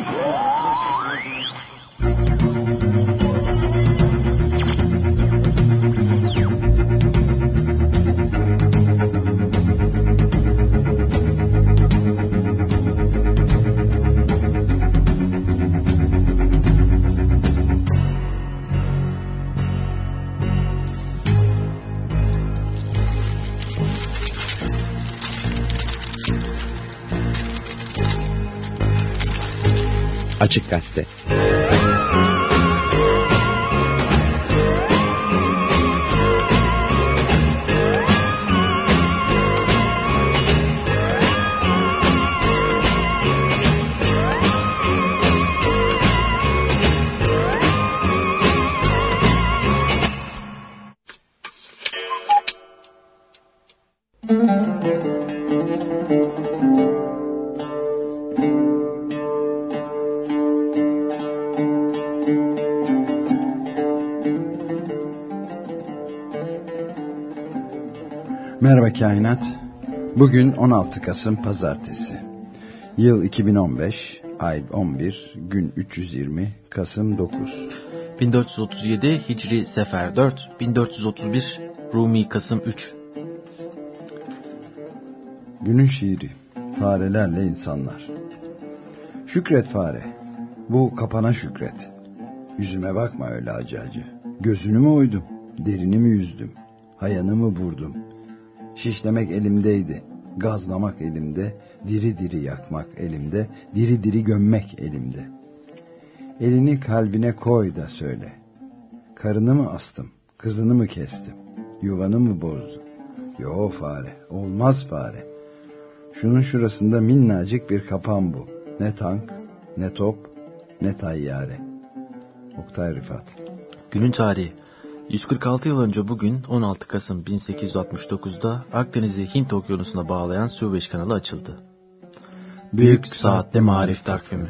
Açık Kainat. Bugün 16 Kasım Pazartesi. Yıl 2015, ay 11, gün 320, Kasım 9. 1437 Hicri Sefer 4, 1431 Rumi Kasım 3. Günün şiiri. Farelerle insanlar. Şükret fare. Bu kapana şükret. Yüzüme bakma öyle acı acı. Gözünü mü oydum? Derini mi yüzdüm? Hayanı mı vurdum? Şişlemek elimdeydi. Gazlamak elimde, diri diri yakmak elimde, diri diri gömmek elimde. Elini kalbine koy da söyle. Karını mı astım, kızını mı kestim, yuvanı mı bozdum? Yo fare, olmaz fare. Şunun şurasında minnacık bir kapan bu. Ne tank, ne top, ne tayyare. Oktay Rıfat. Günün tarihi 146 yıl önce bugün 16 Kasım 1869'da Akdeniz'i Hint okyanusuna bağlayan Süveyş kanalı açıldı. Büyük Saatte Marif Takvimi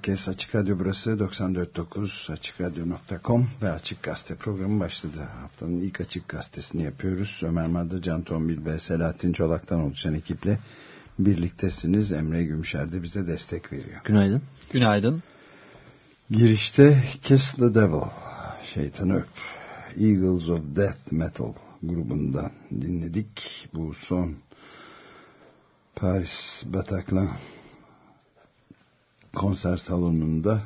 herkes. Açık Radyo burası 94.9 AçıkRadyo.com ve Açık Gazete programı başladı. Haftanın ilk Açık Gazetesini yapıyoruz. Ömer Madra, Can Tombil ve Selahattin Çolak'tan oluşan ekiple birliktesiniz. Emre Gümüşer de bize destek veriyor. Günaydın. Günaydın. Girişte Kiss the Devil, Şeytanı Öp, Eagles of Death Metal grubundan dinledik. Bu son Paris Bataclan konser salonunda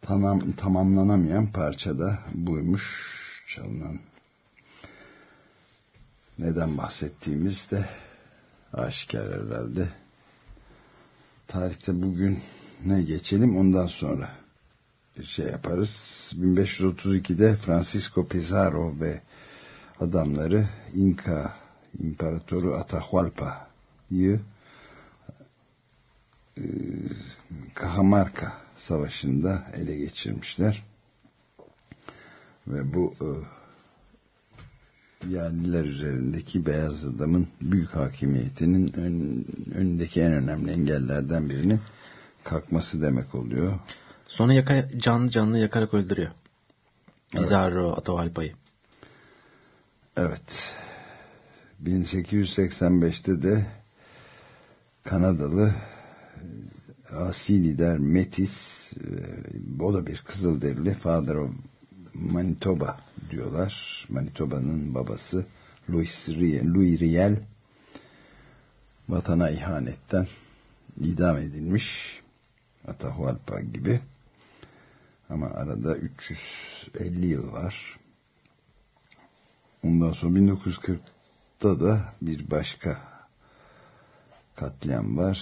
tamam, tamamlanamayan parça da buymuş çalınan. Neden bahsettiğimiz de aşikar herhalde. Tarihte bugün ne geçelim ondan sonra bir şey yaparız. 1532'de Francisco Pizarro ve adamları İnka İmparatoru Atahualpa'yı e, Cajamarca Savaşı'nda ele geçirmişler. Ve bu e, yerliler üzerindeki beyaz adamın büyük hakimiyetinin ön, önündeki en önemli engellerden birinin kalkması demek oluyor. Sonra yaka, canlı canlı yakarak öldürüyor. Pizarro evet. Atahualpa'yı. Evet. 1885'te de Kanadalı asi lider Metis o da bir Kızılderili Father of Manitoba diyorlar. Manitoba'nın babası Louis Riel, Louis Riel vatana ihanetten idam edilmiş Atahualpa gibi ama arada 350 yıl var. Ondan sonra 1940'ta da bir başka katliam var.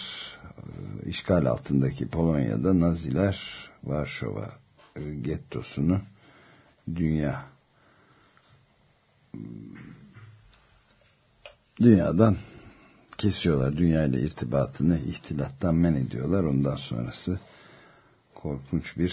İşgal altındaki Polonya'da Naziler Varşova gettosunu dünya dünyadan kesiyorlar. Dünya ile irtibatını ihtilattan men ediyorlar. Ondan sonrası korkunç bir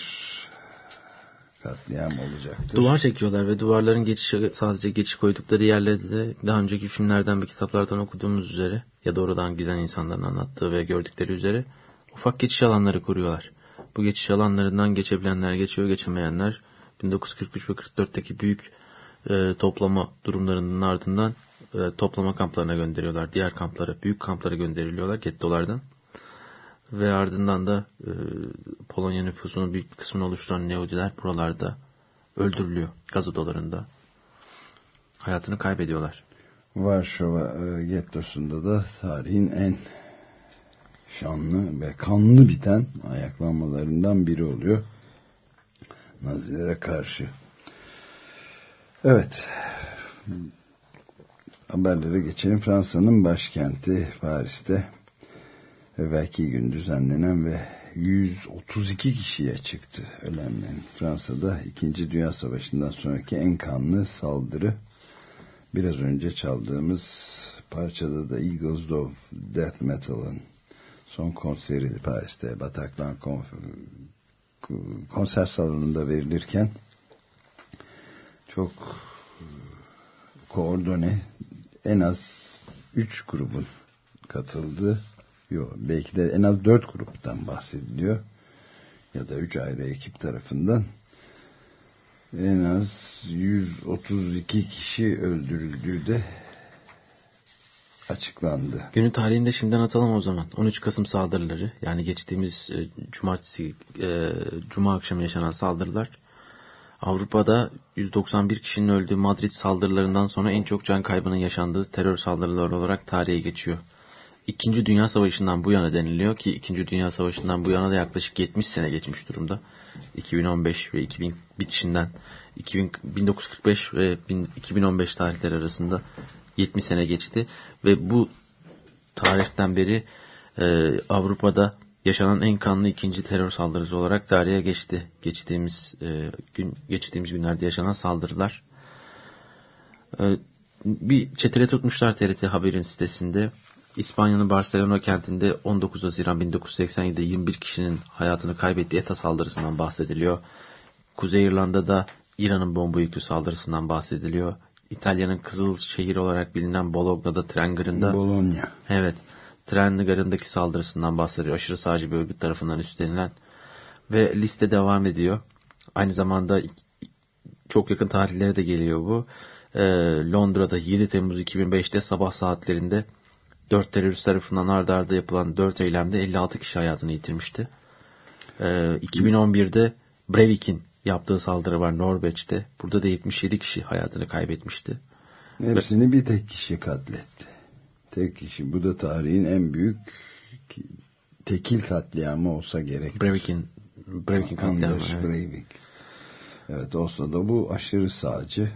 katliam olacaktır. Duvar çekiyorlar ve duvarların geçişi sadece geçiş koydukları yerlerde de daha önceki filmlerden ve kitaplardan okuduğumuz üzere ya da oradan giden insanların anlattığı ve gördükleri üzere ufak geçiş alanları kuruyorlar. Bu geçiş alanlarından geçebilenler geçiyor, geçemeyenler 1943 ve 44'teki büyük e, toplama durumlarının ardından e, toplama kamplarına gönderiyorlar. Diğer kamplara, büyük kamplara gönderiliyorlar gettolardan. Ve ardından da e, Polonya nüfusunun büyük bir kısmını oluşturan Yahudiler buralarda öldürülüyor gaz odalarında. Hayatını kaybediyorlar. Varşova e, gettosunda da tarihin en şanlı ve kanlı biten ayaklanmalarından biri oluyor. Nazilere karşı. Evet. Haberlere geçelim. Fransa'nın başkenti Paris'te evvelki gün düzenlenen ve 132 kişiye çıktı ölenlerin. Fransa'da 2. Dünya Savaşı'ndan sonraki en kanlı saldırı. Biraz önce çaldığımız parçada da Eagles of Death Metal'ın son konseri Paris'te Bataclan konser salonunda verilirken çok koordine en az 3 grubun katıldığı Yok, belki de en az 4 gruptan bahsediliyor ya da 3 ayrı ekip tarafından en az 132 kişi öldürüldüğü de açıklandı. Günün tarihinde şimdiden atalım o zaman. 13 Kasım saldırıları yani geçtiğimiz e, cumartesi e, cuma akşamı yaşanan saldırılar Avrupa'da 191 kişinin öldüğü Madrid saldırılarından sonra en çok can kaybının yaşandığı terör saldırıları olarak tarihe geçiyor. İkinci Dünya Savaşı'ndan bu yana deniliyor ki İkinci Dünya Savaşı'ndan bu yana da yaklaşık 70 sene geçmiş durumda. 2015 ve 2000 bitişinden 2000, 1945 ve 2015 tarihleri arasında 70 sene geçti ve bu tarihten beri e, Avrupa'da yaşanan en kanlı ikinci terör saldırısı olarak tarihe geçti. Geçtiğimiz e, gün geçtiğimiz günlerde yaşanan saldırılar. E, bir çetele tutmuşlar TRT haberin sitesinde. İspanya'nın Barcelona kentinde 19 Haziran 1987'de 21 kişinin hayatını kaybettiği ETA saldırısından bahsediliyor. Kuzey İrlanda'da İran'ın bomba yüklü saldırısından bahsediliyor. İtalya'nın kızıl şehir olarak bilinen Bologna'da tren garında Bologna. evet tren garındaki saldırısından bahsediyor. Aşırı sağcı bir örgüt tarafından üstlenilen ve liste devam ediyor. Aynı zamanda çok yakın tarihlere de geliyor bu. Ee, Londra'da 7 Temmuz 2005'te sabah saatlerinde 4 terörist tarafından ardarda arda yapılan 4 eylemde 56 kişi hayatını yitirmişti. Ee, 2011'de Breivik'in yaptığı saldırı var Norveç'te. Burada da 77 kişi hayatını kaybetmişti. Hepsini bir tek kişi katletti. Tek kişi. Bu da tarihin en büyük tekil katliamı olsa gerek. Breivik'in Breivik'in katliamı. Anders evet. Breivik. Evet Oslo'da bu aşırı sağcı.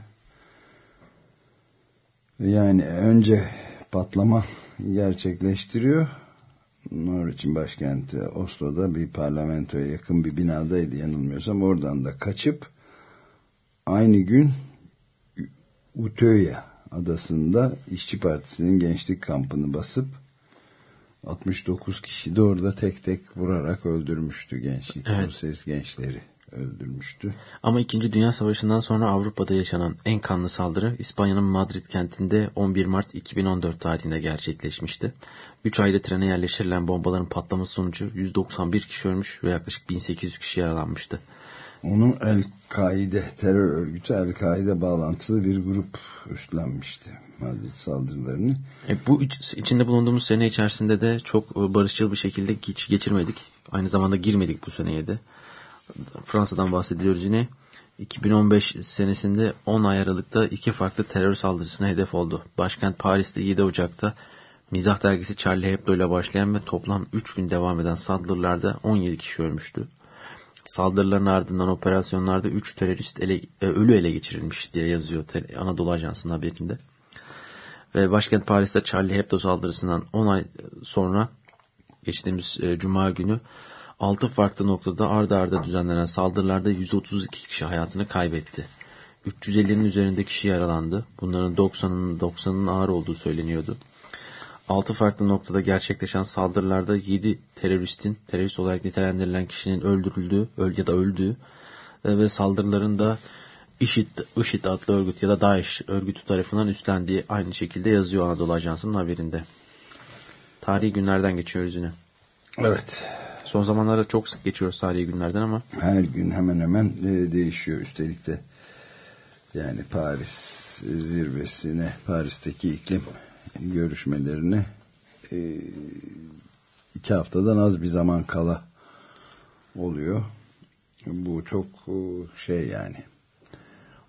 Yani önce patlama gerçekleştiriyor. Norveç'in başkenti Oslo'da bir parlamentoya yakın bir binadaydı yanılmıyorsam. Oradan da kaçıp aynı gün Utöya adasında İşçi Partisi'nin gençlik kampını basıp 69 kişi de orada tek tek vurarak öldürmüştü gençlik. Evet. Proses gençleri öldürmüştü. Ama 2. Dünya Savaşı'ndan sonra Avrupa'da yaşanan en kanlı saldırı İspanya'nın Madrid kentinde 11 Mart 2014 tarihinde gerçekleşmişti. 3 ayrı trene yerleştirilen bombaların patlaması sonucu 191 kişi ölmüş ve yaklaşık 1800 kişi yaralanmıştı. Onun El-Kaide terör örgütü El-Kaide bağlantılı bir grup üstlenmişti Madrid saldırılarını. E, bu iç, içinde bulunduğumuz sene içerisinde de çok barışçıl bir şekilde geç, geçirmedik. Aynı zamanda girmedik bu seneye de. Fransa'dan bahsediyoruz yine. 2015 senesinde 10 ay Aralık'ta iki farklı terör saldırısına hedef oldu. Başkent Paris'te 7 Ocak'ta Mizah dergisi Charlie Hebdo ile başlayan ve toplam 3 gün devam eden saldırılarda 17 kişi ölmüştü. Saldırıların ardından operasyonlarda 3 terörist ele, e, ölü ele geçirilmiş diye yazıyor Anadolu Ajansı'nın haberinde. Ve başkent Paris'te Charlie Hebdo saldırısından 10 ay sonra geçtiğimiz e, Cuma günü 6 farklı noktada arda arda düzenlenen saldırılarda 132 kişi hayatını kaybetti. 350'nin üzerinde kişi yaralandı. Bunların 90'ının 90'ının ağır olduğu söyleniyordu. 6 farklı noktada gerçekleşen saldırılarda 7 teröristin, terörist olarak nitelendirilen kişinin öldürüldüğü ya da öldüğü e, ve saldırıların da IŞİD, IŞİD adlı örgüt ya da DAEŞ örgütü tarafından üstlendiği aynı şekilde yazıyor Anadolu Ajansı'nın haberinde. Tarihi günlerden geçiyoruz yine. Evet. Son zamanlarda çok sık geçiyoruz tarihi günlerden ama. Her gün hemen hemen e, değişiyor. Üstelik de yani Paris zirvesine, Paris'teki iklim görüşmelerine e, iki haftadan az bir zaman kala oluyor. Bu çok e, şey yani.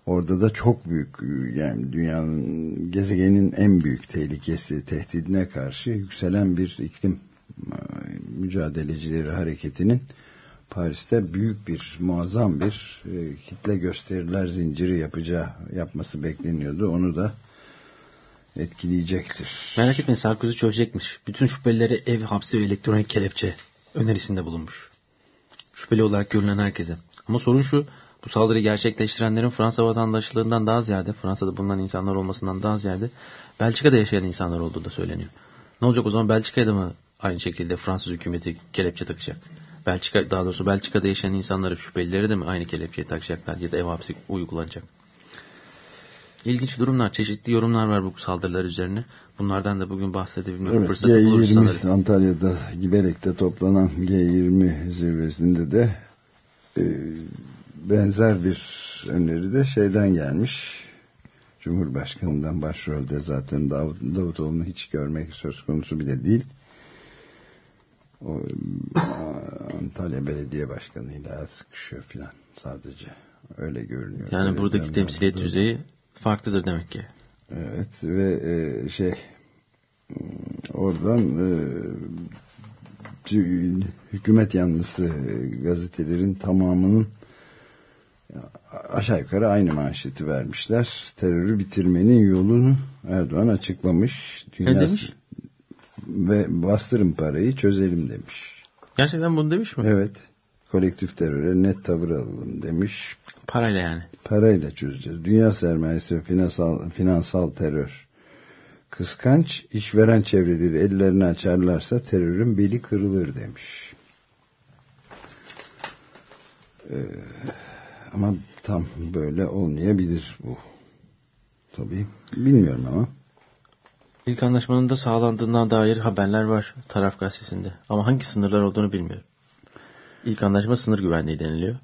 Orada da çok büyük yani dünyanın gezegenin en büyük tehlikesi tehdidine karşı yükselen bir iklim mücadelecileri hareketinin Paris'te büyük bir muazzam bir e, kitle gösteriler zinciri yapacağı yapması bekleniyordu. Onu da etkileyecektir. Merak etmeyin Sarkozy çözecekmiş. Bütün şüphelileri ev hapsi ve elektronik kelepçe önerisinde bulunmuş. Şüpheli olarak görülen herkese. Ama sorun şu bu saldırıyı gerçekleştirenlerin Fransa vatandaşlığından daha ziyade Fransa'da bulunan insanlar olmasından daha ziyade Belçika'da yaşayan insanlar olduğu da söyleniyor. Ne olacak o zaman Belçika'da mı aynı şekilde Fransız hükümeti kelepçe takacak? Belçika daha doğrusu Belçika'da yaşayan insanları şüphelileri de mi aynı kelepçeyi takacaklar ya da ev hapsi uygulanacak? İlginç durumlar, çeşitli yorumlar var bu saldırılar üzerine. Bunlardan da bugün bahsedebilmek evet, fırsatı G20, buluruz sanırım. Antalya'da, Giberek'te toplanan G20 zirvesinde de e, benzer bir öneri de şeyden gelmiş. Cumhurbaşkanından başrolde zaten Davut, Davutoğlu'nu hiç görmek söz konusu bile değil. O, Antalya Belediye Başkanı'yla sıkışıyor filan sadece. Öyle görünüyor. Yani buradaki temsiliyet düzeyi farklıdır demek ki. Evet ve e, şey oradan e, hükümet yanlısı gazetelerin tamamının aşağı yukarı aynı manşeti vermişler. Terörü bitirmenin yolunu Erdoğan açıklamış. Dünya ne demiş? Ve bastırın parayı çözelim demiş. Gerçekten bunu demiş mi? Evet. Kolektif teröre net tavır alalım demiş. Parayla yani. Parayla çözeceğiz. Dünya sermayesi ve finansal, finansal terör. Kıskanç işveren çevreleri ellerini açarlarsa terörün beli kırılır demiş. Ee, ama tam böyle olmayabilir bu. Tabii. Bilmiyorum ama. İlk anlaşmanın da sağlandığından dair haberler var taraf gazetesinde. Ama hangi sınırlar olduğunu bilmiyorum. İlk anlaşma sınır güvenliği deniliyor.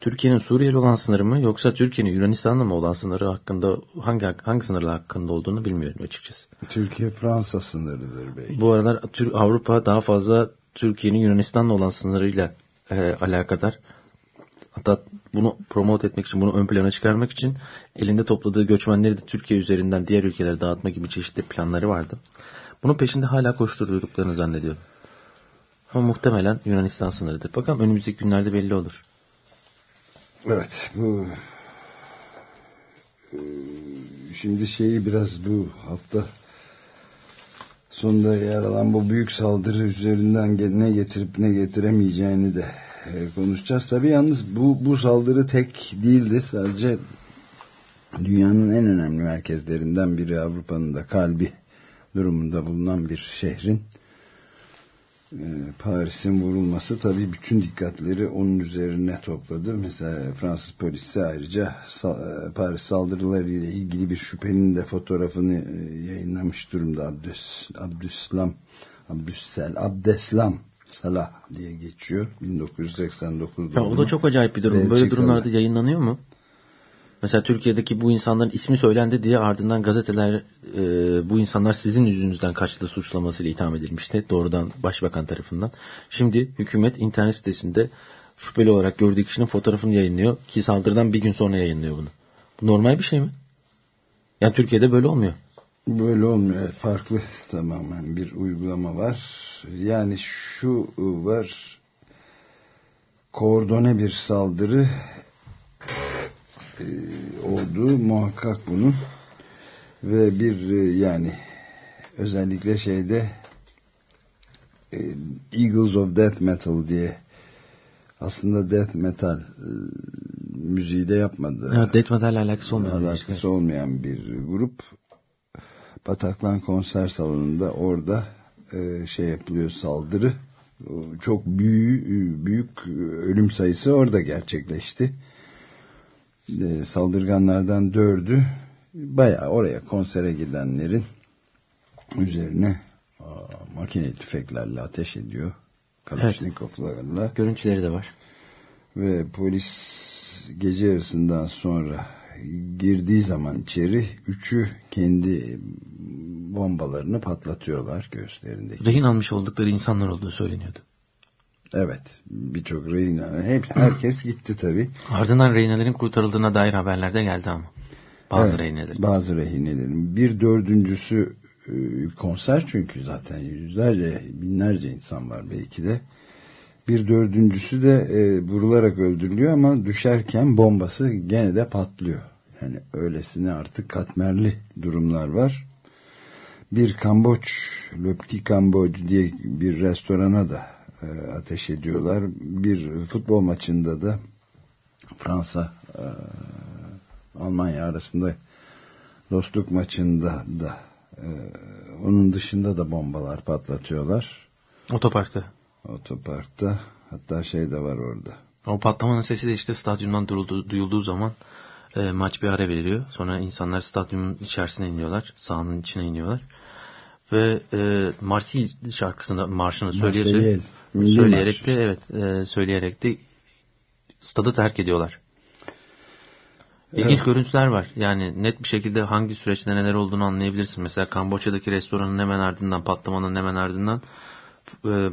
Türkiye'nin Suriye'yle olan sınırı mı yoksa Türkiye'nin Yunanistan'la mı olan sınırı hakkında hangi hangi sınırlar hakkında olduğunu bilmiyorum açıkçası. Türkiye Fransa sınırıdır belki. Bu aralar Avrupa daha fazla Türkiye'nin Yunanistan'la olan sınırıyla e, alakadar. Hatta bunu promote etmek için, bunu ön plana çıkarmak için elinde topladığı göçmenleri de Türkiye üzerinden diğer ülkelere dağıtma gibi çeşitli planları vardı. Bunun peşinde hala koşturduklarını zannediyorum. Ama muhtemelen Yunanistan sınırıdır. Bakalım önümüzdeki günlerde belli olur. Evet bu e, şimdi şeyi biraz bu hafta sonunda yer alan bu büyük saldırı üzerinden ne getirip ne getiremeyeceğini de konuşacağız. Tabii yalnız bu, bu saldırı tek değildi. Sadece dünyanın en önemli merkezlerinden biri Avrupa'nın da kalbi durumunda bulunan bir şehrin e, Paris'in vurulması tabii bütün dikkatleri onun üzerine topladı. Mesela Fransız polisi ayrıca e, Paris saldırıları ile ilgili bir şüphenin de fotoğrafını yayınlamış durumda. Abdüs, Abdüslam Abdüssel Abdeslam Salah diye geçiyor. 1989 ya O da çok acayip bir durum. Belçikalı. Böyle durumlarda yayınlanıyor mu? Mesela Türkiye'deki bu insanların ismi söylendi diye ardından gazeteler e, bu insanlar sizin yüzünüzden kaçtı suçlamasıyla itham edilmişti. Doğrudan başbakan tarafından. Şimdi hükümet internet sitesinde şüpheli olarak gördüğü kişinin fotoğrafını yayınlıyor. Ki saldırıdan bir gün sonra yayınlıyor bunu. Bu normal bir şey mi? Yani Türkiye'de böyle olmuyor. Böyle olmuyor. Farklı tamamen bir uygulama var. Yani şu var koordone bir saldırı e, olduğu muhakkak bunun ve bir e, yani özellikle şeyde e, Eagles of Death Metal diye aslında death metal e, müziği de yapmadı. Evet, death metal alakası olmayan, alakası olmayan bir grup Bataklan konser salonunda orada e, şey yapılıyor saldırı. Çok büyük, büyük ölüm sayısı orada gerçekleşti. E, saldırganlardan dördü bayağı oraya konsere gidenlerin üzerine makine tüfeklerle ateş ediyor. Kalaşnikovlarla. Evet. Görüntüleri de var. Ve polis gece yarısından sonra girdiği zaman içeri üçü kendi bombalarını patlatıyorlar göğüslerindeki. Rehin almış oldukları insanlar olduğu söyleniyordu. Evet birçok rehin hep herkes gitti tabi. Ardından rehinelerin kurtarıldığına dair haberler de geldi ama. Bazı evet, rehinelerin. Bazı rehinelerin. Bir dördüncüsü e, konser çünkü zaten yüzlerce binlerce insan var belki de. Bir dördüncüsü de e, vurularak öldürülüyor ama düşerken bombası gene de patlıyor. Yani öylesine artık katmerli durumlar var. Bir Kamboç, Le Petit Kamboç diye bir restorana da e, ateş ediyorlar. Bir futbol maçında da Fransa e, Almanya arasında dostluk maçında da e, onun dışında da bombalar patlatıyorlar. Otoparkta. Otoparkta. Hatta şey de var orada. O patlamanın sesi de işte stadyumdan duyulduğu, duyulduğu zaman e, maç bir ara veriliyor. Sonra insanlar stadyumun içerisine iniyorlar. Sahanın içine iniyorlar. Ve e, Marsil şarkısını, marşını söyleyerek, söyleyerek de evet e, söyleyerek de stadı terk ediyorlar. İlginç evet. görüntüler var. Yani net bir şekilde hangi süreçte neler olduğunu anlayabilirsin. Mesela Kamboçya'daki restoranın hemen ardından, patlamanın hemen ardından e,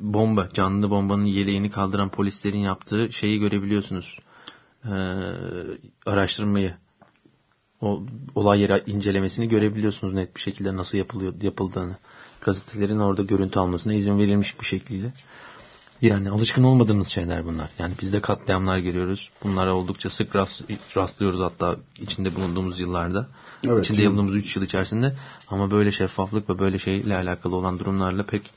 bomba, canlı bombanın yeleğini kaldıran polislerin yaptığı şeyi görebiliyorsunuz. E, araştırmayı. O olay yeri incelemesini görebiliyorsunuz net bir şekilde nasıl yapılıyor yapıldığını. Gazetelerin orada görüntü almasına izin verilmiş bir şekilde. Yani alışkın olmadığımız şeyler bunlar. Yani biz de katliamlar görüyoruz. Bunlara oldukça sık rastlıyoruz hatta içinde bulunduğumuz yıllarda. Evet, içinde bulunduğumuz 3 yıl içerisinde. Ama böyle şeffaflık ve böyle şeyle alakalı olan durumlarla pek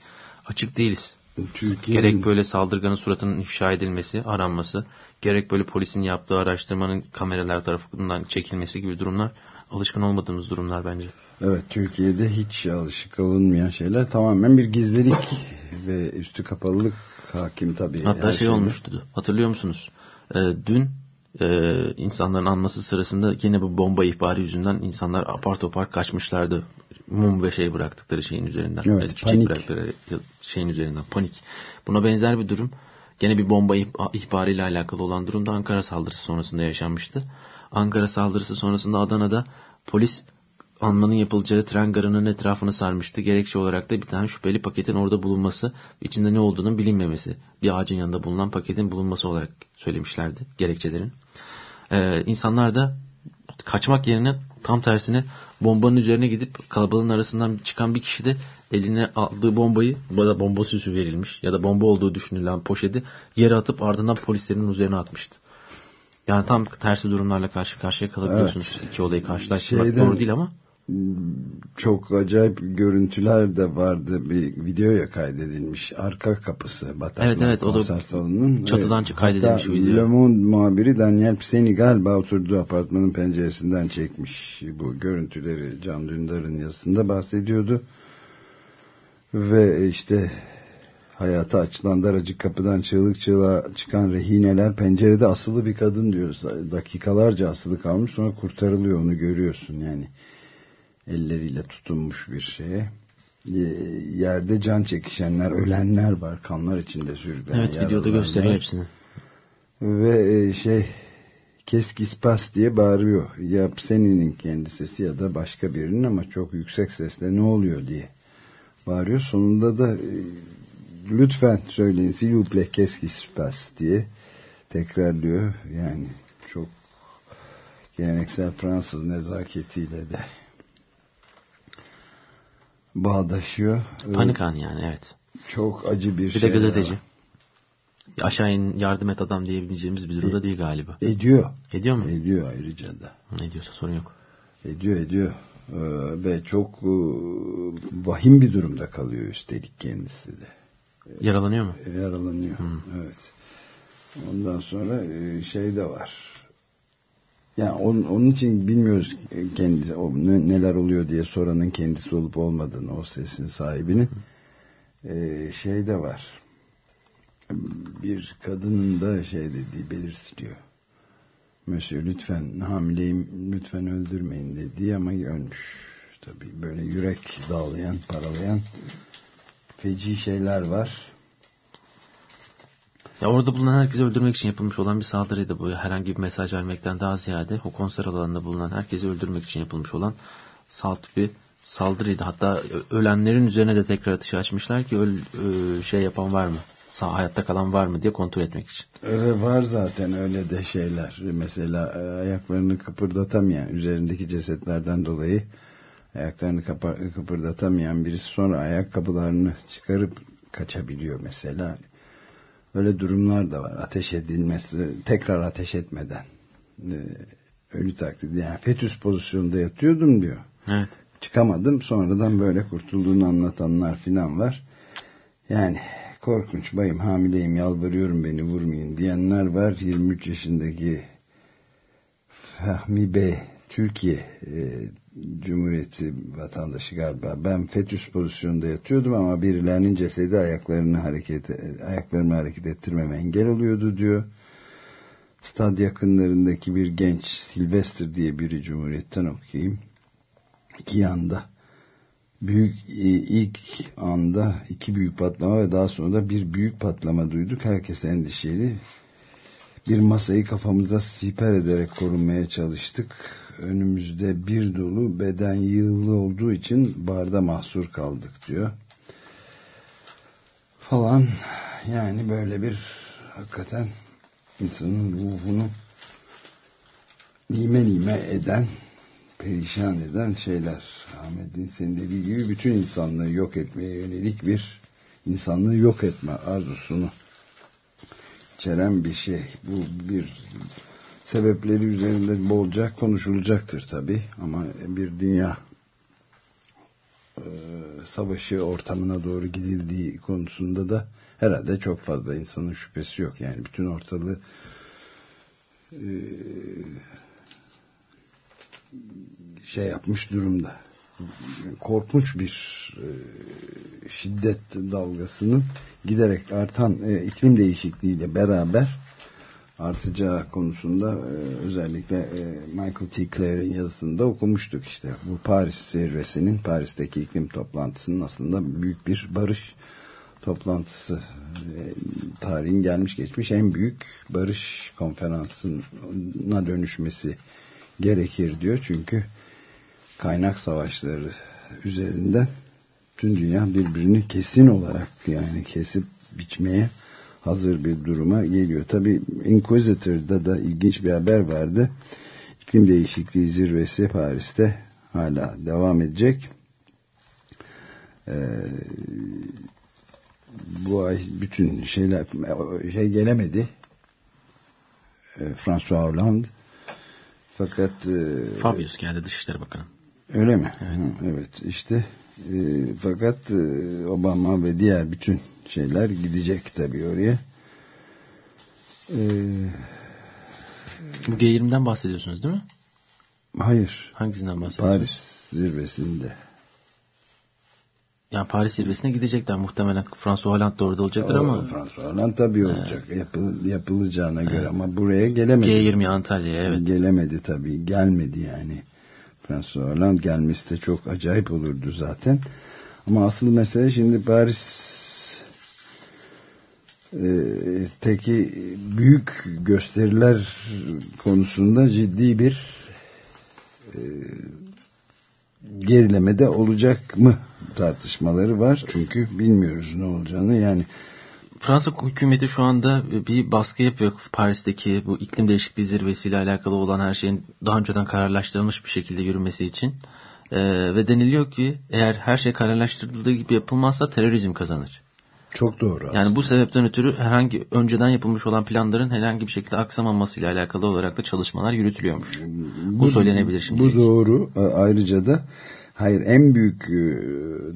açık değiliz. Türkiye... Gerek böyle saldırganın suratının ifşa edilmesi, aranması, gerek böyle polisin yaptığı araştırmanın kameralar tarafından çekilmesi gibi durumlar alışkın olmadığımız durumlar bence. Evet Türkiye'de hiç alışık olunmayan şeyler tamamen bir gizlilik ve üstü kapalılık hakim tabii. Hatta şey şeyde. olmuştu hatırlıyor musunuz? Ee, dün e, insanların anması sırasında yine bu bomba ihbarı yüzünden insanlar apar topar kaçmışlardı. Mum ve şey bıraktıkları şeyin üzerinden. Evet, çiçek panik. bıraktıkları şeyin üzerinden. Panik. Buna benzer bir durum. Gene bir bomba ih- ihbarıyla alakalı olan durumda Ankara saldırısı sonrasında yaşanmıştı. Ankara saldırısı sonrasında Adana'da polis anmanın yapılacağı tren garının etrafını sarmıştı. Gerekçe olarak da bir tane şüpheli paketin orada bulunması, içinde ne olduğunun bilinmemesi, bir ağacın yanında bulunan paketin bulunması olarak söylemişlerdi gerekçelerin. Ee, insanlar da kaçmak yerine tam tersine bombanın üzerine gidip kalabalığın arasından çıkan bir kişi de eline aldığı bombayı ya da bomba süsü verilmiş ya da bomba olduğu düşünülen poşeti yere atıp ardından polislerin üzerine atmıştı. Yani tam tersi durumlarla karşı karşıya kalabiliyorsunuz. İki olayı karşılaştırmak Şeyden- doğru değil ama. Çok acayip görüntüler de vardı. Bir videoya kaydedilmiş. Arka kapısı Bataclan Evet, evet, konser salonunun. çatıdan Evet, kaydedilmiş hatta video. Le Monde muhabiri Daniel Piseni galiba oturduğu apartmanın penceresinden çekmiş bu görüntüleri. Can Dündar'ın yazısında bahsediyordu. Ve işte hayata açılan daracık kapıdan çığlık çığlığa çıkan rehineler pencerede asılı bir kadın diyoruz. Dakikalarca asılı kalmış sonra kurtarılıyor onu görüyorsun yani. Elleriyle tutunmuş bir şeye. E, Yerde can çekişenler, ölenler var. Kanlar içinde sürüklenen Evet videoda gösteriyor hepsini. Ve e, şey Keskispas diye bağırıyor. Ya senin kendi sesi ya da başka birinin ama çok yüksek sesle ne oluyor diye bağırıyor. Sonunda da e, lütfen söyleyin s'il vous plaît Keskispas diye tekrarlıyor. Yani çok geleneksel Fransız nezaketiyle de bağdaşıyor. Panik anı yani evet. Çok acı bir, Bir şey. de gazeteci. Aşağı in yardım et adam diyebileceğimiz bir durumda değil galiba. Ediyor. Ediyor mu? Ediyor ayrıca da. Ne diyorsa sorun yok. Ediyor ediyor. Ee, ve çok e, vahim bir durumda kalıyor üstelik kendisi de. Yaralanıyor mu? Yaralanıyor. Evet. Ondan sonra e, şey de var. Yani onun, onun için bilmiyoruz kendisi o ne- neler oluyor diye soranın kendisi olup olmadığını o sesin sahibinin. Ee, şey de var. Bir kadının da şey dediği belirtiliyor. Monsieur lütfen hamileyim lütfen öldürmeyin dediği ama ölmüş. Tabii böyle yürek dağlayan, paralayan feci şeyler var. Ya orada bulunan herkesi öldürmek için yapılmış olan bir saldırıydı bu. Herhangi bir mesaj vermekten daha ziyade o konser alanında bulunan herkesi öldürmek için yapılmış olan salt bir saldırıydı. Hatta ölenlerin üzerine de tekrar ateşi açmışlar ki öl, şey yapan var mı? Sağ hayatta kalan var mı diye kontrol etmek için. Öyle var zaten öyle de şeyler. Mesela e, ayaklarını kıpırdatamayan, üzerindeki cesetlerden dolayı ayaklarını kıpırdatamayan birisi sonra ayakkabılarını çıkarıp kaçabiliyor mesela. Öyle durumlar da var. Ateş edilmesi, tekrar ateş etmeden. E, Ölü taklidi. Yani fetüs pozisyonunda yatıyordum diyor. Evet. Çıkamadım. Sonradan böyle kurtulduğunu anlatanlar filan var. Yani korkunç bayım hamileyim yalvarıyorum beni vurmayın diyenler var. 23 yaşındaki Fahmi Bey Türkiye e, Cumhuriyeti vatandaşı galiba. Ben fetüs pozisyonunda yatıyordum ama birilerinin cesedi ayaklarını hareket ayaklarımı hareket ettirmeme engel oluyordu diyor. Stad yakınlarındaki bir genç Sylvester diye biri Cumhuriyet'ten okuyayım. İki yanda büyük e, ilk anda iki büyük patlama ve daha sonra da bir büyük patlama duyduk. Herkes endişeli. Bir masayı kafamıza siper ederek korunmaya çalıştık. Önümüzde bir dolu beden yığılı olduğu için barda mahsur kaldık diyor. Falan yani böyle bir hakikaten insanın ruhunu nime nime eden perişan eden şeyler. Ahmet'in senin dediği gibi bütün insanlığı yok etmeye yönelik bir insanlığı yok etme arzusunu içeren bir şey. Bu bir sebepleri üzerinde bolca konuşulacaktır tabi ama bir dünya e, savaşı ortamına doğru gidildiği konusunda da herhalde çok fazla insanın şüphesi yok. Yani bütün ortalığı e, şey yapmış durumda. Korkunç bir e, şiddet dalgasının giderek artan iklim değişikliğiyle beraber artacağı konusunda e, özellikle e, Michael T. Clare'in yazısında okumuştuk işte. Bu Paris zirvesinin, Paris'teki iklim toplantısının aslında büyük bir barış toplantısı. E, tarihin gelmiş geçmiş en büyük barış konferansına dönüşmesi gerekir diyor. Çünkü kaynak savaşları üzerinden tüm dünya birbirini kesin olarak yani kesip biçmeye hazır bir duruma geliyor. Tabi Inquisitor'da da ilginç bir haber vardı. İklim değişikliği zirvesi Paris'te hala devam edecek. Ee, bu ay bütün şeyler şey gelemedi. Ee, François Hollande fakat e, Fabius geldi Dışişleri Bakanı. Öyle mi? Evet. Ha, evet işte e, fakat e, Obama ve diğer bütün şeyler gidecek tabii oraya. E, Bu G20'den bahsediyorsunuz değil mi? hayır. Hangisinden bahsediyorsunuz? Paris zirvesinde. Yani Paris zirvesine gidecekler muhtemelen. François Hollande de orada olacaktır O, ama François Hollande tabii olacak. Yapıl, yapılacağına göre ama buraya gelemedi. G20 Antalya'ya evet. Gelemedi tabii. Gelmedi yani. François Hollande gelmesi de çok acayip olurdu zaten. Ama asıl mesele şimdi Paris teki büyük gösteriler konusunda ciddi bir e, gerilemede olacak mı tartışmaları var. Çünkü bilmiyoruz ne olacağını. Yani Fransa hükümeti şu anda bir baskı yapıyor Paris'teki bu iklim değişikliği zirvesiyle alakalı olan her şeyin daha önceden kararlaştırılmış bir şekilde yürümesi için. Ee, ve deniliyor ki eğer her şey kararlaştırıldığı gibi yapılmazsa terörizm kazanır. Çok doğru. aslında. Yani bu sebepten ötürü herhangi önceden yapılmış olan planların herhangi bir şekilde aksamamasıyla alakalı olarak da çalışmalar yürütülüyormuş. Bu, söylenebilir şimdi. Bu doğru. Ayrıca da hayır en büyük e,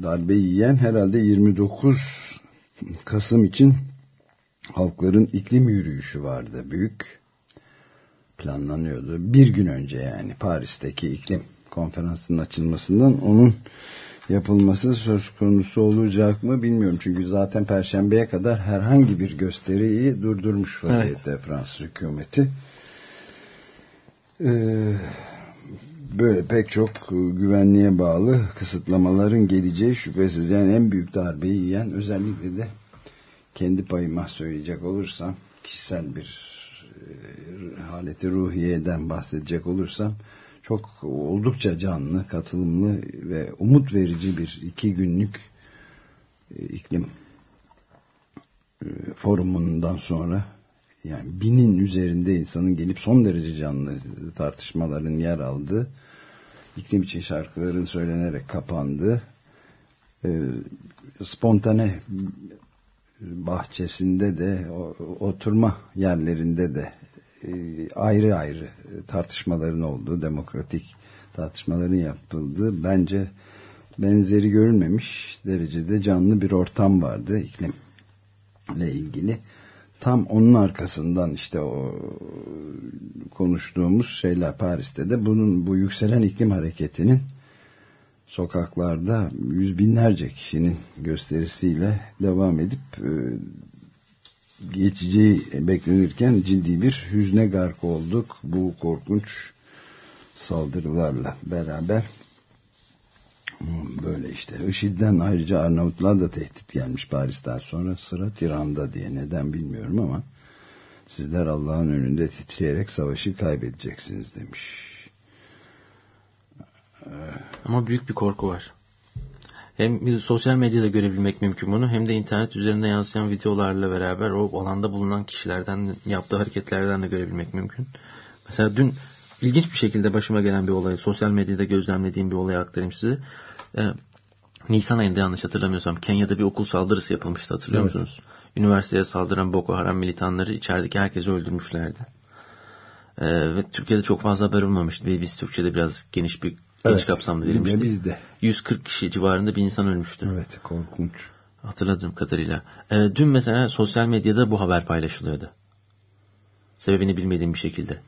darbeyi yiyen herhalde 29 Kasım için halkların iklim yürüyüşü vardı. Büyük planlanıyordu. Bir gün önce yani Paris'teki iklim konferansının açılmasından onun yapılması söz konusu olacak mı bilmiyorum. Çünkü zaten Perşembe'ye kadar herhangi bir gösteriyi durdurmuş vaziyette Fransız hükümeti. Ee, böyle pek çok güvenliğe bağlı kısıtlamaların geleceği şüphesiz. Yani en büyük darbeyi yiyen özellikle de kendi payıma söyleyecek olursam kişisel bir e, haleti ruhiyeden bahsedecek olursam çok oldukça canlı, katılımlı ve umut verici bir iki günlük e, iklim e, forumundan sonra yani binin üzerinde insanın gelip son derece canlı tartışmaların yer aldığı iklim için şarkıların söylenerek kapandığı e, spontane bahçesinde de oturma yerlerinde de ayrı ayrı tartışmaların olduğu demokratik tartışmaların yapıldığı bence benzeri görülmemiş derecede canlı bir ortam vardı iklimle ilgili. Tam onun arkasından işte o konuştuğumuz şeyler Paris'te de bunun bu yükselen iklim hareketinin sokaklarda yüz binlerce kişinin gösterisiyle devam edip e, geçeceği beklenirken ciddi bir hüzne gark olduk bu korkunç saldırılarla beraber böyle işte IŞİD'den ayrıca Arnavutluğa da tehdit gelmiş Paris'ten sonra sıra Tiran'da diye neden bilmiyorum ama sizler Allah'ın önünde titreyerek savaşı kaybedeceksiniz demiş. Ama büyük bir korku var. Hem sosyal medyada görebilmek mümkün bunu hem de internet üzerinde yansıyan videolarla beraber o alanda bulunan kişilerden yaptığı hareketlerden de görebilmek mümkün. Mesela dün ilginç bir şekilde başıma gelen bir olay, sosyal medyada gözlemlediğim bir olayı aktarayım size. Ee, Nisan ayında yanlış hatırlamıyorsam Kenya'da bir okul saldırısı yapılmıştı hatırlıyor Evet. musunuz? Üniversiteye saldıran Boko Haram militanları içerideki herkesi öldürmüşlerdi. Ee, ve Türkiye'de çok fazla haber olmamıştı. Biz Türkçe'de biraz geniş bir geniş Evet, kapsamlı bir de verilmişti. bizde. 140 kişi civarında bir insan ölmüştü. Evet korkunç. Hatırladığım kadarıyla. Ee, dün mesela sosyal medyada bu haber paylaşılıyordu. Sebebini bilmediğim bir şekilde.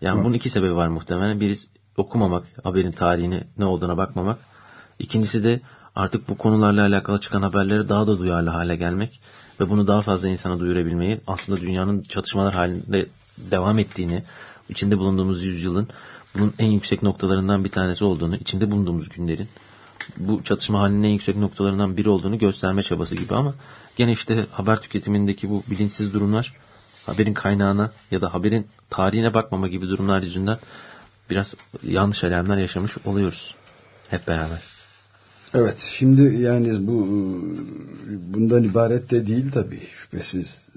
Yani Hı. bunun iki sebebi var muhtemelen. Birisi okumamak, haberin tarihini ne olduğuna bakmamak. İkincisi de artık bu konularla alakalı çıkan haberlere daha da duyarlı hale gelmek ve bunu daha fazla insana duyurabilmeyi aslında dünyanın çatışmalar halinde devam ettiğini, içinde bulunduğumuz yüzyılın bunun en yüksek noktalarından bir tanesi olduğunu, içinde bulunduğumuz günlerin bu çatışma halinin en yüksek noktalarından biri olduğunu gösterme çabası gibi ama gene işte haber tüketimindeki bu bilinçsiz durumlar haberin kaynağına ya da haberin tarihine bakmama gibi durumlar yüzünden biraz yanlış alarmlar yaşamış oluyoruz hep beraber. Evet şimdi yani bu bundan ibaret de değil tabii şüphesiz.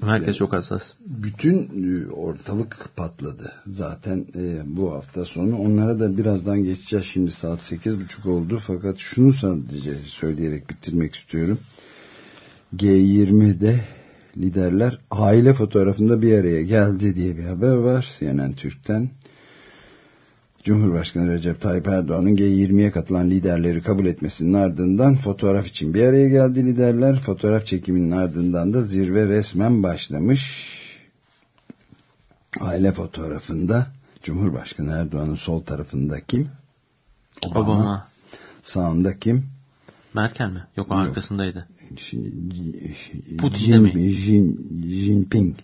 Herkes yani, çok hassas. Bütün ortalık patladı zaten e, bu hafta sonu. Onlara da birazdan geçeceğiz. Şimdi saat sekiz buçuk oldu fakat şunu sadece söyleyerek bitirmek istiyorum. G20'de liderler aile fotoğrafında bir araya geldi diye bir haber var CNN Türk'ten. Cumhurbaşkanı Recep Tayyip Erdoğan'ın G20'ye katılan liderleri kabul etmesinin ardından fotoğraf için bir araya geldi liderler. Fotoğraf çekiminin ardından da zirve resmen başlamış. Aile fotoğrafında Cumhurbaşkanı Erdoğan'ın sol tarafında kim? Obama. Obama. Sağında kim? Merkel mi? Yok, Yok. arkasındaydı. Putin mi? Jin, Jinping.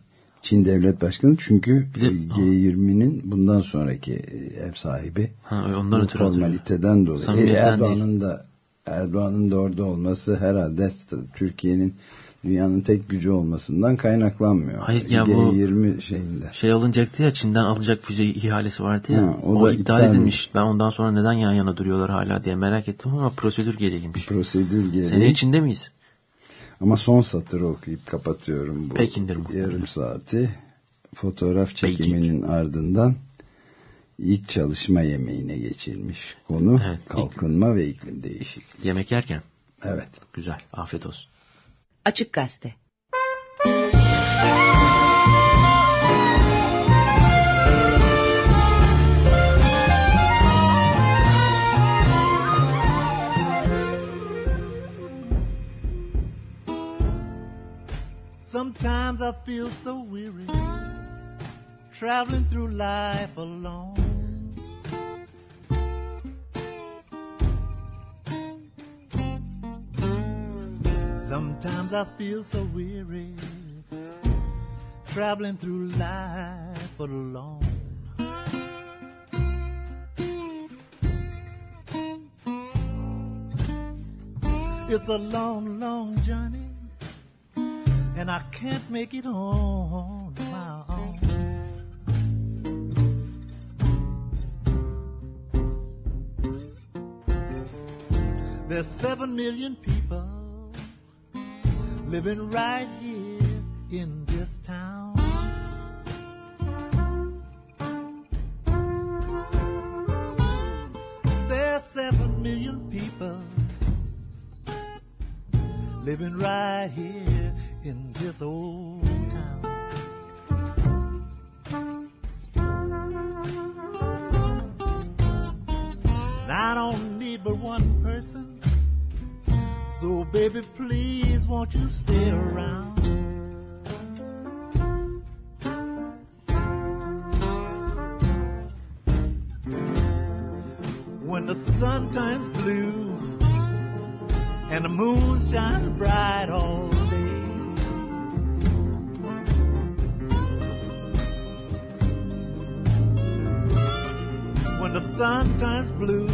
Çin Devlet Başkanı çünkü de, G20'nin bundan sonraki ev sahibi. Ha, ondan ötürü formaliteden dolayı. E, Erdoğan'ın da Erdoğan'ın da orada olması herhalde Türkiye'nin dünyanın tek gücü olmasından kaynaklanmıyor. Hayır ya G20 bu şeyinde. Şey alınacaktı ya Çin'den alınacak füze ihalesi vardı ya. Ha, o, o da iptal edilmiş. Ben ondan sonra neden yan yana duruyorlar hala diye merak ettim ama prosedür gereğiymiş. Prosedür gereği. Sene içinde miyiz? Ama son satırı okuyup kapatıyorum bu Pekindir yarım saati. Fotoğraf çekiminin Peking. ardından ilk çalışma yemeğine geçilmiş konu evet, kalkınma ilk... ve iklim değişikliği. Yemek yerken? Evet. Güzel. Afiyet olsun. Açık Gazete Sometimes I feel so weary traveling through life alone. Sometimes I feel so weary traveling through life alone. It's a long, long journey and I can't make it on my own. There's seven million people living right here in this town. There's seven million people living right here this old town. I don't need but one person. So baby, please won't you stay around? When the sun turns blue and the moon shines bright all the sun turns blue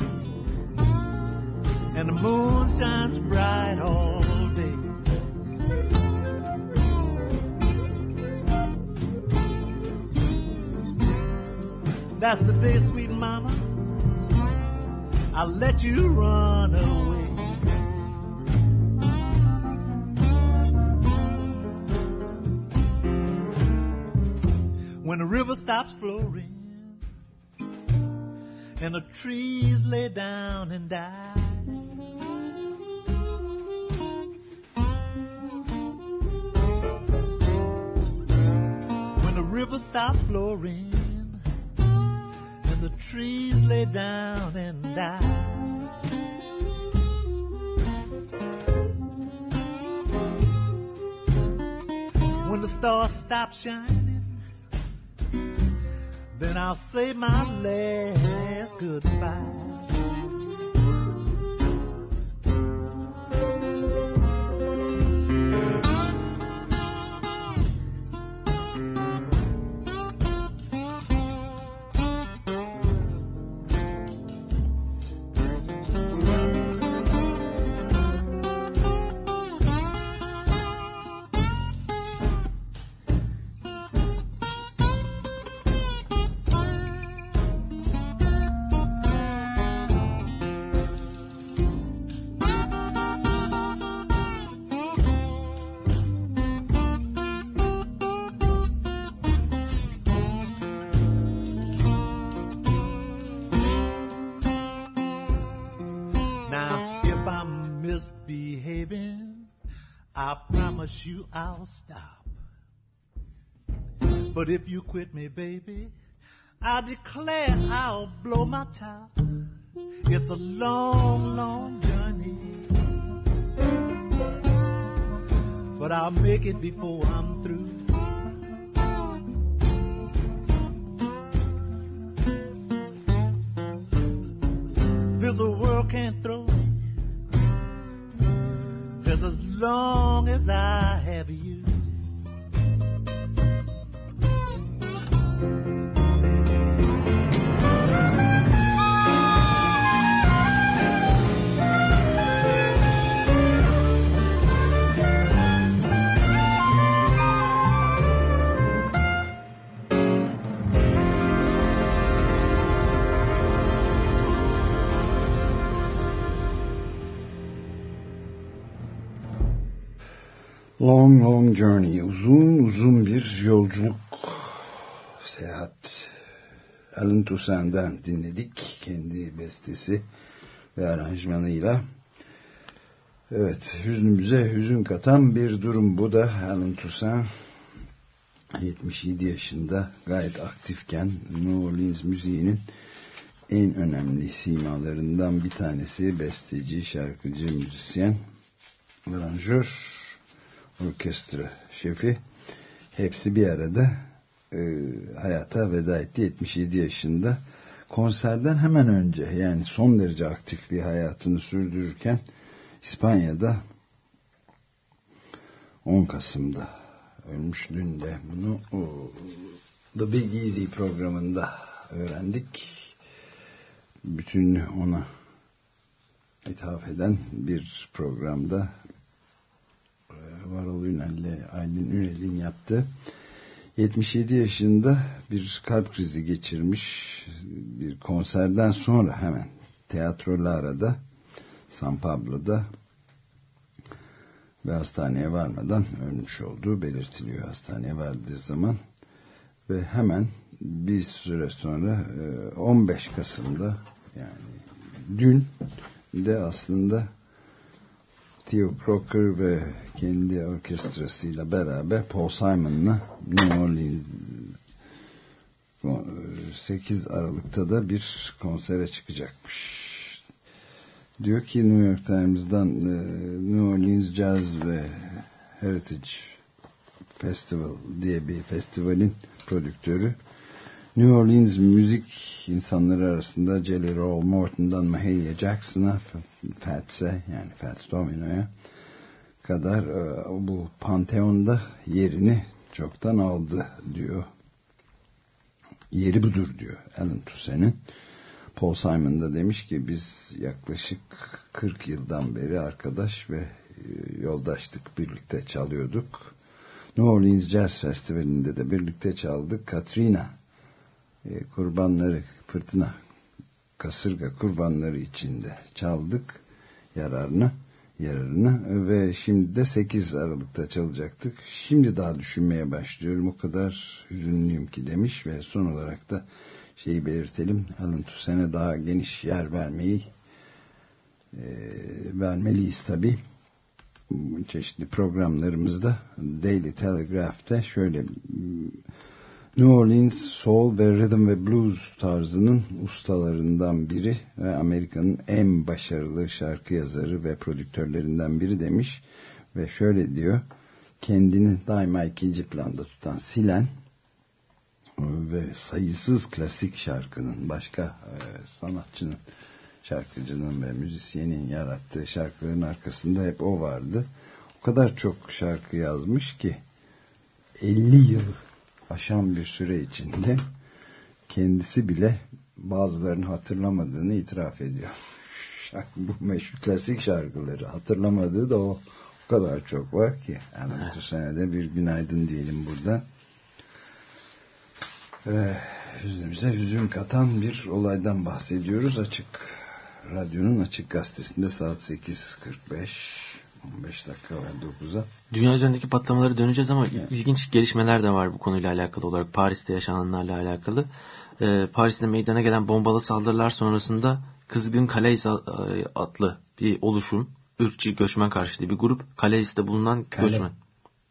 and the moon shines bright all day. That's the day, sweet mama, I'll let you run away. when the river stops flowing and the trees lay down and die. When the river stops flowing and the trees lay down and die. When the stars stop shining I'll say my last goodbye. Promise you I'll stop. But if you quit me, baby, I declare I'll blow my top. It's a long, long journey. But I'll make it before I'm through. As long as I have Long Long Journey. Uzun uzun bir yolculuk. Seyahat. Alan Toussaint'den dinledik. Kendi bestesi ve aranjmanıyla. Evet, hüznümüze hüzün katan bir durum bu da. Alan Toussaint 77 yaşında gayet aktifken New Orleans müziğinin en önemli simalarından bir tanesi besteci, şarkıcı, müzisyen, aranjör, orkestra şefi. Hepsi bir arada e, hayata veda etti. 77 yaşında. Konserden hemen önce yani son derece aktif bir hayatını sürdürürken İspanya'da 10 Kasım'da ölmüş. Dün de bunu o, The Big Easy programında öğrendik. Bütün ona ithaf eden bir programda Varol Ünel'le Aylin Ünel'in yaptığı. 77 yaşında bir kalp krizi geçirmiş bir konserden sonra hemen Teatro San Pablo'da ve hastaneye varmadan ölmüş olduğu belirtiliyor. Hastaneye vardığı zaman ve hemen bir süre sonra 15 Kasım'da yani dün de aslında Theo Crocker ve kendi orkestrasıyla beraber Paul Simon'la New Orleans 8 Aralık'ta da bir konsere çıkacakmış. Diyor ki New York Times'dan New Orleans Jazz ve Heritage Festival diye bir festivalin prodüktörü New Orleans müzik insanları arasında Jelly Roll Morton'dan Mahalia Jackson'a Fats'e yani Fats Domino'ya kadar bu panteonda yerini çoktan aldı diyor. Yeri budur diyor Alan Toussaint'in. Paul Simon da demiş ki biz yaklaşık 40 yıldan beri arkadaş ve yoldaştık birlikte çalıyorduk. New Orleans Jazz Festivali'nde de birlikte çaldık. Katrina kurbanları fırtına kasırga kurbanları içinde çaldık yararını yararını ve şimdi de 8 Aralık'ta çalacaktık. Şimdi daha düşünmeye başlıyorum. O kadar hüzünlüyüm ki demiş ve son olarak da şeyi belirtelim. Alan Toussaint'e daha geniş yer vermeyi e, vermeliyiz tabi. Çeşitli programlarımızda Daily Telegraph'te şöyle New Orleans soul ve rhythm ve blues tarzının ustalarından biri ve Amerika'nın en başarılı şarkı yazarı ve prodüktörlerinden biri demiş ve şöyle diyor kendini daima ikinci planda tutan Silen ve sayısız klasik şarkının başka e, sanatçının şarkıcının ve müzisyenin yarattığı şarkıların arkasında hep o vardı. O kadar çok şarkı yazmış ki 50 yıl aşan bir süre içinde kendisi bile bazılarını hatırlamadığını itiraf ediyor. Bu meşhur klasik şarkıları hatırlamadığı da o, o kadar çok var ki. Yani bu senede bir günaydın diyelim burada. Ve yüzümüze hüzün katan bir olaydan bahsediyoruz. Açık Radyo'nun Açık Gazetesi'nde saat 8.45 15 dakika var 9'a. Dünya üzerindeki patlamaları döneceğiz ama yani. ilginç gelişmeler de var bu konuyla alakalı olarak. Paris'te yaşananlarla alakalı. Ee, Paris'te meydana gelen bombalı saldırılar sonrasında Kızgın Kale adlı bir oluşum ırkçı göçmen karşıtı bir grup Kaleis'te bulunan Kale. göçmen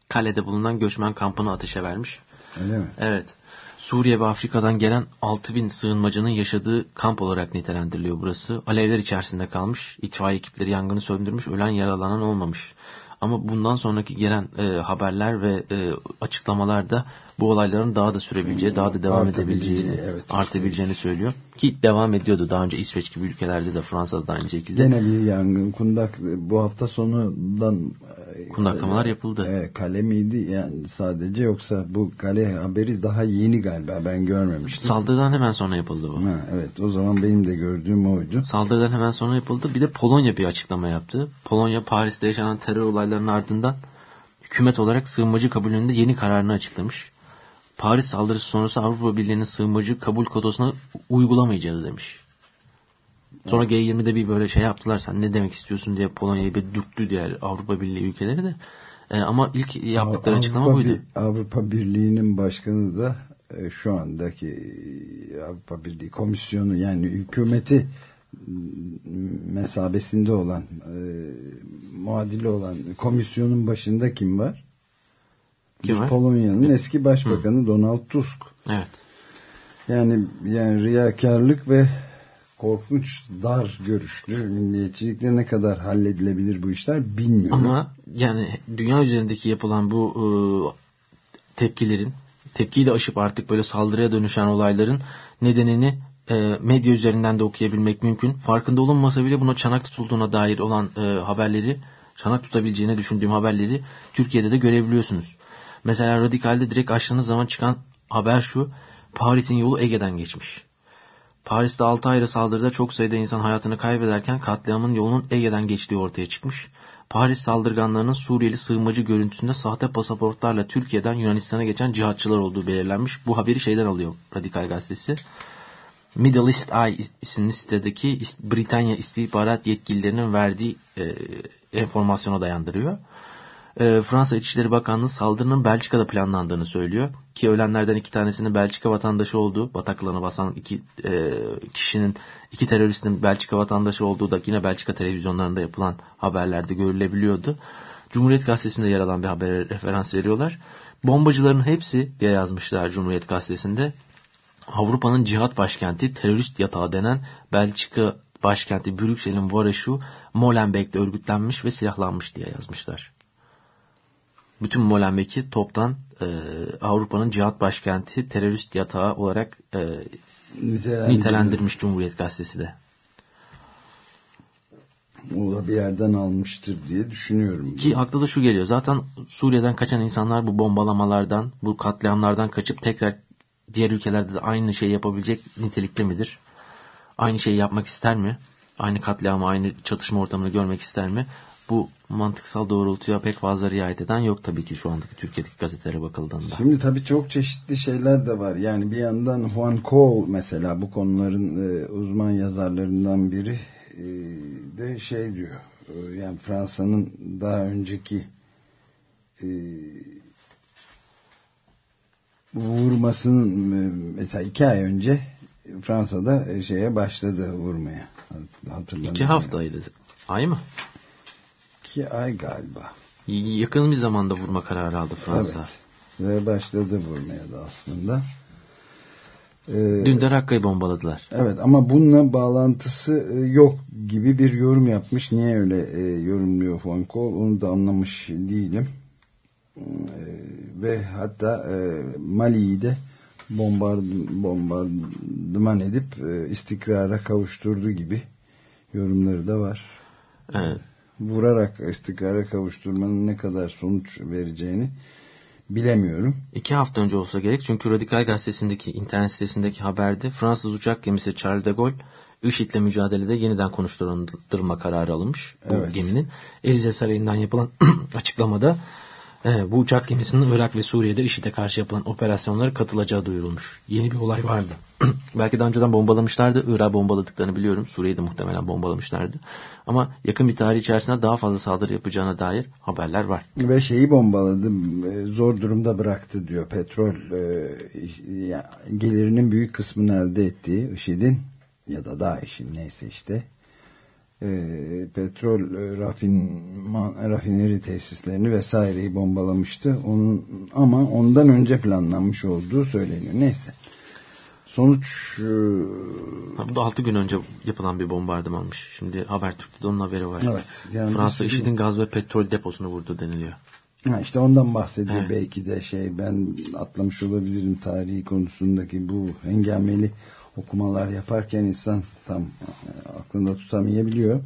kalede bulunan göçmen kampını ateşe vermiş. Öyle mi? Evet. Suriye ve Afrika'dan gelen 6000 sığınmacının yaşadığı kamp olarak nitelendiriliyor burası. Alevler içerisinde kalmış. İtfaiye ekipleri yangını söndürmüş. Ölen yaralanan olmamış. Ama bundan sonraki gelen e, haberler ve e, açıklamalarda bu olayların daha da sürebileceği, daha da devam edebileceğini, evet. artabileceğini söylüyor. Ki devam ediyordu daha önce İsveç gibi ülkelerde de Fransa'da da aynı şekilde. Gene bir yangın kundak bu hafta sonundan e, Kundaklamalar yapıldı. Evet, kale miydi yani sadece yoksa bu kale haberi daha yeni galiba ben görmemiştim. Saldırıdan hemen sonra yapıldı bu. Ha, evet o zaman benim de gördüğüm oydu. Saldırıdan hemen sonra yapıldı. Bir de Polonya bir açıklama yaptı. Polonya Paris'te yaşanan terör olaylarının ardından hükümet olarak sığınmacı kabulünde yeni kararını açıklamış. Paris saldırısı sonrası Avrupa Birliği'nin sığınmacı kabul kodosunu uygulamayacağız demiş. Sonra G20'de bir böyle şey yaptılar. Sen ne demek istiyorsun diye Polonya'yı bir dürttü diğer Avrupa Birliği ülkeleri de. E, ama ilk yaptıkları Avrupa açıklama buydu. Bir- Avrupa Birliği'nin başkanı da e, şu andaki e, Avrupa Birliği komisyonu yani hükümeti mesabesinde olan e, muadili olan komisyonun başında kim var? Kim? Polonya'nın eski başbakanı Donald Tusk. Evet. Yani yani riyakarlık ve korkunç dar görüşlü milliyetçilikle ne kadar halledilebilir bu işler bilmiyorum. Ama yani dünya üzerindeki yapılan bu e, tepkilerin tepkiyi de aşıp artık böyle saldırıya dönüşen olayların nedenini e, medya üzerinden de okuyabilmek mümkün. Farkında olunmasa bile buna çanak tutulduğuna dair olan e, haberleri, çanak tutabileceğini düşündüğüm haberleri Türkiye'de de görebiliyorsunuz. Mesela Radikal'de direkt açtığınız zaman çıkan haber şu. Paris'in yolu Ege'den geçmiş. Paris'te 6 ayrı saldırıda çok sayıda insan hayatını kaybederken katliamın yolunun Ege'den geçtiği ortaya çıkmış. Paris saldırganlarının Suriyeli sığınmacı görüntüsünde sahte pasaportlarla Türkiye'den Yunanistan'a geçen cihatçılar olduğu belirlenmiş. Bu haberi şeyden alıyor Radikal Gazetesi. Middle East Eye isimli sitedeki Britanya istihbarat yetkililerinin verdiği e, enformasyona dayandırıyor. E, Fransa İçişleri Bakanlığı saldırının Belçika'da planlandığını söylüyor. Ki ölenlerden iki tanesinin Belçika vatandaşı olduğu, Bataklan'ı basan iki e, kişinin, iki teröristin Belçika vatandaşı olduğu da yine Belçika televizyonlarında yapılan haberlerde görülebiliyordu. Cumhuriyet Gazetesi'nde yer alan bir habere referans veriyorlar. Bombacıların hepsi diye yazmışlar Cumhuriyet Gazetesi'nde. Avrupa'nın cihat başkenti terörist yatağı denen Belçika başkenti Brüksel'in Vareşu Molenbeek'te örgütlenmiş ve silahlanmış diye yazmışlar. Bütün Molenbeek'i toptan e, Avrupa'nın cihat başkenti terörist yatağı olarak e, Nitelendir- nitelendirmiş Cumhuriyet Gazetesi de. O da bir yerden almıştır diye düşünüyorum. Ki akla da şu geliyor. Zaten Suriye'den kaçan insanlar bu bombalamalardan, bu katliamlardan kaçıp tekrar diğer ülkelerde de aynı şeyi yapabilecek nitelikte midir? Aynı şeyi yapmak ister mi? Aynı katliamı, aynı çatışma ortamını görmek ister mi? Bu mantıksal doğrultuya pek fazla riayet eden yok tabii ki şu andaki Türkiye'deki gazetelere bakıldığında. Şimdi tabii çok çeşitli şeyler de var. Yani bir yandan Juan Cole mesela bu konuların e, uzman yazarlarından biri e, de şey diyor. e, yani Fransa'nın daha önceki e, vurmasının e, mesela iki ay önce Fransa'da e, şeye başladı vurmaya. Hatırlamıyorum. İki haftaydı. Ay mı? İki ay galiba. Yakın bir zamanda vurma kararı aldı Fransa. Evet. Ve başladı vurmaya da aslında. Ee, Dün de Rakka'yı bombaladılar. Evet ama bununla bağlantısı e, yok gibi bir yorum yapmış. Niye öyle e, yorumluyor Juan Cole onu da anlamış değilim. E, ve hatta e, Mali'yi de bombard, bombardıman edip e, istikrara kavuşturdu gibi yorumları da var. Evet. Vurarak istikrara kavuşturmanın ne kadar sonuç vereceğini bilemiyorum. İki hafta önce olsa gerek çünkü Radikal Gazetesi'ndeki internet sitesindeki haberde Fransız uçak gemisi Charles de Gaulle IŞİD'le mücadelede yeniden konuşturulma kararı alınmış bu Evet. geminin. Elize Sarayı'ndan yapılan açıklamada e, bu uçak gemisinin Irak ve Suriye'de IŞİD'e karşı yapılan operasyonlara katılacağı duyurulmuş. Yeni bir olay vardı. Belki daha önceden bombalamışlardı. Irak'ı bombaladıklarını biliyorum. Suriye'de muhtemelen bombalamışlardı. Ama yakın bir tarih içerisinde daha fazla saldırı yapacağına dair haberler var. Ve şeyi bombaladı, e, zor durumda bıraktı diyor. Petrol e, gelirinin büyük kısmını elde ettiği IŞİD'in ya da DAEŞ'in neyse işte e, petrol e, rafinman, rafineri tesislerini vesaireyi bombalamıştı. Onun, ama ondan önce planlanmış olduğu söyleniyor. Neyse. Sonuç... E, Ha, bu da 6 gün önce yapılan bir bombardımanmış. Şimdi Habertürk'te de onun haberi var. Evet, yani Fransa IŞİD'in gaz ve petrol deposunu vurdu deniliyor. Ha işte ondan bahsediyor Evet. belki de şey ben atlamış olabilirim tarihi konusundaki bu engelmeli okumalar yaparken insan tam e, aklında tutamayabiliyor.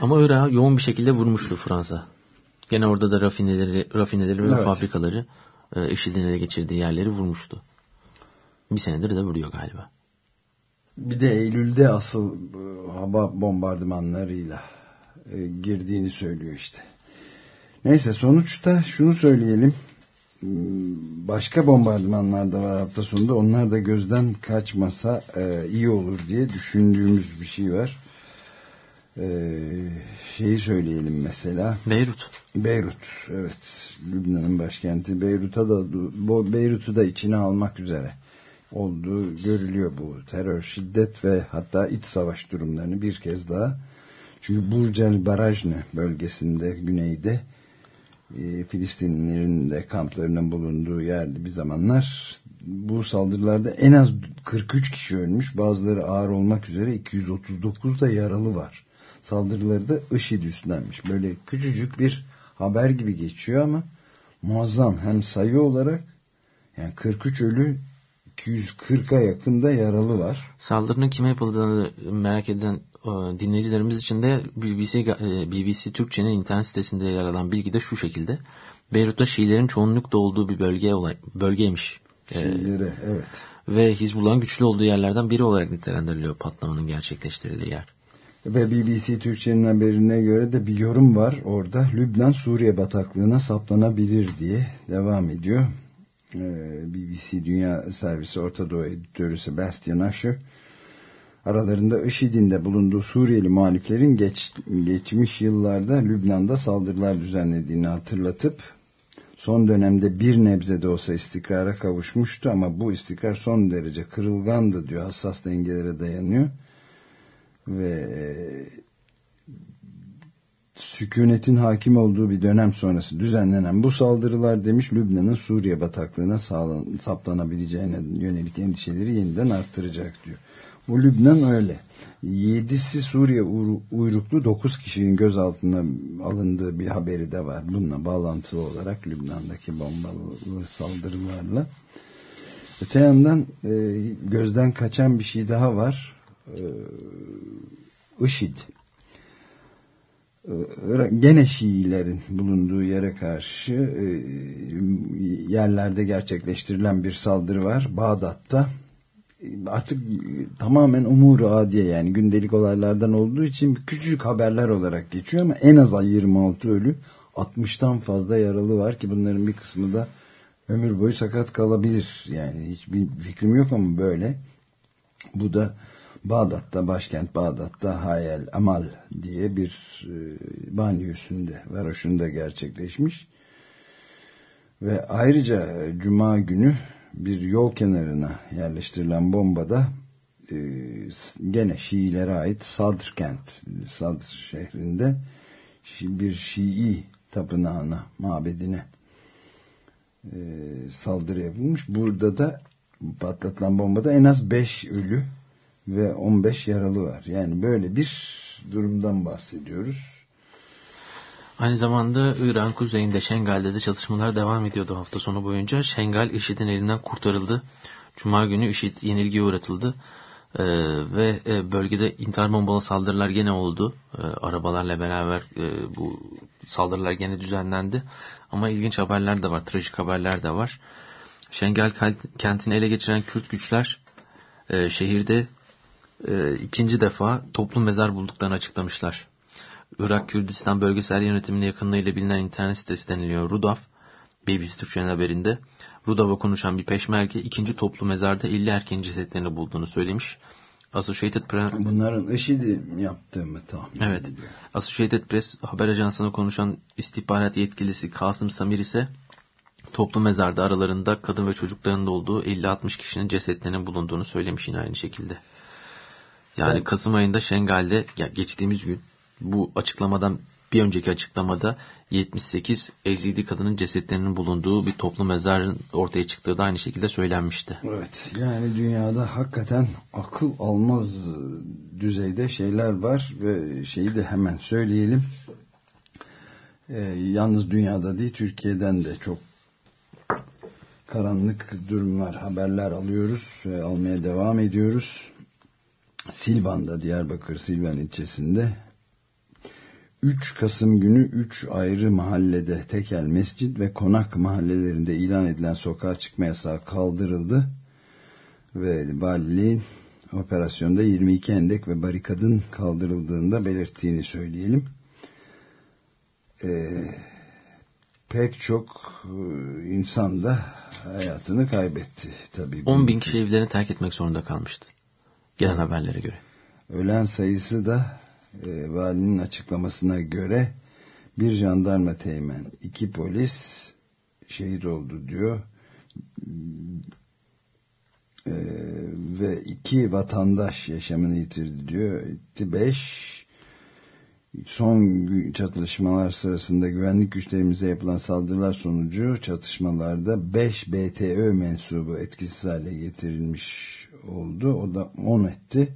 Ama Irak'a yoğun bir şekilde vurmuştu Fransa. Gene orada da rafineleri, rafineleri ve Evet. fabrikaları e, IŞİD'in ele geçirdiği yerleri vurmuştu. Bir senedir de vuruyor galiba. Bir de Eylül'de asıl e, hava bombardımanlarıyla e, girdiğini söylüyor işte. Neyse sonuçta şunu söyleyelim. Başka bombardımanlar da var hafta sonunda. Onlar da gözden kaçmasa e, iyi olur diye düşündüğümüz bir şey var. E, şeyi söyleyelim mesela. Beyrut. Beyrut, evet. Lübnan'ın başkenti. Beyrut'a da bu Beyrut'u da içine almak üzere olduğu görülüyor bu terör, şiddet ve hatta iç savaş durumlarını bir kez daha. Çünkü Burcel Barajne bölgesinde güneyde e, Filistinlilerin de kamplarının bulunduğu yerde bir zamanlar bu saldırılarda en az 43 kişi ölmüş. Bazıları ağır olmak üzere 239 da yaralı var. Saldırıları da IŞİD üstlenmiş. Böyle küçücük bir haber gibi geçiyor ama muazzam hem sayı olarak yani 43 ölü 240'a yakında yaralı var. Saldırının kime yapıldığını merak eden dinleyicilerimiz için de BBC, e, BBC Türkçe'nin internet sitesinde yer alan bilgi de şu şekilde. Beyrut'ta Şiilerin çoğunlukta olduğu bir bölge bölgeymiş. E, Şeyleri, evet. ve Hizbullah'ın güçlü olduğu yerlerden biri olarak nitelendiriliyor patlamanın gerçekleştirildiği yer. Ve BBC Türkçe'nin haberine göre de bir yorum var orada. Lübnan Suriye bataklığına saplanabilir diye devam ediyor. BBC Dünya Servisi Orta Doğu Editörü Sebastian Asher aralarında IŞİD'in de bulunduğu Suriyeli muhaliflerin geç, geçmiş yıllarda Lübnan'da saldırılar düzenlediğini hatırlatıp son dönemde bir nebze de olsa istikrara kavuşmuştu ama bu istikrar son derece kırılgandı diyor hassas dengelere dayanıyor ve e, sükunetin hakim olduğu bir dönem sonrası düzenlenen bu saldırılar demiş Lübnan'ın Suriye bataklığına sağlan, saplanabileceğine yönelik endişeleri yeniden arttıracak diyor. Bu Lübnan öyle. Yedisi Suriye uyruklu dokuz kişinin gözaltına alındığı bir haberi de var. Bununla bağlantılı olarak Lübnan'daki bombalı saldırılarla. Öte yandan e, gözden kaçan bir şey daha var. E, IŞİD gene Şiilerin bulunduğu yere karşı e, yerlerde gerçekleştirilen bir saldırı var. Bağdat'ta artık tamamen umur adiye yani gündelik olaylardan olduğu için küçücük haberler olarak geçiyor ama en az 26 ölü 60'tan fazla yaralı var ki bunların bir kısmı da ömür boyu sakat kalabilir. Yani hiçbir fikrim yok ama böyle. Bu da Bağdat'ta, başkent Bağdat'ta Hayal Amal diye bir e, banyosunda, varoşunda gerçekleşmiş. Ve ayrıca Cuma günü bir yol kenarına yerleştirilen bombada e, gene Şiilere ait Sadr kent, Sadr şehrinde bir Şii tapınağına, mabedine e, saldırı yapılmış. Burada da patlatılan bombada en az 5 ölü ve 15 yaralı var. Yani böyle bir durumdan bahsediyoruz. Aynı zamanda İran kuzeyinde Şengal'de de çatışmalar devam ediyordu hafta sonu boyunca. Şengal IŞİD'in elinden kurtarıldı. Cuma günü IŞİD yenilgiye uğratıldı. Ee, ve e, bölgede intihar bombalı saldırılar gene oldu. Ee, arabalarla beraber e, bu saldırılar gene düzenlendi. Ama ilginç haberler de var, trajik haberler de var. Şengal kentini ele geçiren Kürt güçler e, şehirde e, ikinci defa toplu mezar bulduklarını açıklamışlar. Irak Kürdistan Bölgesel Yönetimine yakınlığıyla bilinen internet sitesi deniliyor Rudaf. BBC Türkçe'nin haberinde. Rudaf'a konuşan bir peşmerge ikinci toplu mezarda 50 erkeğin cesetlerini bulduğunu söylemiş. Associated Press... Bunların IŞİD'i yaptığımı tahmin Evet. ediyor. Associated Press haber ajansına konuşan istihbarat yetkilisi Kasım Samir ise toplu mezarda aralarında kadın ve çocukların da olduğu 50-60 kişinin cesetlerinin bulunduğunu söylemiş yine aynı şekilde. Yani Kasım ayında Şengal'de ya geçtiğimiz gün bu açıklamadan bir önceki açıklamada 78 Ezidi kadının cesetlerinin bulunduğu bir toplu mezarın ortaya çıktığı da aynı şekilde söylenmişti. Evet yani dünyada hakikaten akıl almaz düzeyde şeyler var ve şeyi de hemen söyleyelim. Ee, yalnız dünyada değil Türkiye'den de çok karanlık durumlar haberler alıyoruz ve almaya devam ediyoruz. Silvan'da Diyarbakır Silvan ilçesinde 3 Kasım günü 3 ayrı mahallede Tekel Mescid ve Konak mahallelerinde ilan edilen sokağa çıkma yasağı kaldırıldı. Ve valiliğin operasyonda 22 endek ve barikadın kaldırıldığında belirttiğini söyleyelim. Ee, pek çok e, insan da hayatını kaybetti. Tabii 10 bin kişi evlerini terk etmek zorunda kalmıştı. Gelen haberlere göre. Ölen sayısı da e, valinin açıklamasına göre bir jandarma teğmen, iki polis şehit oldu diyor. E, ve iki vatandaş yaşamını yitirdi diyor. Beş son çatışmalar sırasında güvenlik güçlerimize yapılan saldırılar sonucu çatışmalarda 5 BTÖ mensubu etkisiz hale getirilmiş oldu. O da 10 etti.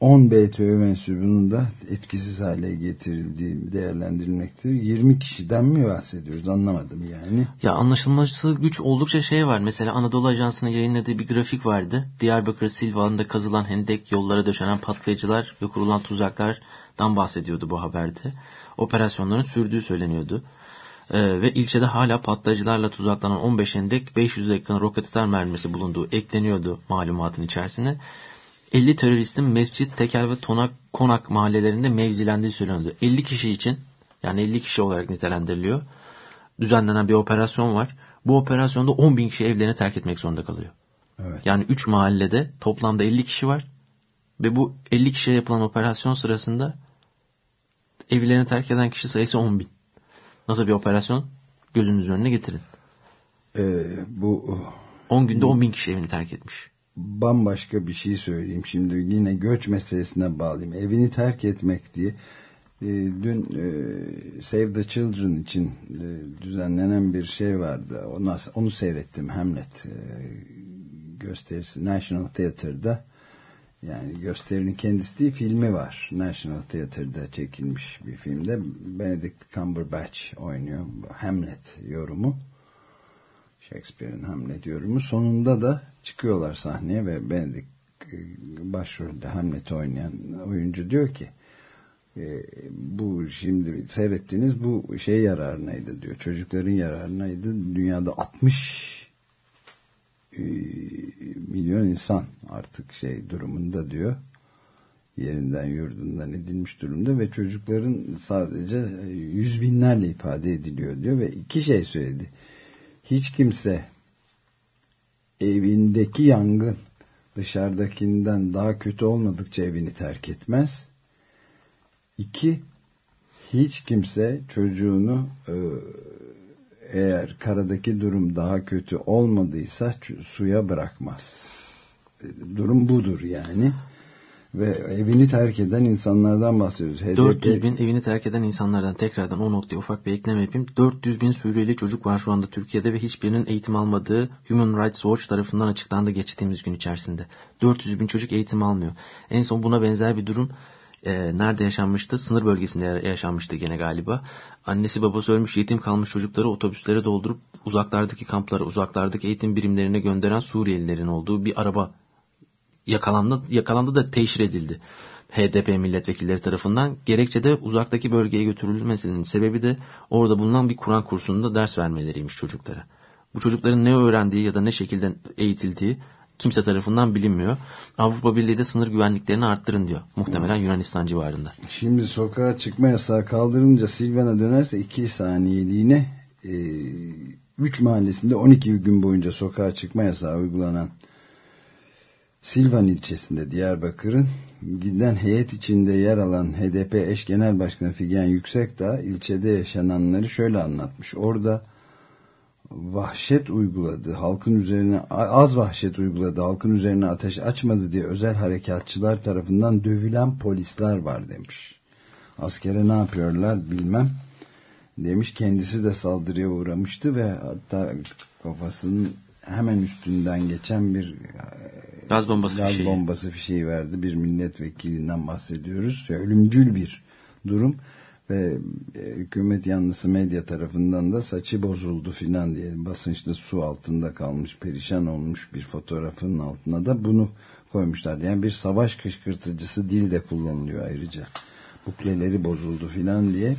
10 BTÖ mensubunun da etkisiz hale getirildiği değerlendirilmektedir. 20 kişiden mi bahsediyoruz anlamadım yani. Ya anlaşılması güç oldukça şey var. Mesela Anadolu Ajansı'nın yayınladığı bir grafik vardı. Diyarbakır Silvan'da kazılan hendek, yollara döşenen patlayıcılar ve kurulan tuzaklardan bahsediyordu bu haberde. Operasyonların sürdüğü söyleniyordu. Ee, ve ilçede hala patlayıcılarla tuzaklanan 15 hendek, 500'e yakın roket atar mermisi bulunduğu ekleniyordu malumatın içerisine. 50 teröristin Mescit, Tekel ve Tonak, Konak mahallelerinde mevzilendiği söyleniyordu. 50 kişi için yani 50 kişi olarak nitelendiriliyor. Düzenlenen bir operasyon var. Bu operasyonda 10 bin kişi evlerini terk etmek zorunda kalıyor. Evet. Yani 3 mahallede toplamda 50 kişi var. Ve bu 50 kişiye yapılan operasyon sırasında evlerini terk eden kişi sayısı 10 bin. Nasıl bir operasyon? Gözünüzün önüne getirin. Ee, bu 10 günde 10 bin kişi evini terk etmiş. Bambaşka bir şey söyleyeyim. Şimdi yine göç meselesine bağlayayım. Evini terk etmek diye e, dün e, Save the Children için e, düzenlenen bir şey vardı. Onu, seyrettim Hamlet e, gösterisi National Theatre'da. Yani gösterinin kendisi değil filmi var. National Theatre'da çekilmiş bir filmde. Benedict Cumberbatch oynuyor. Hamlet yorumu. Shakespeare'in Hamlet yorumu. Sonunda da çıkıyorlar sahneye ve Benedict e, başrolde Hamlet'i oynayan oyuncu diyor ki e, bu şimdi seyrettiğiniz bu şey yararınaydı diyor. Çocukların yararınaydı. Dünyada 60 e, milyon insan artık şey durumunda diyor. Yerinden yurdundan edilmiş durumda ve çocukların sadece yüz binlerle ifade ediliyor diyor ve iki şey söyledi. Hiç kimse evindeki yangın dışarıdakinden daha kötü olmadıkça evini terk etmez. İki, hiç kimse çocuğunu e, eğer karadaki durum daha kötü olmadıysa suya bırakmaz. E, Durum budur yani. Ve evini terk eden insanlardan bahsediyoruz. HDP 400 bin evini terk eden insanlardan tekrardan o noktaya ufak bir ekleme yapayım. 400 bin Suriyeli çocuk var şu anda Türkiye'de ve hiçbirinin eğitim almadığı Human Rights Watch tarafından açıklandı geçtiğimiz gün içerisinde. 400 bin çocuk eğitim almıyor. En son buna benzer bir durum e, nerede yaşanmıştı? Sınır bölgesinde yaşanmıştı gene galiba. Annesi babası ölmüş yetim kalmış çocukları otobüslere doldurup uzaklardaki kamplara, uzaklardaki eğitim birimlerine gönderen Suriyelilerin olduğu bir araba yakalandı, yakalandı da teşhir edildi. HDP milletvekilleri tarafından gerekçe de uzaktaki bölgeye götürülmesinin sebebi de orada bulunan bir Kur'an kursunda ders vermeleriymiş çocuklara. Bu çocukların ne öğrendiği ya da ne şekilde eğitildiği kimse tarafından bilinmiyor. Avrupa Birliği de sınır güvenliklerini arttırın diyor. Muhtemelen Yunanistan civarında. Şimdi sokağa çıkma yasağı kaldırılınca Silvan'a dönerse 2 saniyeliğine 3 mahallesinde 12 gün boyunca sokağa çıkma yasağı uygulanan Silvan ilçesinde Diyarbakır'ın giden heyet içinde yer alan HDP eş genel başkanı Figen Yüksekdağ ilçede yaşananları şöyle anlatmış. Orada vahşet uyguladı, halkın üzerine az vahşet uyguladı, halkın üzerine ateş açmadı diye özel harekatçılar tarafından dövülen polisler var demiş. Askere ne yapıyorlar bilmem demiş. Kendisi de saldırıya uğramıştı ve hatta kafasının hemen üstünden geçen bir gaz bombası, gaz fişeği. bombası fişeği verdi. Bir milletvekilinden bahsediyoruz. Ölümcül bir durum ve e, hükümet yanlısı medya tarafından da saçı bozuldu filan diye basınçta su altında kalmış perişan olmuş bir fotoğrafın altına da bunu koymuşlar. Yani bir savaş kışkırtıcısı dil de kullanılıyor ayrıca. Bukleleri bozuldu filan diye.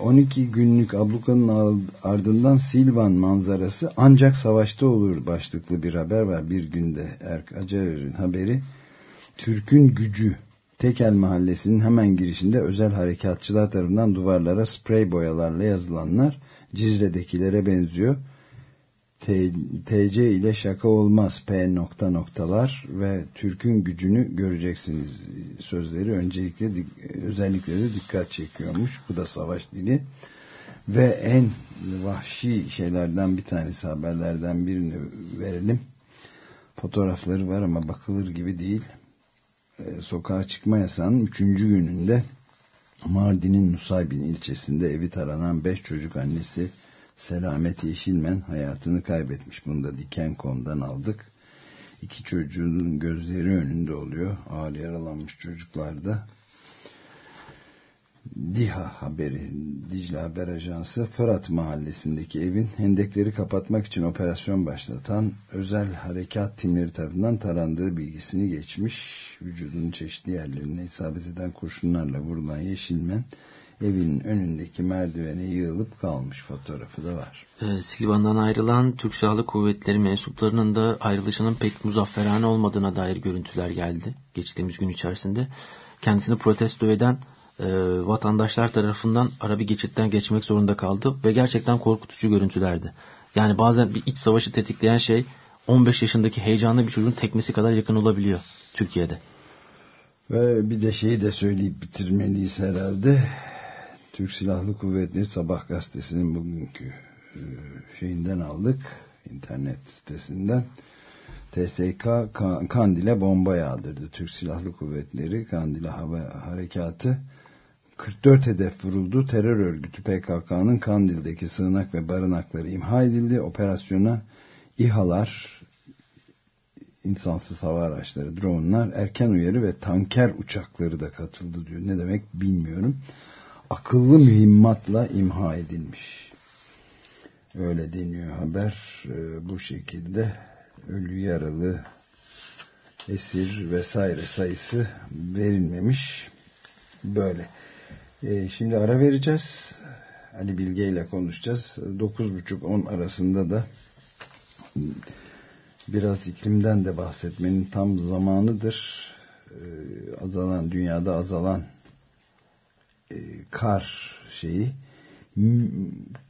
12 e, günlük ablukanın ardından Silvan manzarası ancak savaşta olur başlıklı bir haber var. Bir günde Erk Acar'ın haberi. Türk'ün gücü Tekel mahallesinin hemen girişinde özel harekatçılar tarafından duvarlara sprey boyalarla yazılanlar Cizre'dekilere benziyor. TC ile şaka olmaz P nokta noktalar ve Türk'ün gücünü göreceksiniz sözleri öncelikle özellikle de dikkat çekiyormuş. Bu da savaş dili. Ve en vahşi şeylerden bir tanesi haberlerden birini verelim. Fotoğrafları var ama bakılır gibi değil. Ee, sokağa çıkma yasağının 3. gününde Mardin'in Nusaybin ilçesinde evi taranan 5 çocuk annesi Selamet Yeşilmen hayatını kaybetmiş. Bunu da Diken.com'dan aldık. İki çocuğun gözleri önünde oluyor. Ağır yaralanmış çocuklar da. DİHA haberi, Dicle Haber Ajansı Fırat mahallesindeki evin hendekleri kapatmak için operasyon başlatan özel harekat timleri tarafından tarandığı bilgisini geçmiş. Vücudunun çeşitli yerlerine isabet eden kurşunlarla vurulan Yeşilmen evinin önündeki merdivene yığılıp kalmış fotoğrafı da var. Ee, Silvan'dan ayrılan Türk Silahlı Kuvvetleri mensuplarının da ayrılışının pek muzafferane olmadığına dair görüntüler geldi geçtiğimiz gün içerisinde. Kendisini protesto eden e, vatandaşlar tarafından ara bir geçitten geçmek zorunda kaldı ve gerçekten korkutucu görüntülerdi. Yani bazen bir iç savaşı tetikleyen şey 15 yaşındaki heyecanlı bir çocuğun tekmesi kadar yakın olabiliyor Türkiye'de. Ve bir de şeyi de söyleyip bitirmeliyiz herhalde. Türk Silahlı Kuvvetleri Sabah Gazetesi'nin bugünkü e, şeyinden aldık. internet sitesinden. TSK Kandil'e bomba yağdırdı. Türk Silahlı Kuvvetleri Kandil'e harekatı 44 hedef vuruldu. Terör örgütü PKK'nın Kandil'deki sığınak ve barınakları imha edildi. Operasyona İHA'lar, insansız hava araçları, dronlar, erken uyarı ve tanker uçakları da katıldı diyor. Ne demek bilmiyorum. Akıllı mühimmatla imha edilmiş. Öyle deniyor haber. Ee, bu şekilde ölü yaralı esir vesaire sayısı verilmemiş. Böyle. Ee, şimdi ara vereceğiz. Ali Bilge ile konuşacağız. 9.30-10 arasında da biraz iklimden de bahsetmenin tam zamanıdır. Ee, azalan dünyada azalan kar şeyi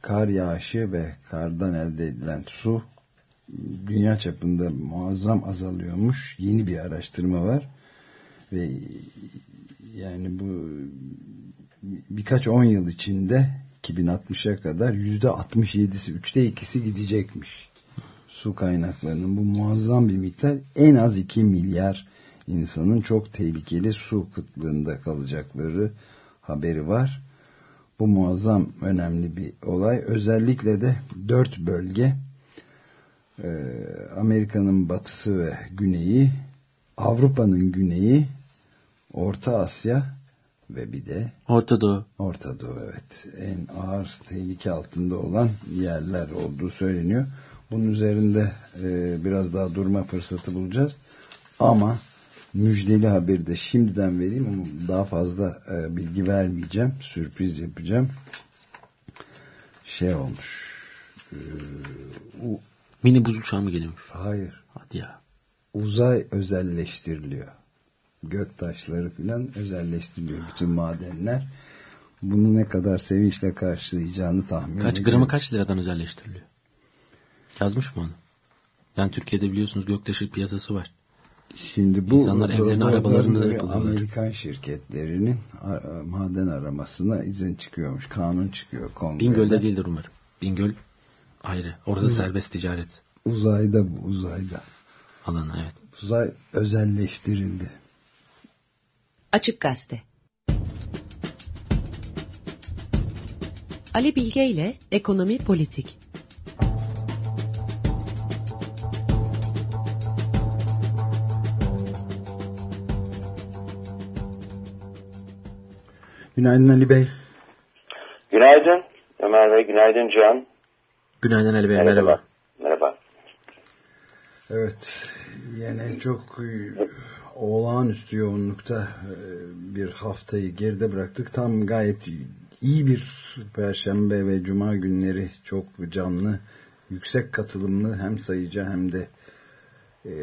kar yağışı ve kardan elde edilen su dünya çapında muazzam azalıyormuş. Yeni bir araştırma var. Ve yani bu birkaç on yıl içinde 2060'a kadar yüzde 67'si, üçte ikisi gidecekmiş. Su kaynaklarının bu muazzam bir miktar en az 2 milyar insanın çok tehlikeli su kıtlığında kalacakları haberi var. Bu muazzam önemli bir olay. Özellikle de dört bölge e, Amerika'nın batısı ve güneyi, Avrupa'nın güneyi, Orta Asya ve bir de Orta Doğu. Orta Doğu evet. En ağır tehlike altında olan yerler olduğu söyleniyor. Bunun üzerinde e, biraz daha durma fırsatı bulacağız. Ama müjdeli haberi de şimdiden vereyim ama daha fazla e, bilgi vermeyeceğim. Sürpriz yapacağım. Şey olmuş. E, Mini buz uçağı mı geliyormuş? Hayır. Hadi ya. Uzay özelleştiriliyor. Gök taşları filan özelleştiriliyor. Bütün madenler. Bunu ne kadar sevinçle karşılayacağını tahmin Kaç ediyorum. Gramı kaç liradan özelleştiriliyor? Yazmış mı onu? Yani Türkiye'de biliyorsunuz göktaşı piyasası var. Şimdi bu İnsanlar evlerini arabalarını yapıyorlar. Amerikan şirketlerinin maden aramasına izin çıkıyormuş. Kanun çıkıyor. Kongrede. Bingöl'de değildir umarım. Bingöl ayrı. Orada serbest ticaret Uzayda bu uzayda. alanı evet. Uzay özelleştirildi. Açık Gazete Ali Bilge ile Ekonomi Politik Günaydın Ali Bey. Günaydın Ömer Bey, günaydın Can. Günaydın Ali Bey merhaba. Merhaba. Evet, yine çok e, olağanüstü yoğunlukta e, bir haftayı geride bıraktık. Tam gayet iyi bir Perşembe ve Cuma günleri çok canlı, yüksek katılımlı hem sayıca hem de e,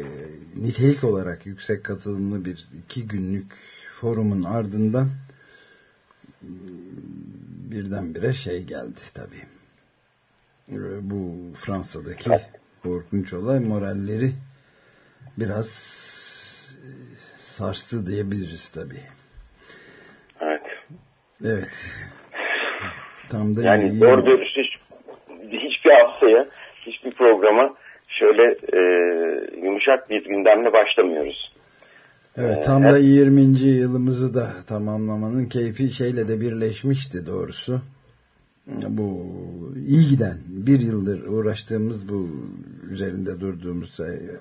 nitelik olarak yüksek katılımlı bir iki günlük forumun ardından birdenbire şey geldi tabii. E, Bu Fransa'daki korkunç olay moralleri biraz e, sarstı diyebiliriz tabii. Evet. Evet. Tam da Yani iyi- doğru dürüst hiç, hiçbir haftaya, hiçbir programa şöyle e, yumuşak bir gündemle başlamıyoruz. Evet tam da 20. yılımızı da tamamlamanın keyfi şeyle de birleşmişti doğrusu. Bu iyi giden bir yıldır uğraştığımız bu üzerinde durduğumuz e,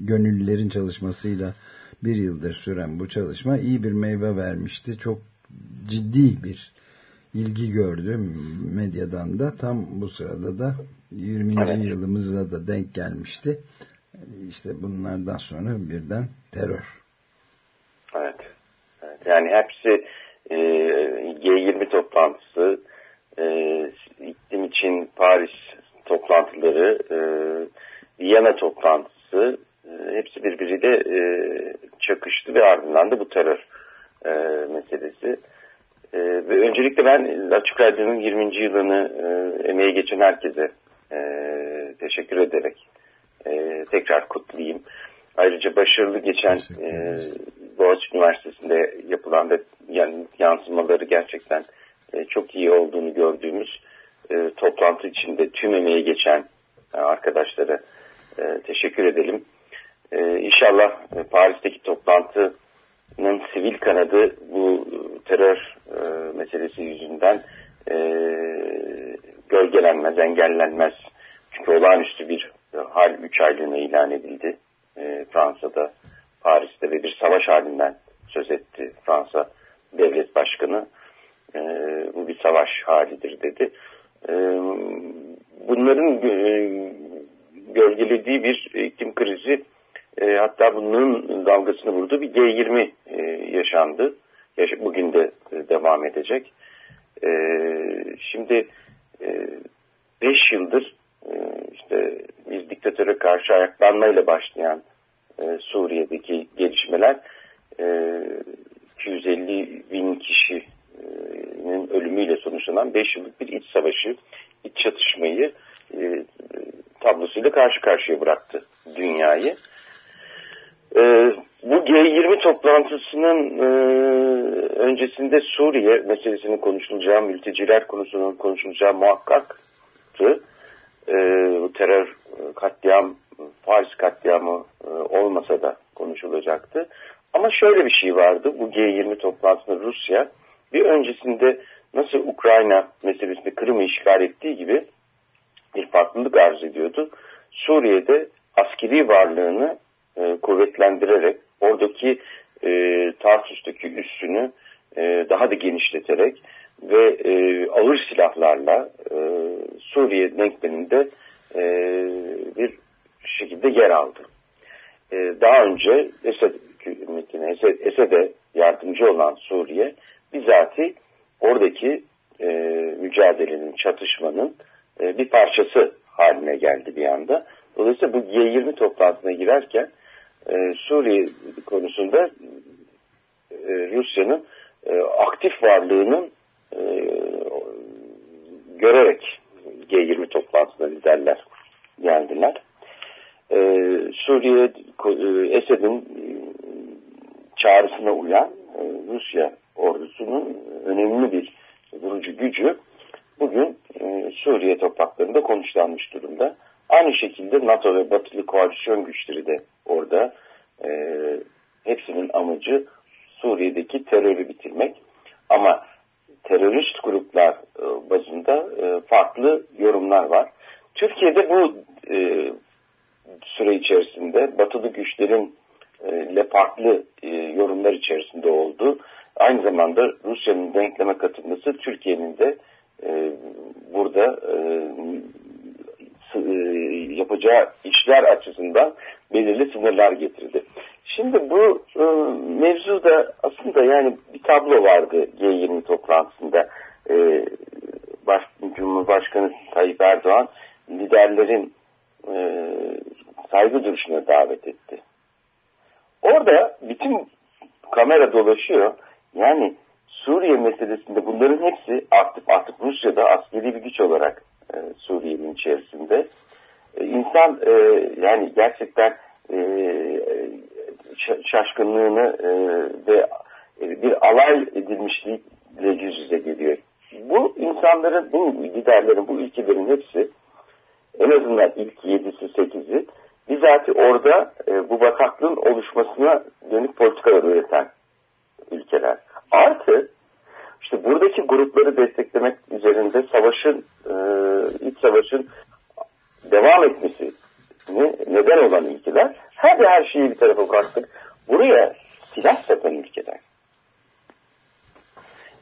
gönüllülerin çalışmasıyla bir yıldır süren bu çalışma iyi bir meyve vermişti. Çok ciddi bir ilgi gördü medyadan da tam bu sırada da 20. Evet. yılımıza da denk gelmişti. İşte bunlardan sonra birden terör. Evet. evet. Yani hepsi e, G20 toplantısı, e, iklim için Paris toplantıları, e, Viyana toplantısı e, hepsi birbiriyle e, çakıştı ve ardından da bu terör e, meselesi. E, ve öncelikle ben Açık Radyo'nun 20. yılını e, emeğe geçen herkese e, teşekkür ederek e, tekrar kutlayayım. Ayrıca başarılı geçen e. Boğaziçi Üniversitesi'nde yapılan ve yani yansımaları gerçekten e, çok iyi olduğunu gördüğümüz e, toplantı içinde tüm emeği geçen e, arkadaşlara e, teşekkür edelim. E, inşallah e, Paris'teki toplantının sivil kanadı bu e, terör e, meselesi yüzünden e, gölgelenmez, engellenmez. Çünkü olağanüstü bir hal 3 aylığına ilan edildi e, Fransa'da, Paris'te ve bir savaş halinden söz etti Fransa devlet başkanı. E, bu bir savaş halidir dedi. E, bunların e, gölgelediği bir iklim krizi e, hatta bunun dalgasını vurduğu bir G20 e, yaşandı. Yaş- Bugün de e, devam edecek. E, şimdi 5 yıldır e, işte bir diktatöre karşı ayaklanmayla başlayan e, Suriye'deki gelişmeler e, 250 bin kişinin ölümüyle sonuçlanan 5 yıllık bir iç savaşı, iç çatışmayı e, tablosuyla karşı karşıya bıraktı dünyayı. E, bu G20 toplantısının e, öncesinde Suriye meselesinin konuşulacağı, mülteciler konusunun konuşulacağı muhakkaktı. E, bu terör e, katliam, Paris katliamı e, olmasa da konuşulacaktı. Ama şöyle bir şey vardı bu G20 toplantısında Rusya bir öncesinde nasıl Ukrayna meselesinde Kırım'ı işgal ettiği gibi bir farklılık arz ediyordu. Suriye'de askeri varlığını e, kuvvetlendirerek oradaki e, Tarsus'taki üssünü e, daha da genişleterek ve e, ağır silahlarla e, Suriye denkleminde e, bir şekilde yer aldı. E, daha önce Esed hükümetine, Esed, Esed'e yardımcı olan Suriye bizatihi oradaki e, mücadelenin, çatışmanın e, bir parçası haline geldi bir anda. Dolayısıyla bu G20 toplantısına girerken e, Suriye konusunda e, Rusya'nın aktif varlığının görerek G20 toplantısına liderler geldiler. E, Suriye e, Esed'in e, çağrısına uyan e, Rusya ordusunun önemli bir vurucu gücü bugün e, Suriye topraklarında konuşlanmış durumda. Aynı şekilde NATO ve batılı koalisyon güçleri de orada. E, hepsinin amacı Suriye'deki terörü bitirmek. Ama terörist gruplar e, bazında e, farklı yorumlar var. Türkiye'de bu e, batılı güçlerin e, ile farklı e, yorumlar içerisinde oldu. Aynı zamanda Rusya'nın denkleme katılması Türkiye'nin de e, burada yapacağı işler açısından belirli sınırlar getirdi. Şimdi bu e, mevzuda aslında yani bir tablo vardı G20 toplantısında. E, baş, Cumhurbaşkanı Tayyip Erdoğan liderlerin saygı duruşuna davet etti. Orada bütün kamera dolaşıyor. Yani Suriye meselesinde bunların hepsi artık artık Rusya'da askeri bir güç olarak e, Suriye'nin içerisinde. E, insan e, yani gerçekten e, şaşkınlığını e, ve e, bir alay edilmişlikle yüz yüze geliyor. Bu insanların, bu liderlerin, bu ülkelerin hepsi en azından ilk yedisi sekizi bizatihi orada e, bu bataklığın oluşmasına dönük politikalar üreten ülkeler. Artı işte buradaki grupları desteklemek üzerinde savaşın e, iç savaşın devam etmesi neden olan ülkeler hadi her şeyi bir tarafa bıraktık. Buraya silah satan ülkeler.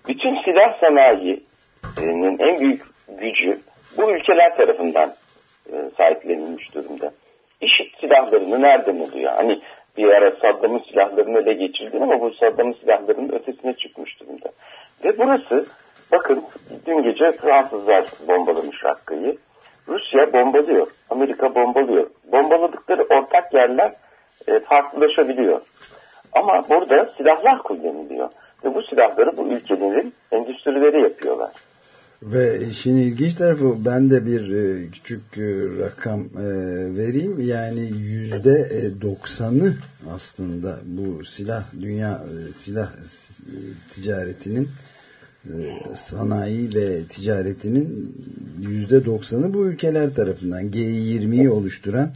Bütün silah sanayinin en büyük gücü bu ülkeler tarafından e, sahiplenilmiş durumda. İşit silahlarını nereden oluyor? Hani bir ara Saddam'ın silahlarını ele geçirdi ama bu Saddam'ın silahlarının ötesine çıkmış durumda. Ve burası bakın dün gece Fransızlar bombalamış Rakka'yı. Rusya bombalıyor. Amerika bombalıyor. Bombaladıkları ortak yerler e, farklılaşabiliyor. Ama burada silahlar kullanılıyor. Ve bu silahları bu ülkelerin endüstrileri yapıyorlar. Ve işin ilginç tarafı ben de bir e, küçük e, rakam e, vereyim. Yani yüzde doksanı aslında bu silah dünya silah ticaretinin sanayi ve ticaretinin yüzde doksanı bu ülkeler tarafından G20'yi oluşturan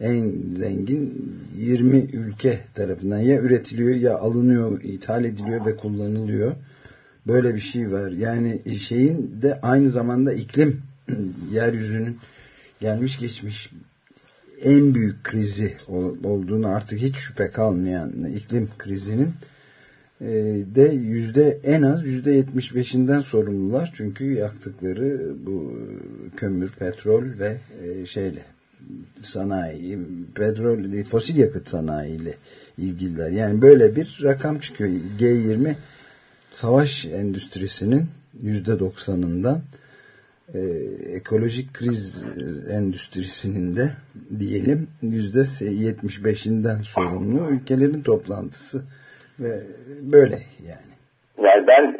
en zengin 20 ülke tarafından ya üretiliyor ya alınıyor, ithal ediliyor ve kullanılıyor. Böyle bir şey var. Yani şeyin de aynı zamanda iklim yeryüzünün gelmiş geçmiş en büyük krizi olduğunu artık hiç şüphe kalmayan iklim krizinin e, de yüzde en az yüzde yetmiş beşinden sorumlular. Çünkü yaktıkları bu kömür, petrol ve e, şeyle sanayi, petrol fosil yakıt sanayiyle ilgililer. Yani böyle bir rakam çıkıyor. G20 savaş endüstrisinin yüzde doksanından e, ekolojik kriz endüstrisinin de diyelim yüzde yetmiş beşinden sorumlu ülkelerin toplantısı ve böyle yani. Yani ben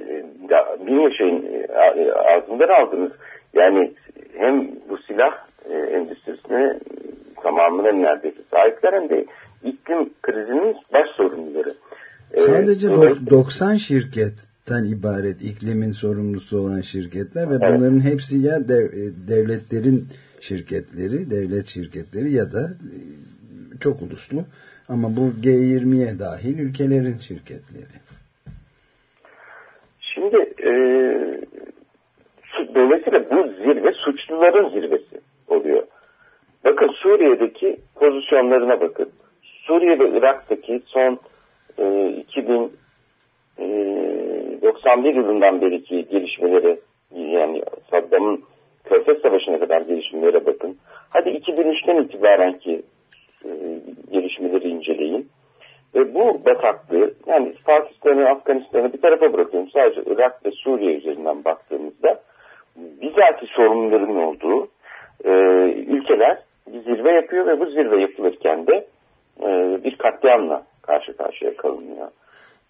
bir şeyin e, ağzından aldınız. Yani hem bu silah e, endüstrisine tamamına neredeyse sahipler hem de iklim krizinin baş sorumluları. E, Sadece ee, 90 şirketten ibaret iklimin sorumlusu olan şirketler ve evet. bunların hepsi ya dev, e, devletlerin şirketleri, devlet şirketleri ya da çok uluslu ama bu G20'ye dahil ülkelerin şirketleri. Şimdi e, dolayısıyla bu zirve suçluların zirvesi oluyor. Bakın Suriye'deki pozisyonlarına bakın. Suriye ve Irak'taki son e, 2091 e, yılından beriki gelişmeleri yani Saddam'ın Körfez Savaşı'na kadar gelişmelere bakın. Hadi 2003'ten itibaren ki e, gelişmeleri inceleyin. Ve bu bataklığı yani Pakistan'ı, Afganistan'ı bir tarafa bırakıyorum. Sadece Irak ve Suriye üzerinden baktığımızda bizatihi sorunların olduğu e, ülkeler bir zirve yapıyor ve bu zirve yapılırken de e, bir katliamla karşı karşıya kalınıyor.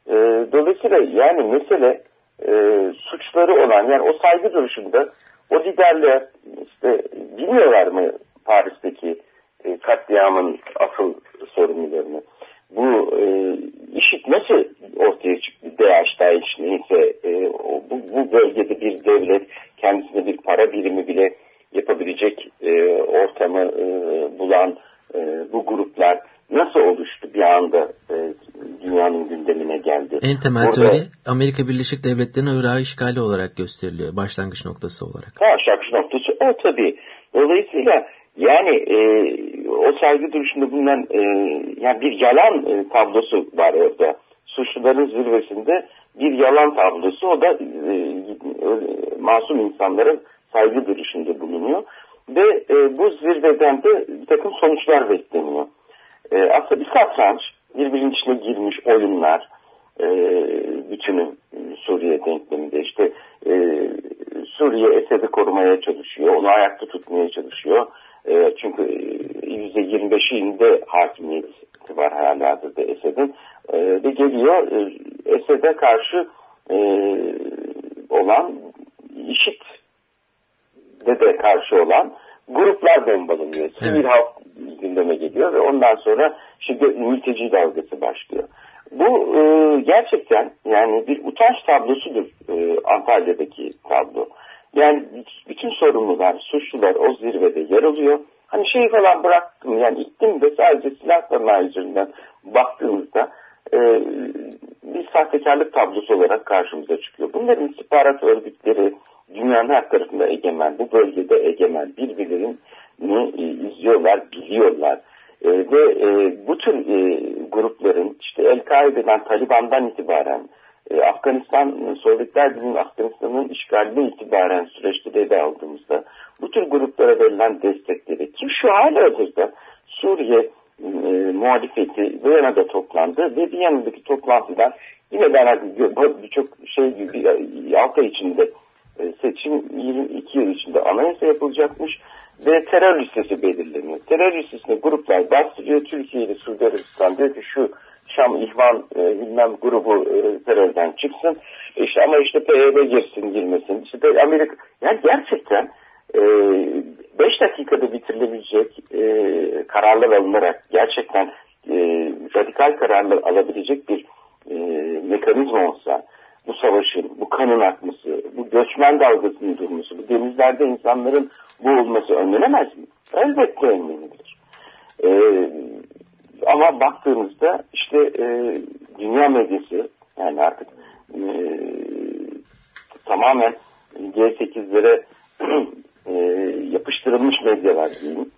E, dolayısıyla yani mesele e, suçları olan yani o saygı duruşunda o liderler işte bilmiyorlar mı Paris'teki e, katliamın asıl sorumlularını? Bu e, işit nasıl ortaya çıktı? DH, DAEŞ neyse e, bu, bu bölgede bir devlet kendisine bir ortamı e, bulan e, bu gruplar nasıl oluştu bir anda e, dünyanın gündemine geldi? En temel Burada- teori Amerika Birleşik Devletleri'nin Irak'ı işgali olarak gösteriliyor. Başlangıç noktası olarak. Ha şarkı noktası o tabii. Dolayısıyla yani e, o saygı duruşunda bulunan e, yani bir yalan e, tablosu var orada. Suçluların zirvesinde bir yalan tablosu o da e, e, masum insanlara saygı duruşunda bulunuyor. Ve e, bu zirveden de bir takım sonuçlar bekleniyor. E, aslında bir satranç, birbirinin içine girmiş oyunlar, e, bütünü e, Suriye denkleminde işte e, Suriye Esed'i korumaya çalışıyor, onu ayakta tutmaya çalışıyor. E, çünkü e, %25'inde hakimiyeti var hala da Esed'in. E, ve geliyor e, Esed'e karşı e, olan işit de de karşı olan gruplar bombalanıyor. Sivil Evet. halk gündeme geliyor ve ondan sonra şimdi mülteci dalgası başlıyor. Bu e, gerçekten yani bir utanç tablosudur e, Antalya'daki tablo. Yani bütün sorumlular, suçlular o zirvede yer alıyor. Hani şeyi falan bıraktım yani iklim ve sadece silah sanayi üzerinden baktığımızda e, bir sahtekarlık tablosu olarak karşımıza çıkıyor. Bunların istihbarat örgütleri dünyanın her tarafında egemen, bu bölgede egemen birbirlerini e, izliyorlar, biliyorlar. E, ve e, bu tür e, grupların işte El-Kaide'den, Taliban'dan itibaren e, Afganistan, Sovyetler Birliği'nin Afganistan'ın işgaline itibaren süreçte ele aldığımızda bu tür gruplara verilen destekleri ki şu hala hazırda Suriye e, muhalefeti Viyana'da toplandı ve Viyana'daki toplantıdan yine ben birçok şey gibi hafta içinde e, seçim 22 yıl içinde anayasa yapılacakmış ve terör listesi belirleniyor. Terör listesine gruplar bastırıyor. Türkiye ile Suudi Arabistan diyor ki şu Şam İhvan e, bilmem grubu e, terörden çıksın. İşte ama işte PYD girsin girmesin. İşte Amerika yani gerçekten 5 dakikada bitirilebilecek e, kararlar alınarak gerçekten e, radikal kararlar alabilecek bir e, mekanizma olsa bu savaşın, bu kanın akması, bu göçmen dalgasının durması, bu denizlerde insanların boğulması önlenemez mi? Elbette önlenebilir. E, ama baktığımızda işte e, dünya medyası yani artık e, tamamen G8'lere e, yapıştırılmış medyalar diyeyim.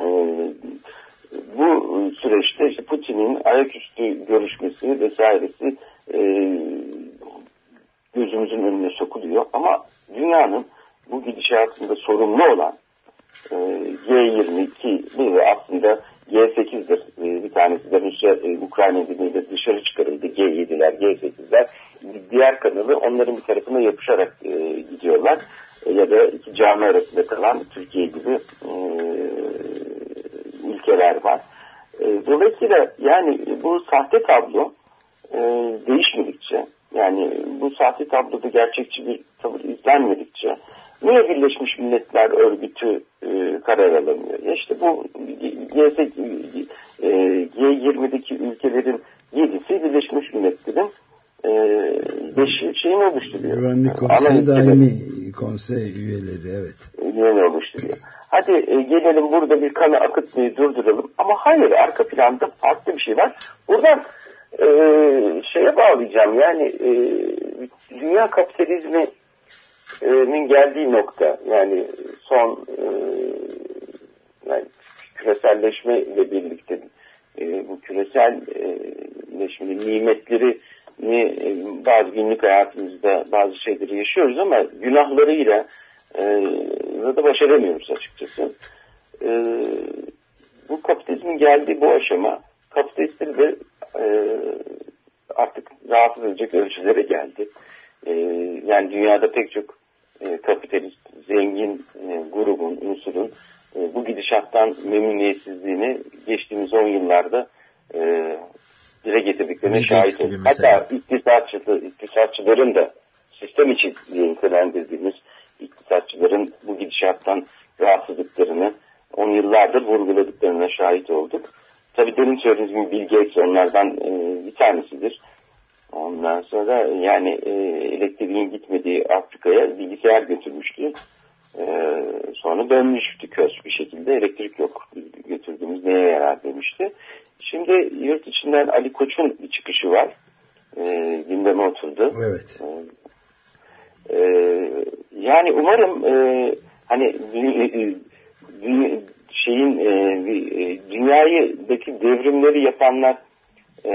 E, bu süreçte işte Putin'in ayaküstü görüşmesi vesairesi e, gözümüzün önüne sokuluyor. Ama dünyanın bu gidişatında sorumlu olan e, G22 ve aslında G8'dir. E, bir tanesi de Rusya, e, Ukrayna nedeniyle dışarı çıkarıldı. G7'ler, G8'ler. Diğer kanalı onların bir tarafına yapışarak e, gidiyorlar. E, ya da iki cami arasında kalan Türkiye gibi e, ülkeler var. E, dolayısıyla yani bu sahte tablo e, değişmedikçe yani bu sahte tabloda gerçekçi bir tavır izlenmedikçe niye Birleşmiş Milletler Örgütü e, karar alamıyor? Ya işte bu G8, e, G20'deki ülkelerin 7'si Birleşmiş Milletler'in e, beşi şeyini oluşturuyor. Güvenlik Konseyi daimi konsey üyeleri evet. yeni oluşturuyor. Hadi e, gelelim burada bir kanı akıtmayı durduralım. Ama hayır arka planda farklı bir şey var. Buradan e, şeye bağlayacağım yani e, dünya kapitalizminin geldiği nokta yani son e, yani küreselleşme ile birlikte e, bu küreselleşmenin nimetleri ni, e, bazı günlük hayatımızda bazı şeyleri yaşıyoruz ama günahlarıyla e, da başaramıyoruz açıkçası. Bu kapitalizmin geldiği bu aşama kapitalistleri de artık rahatsız edecek ölçülere geldi. E, yani dünyada pek çok e, kapitalist, zengin e, grubun, unsurun e, bu gidişattan memnuniyetsizliğini geçtiğimiz 10 yıllarda e, dile getirdiklerine şahit olduk. Hatta iktisatçı, iktisatçıların da sistem içi diye nitelendirdiğimiz iktisatçıların bu gidişattan rahatsızlıklarını 10 yıllardır vurguladıklarına şahit olduk. Tabii demin söylediğiniz gibi Bill Gates onlardan e, bir tanesidir. Ondan sonra yani e, elektriğin gitmediği Afrika'ya bilgisayar götürmüştü. E, sonra dönmüştü köz bir şekilde elektrik yok. Götürdüğümüz neye yarar demişti. Şimdi yurt içinden Ali Koç'un bir çıkışı var. E, gündeme oturdu. Evet. E, yani umarım e, hani dü- şeyin e, bir, e, dünyadaki devrimleri yapanlar e,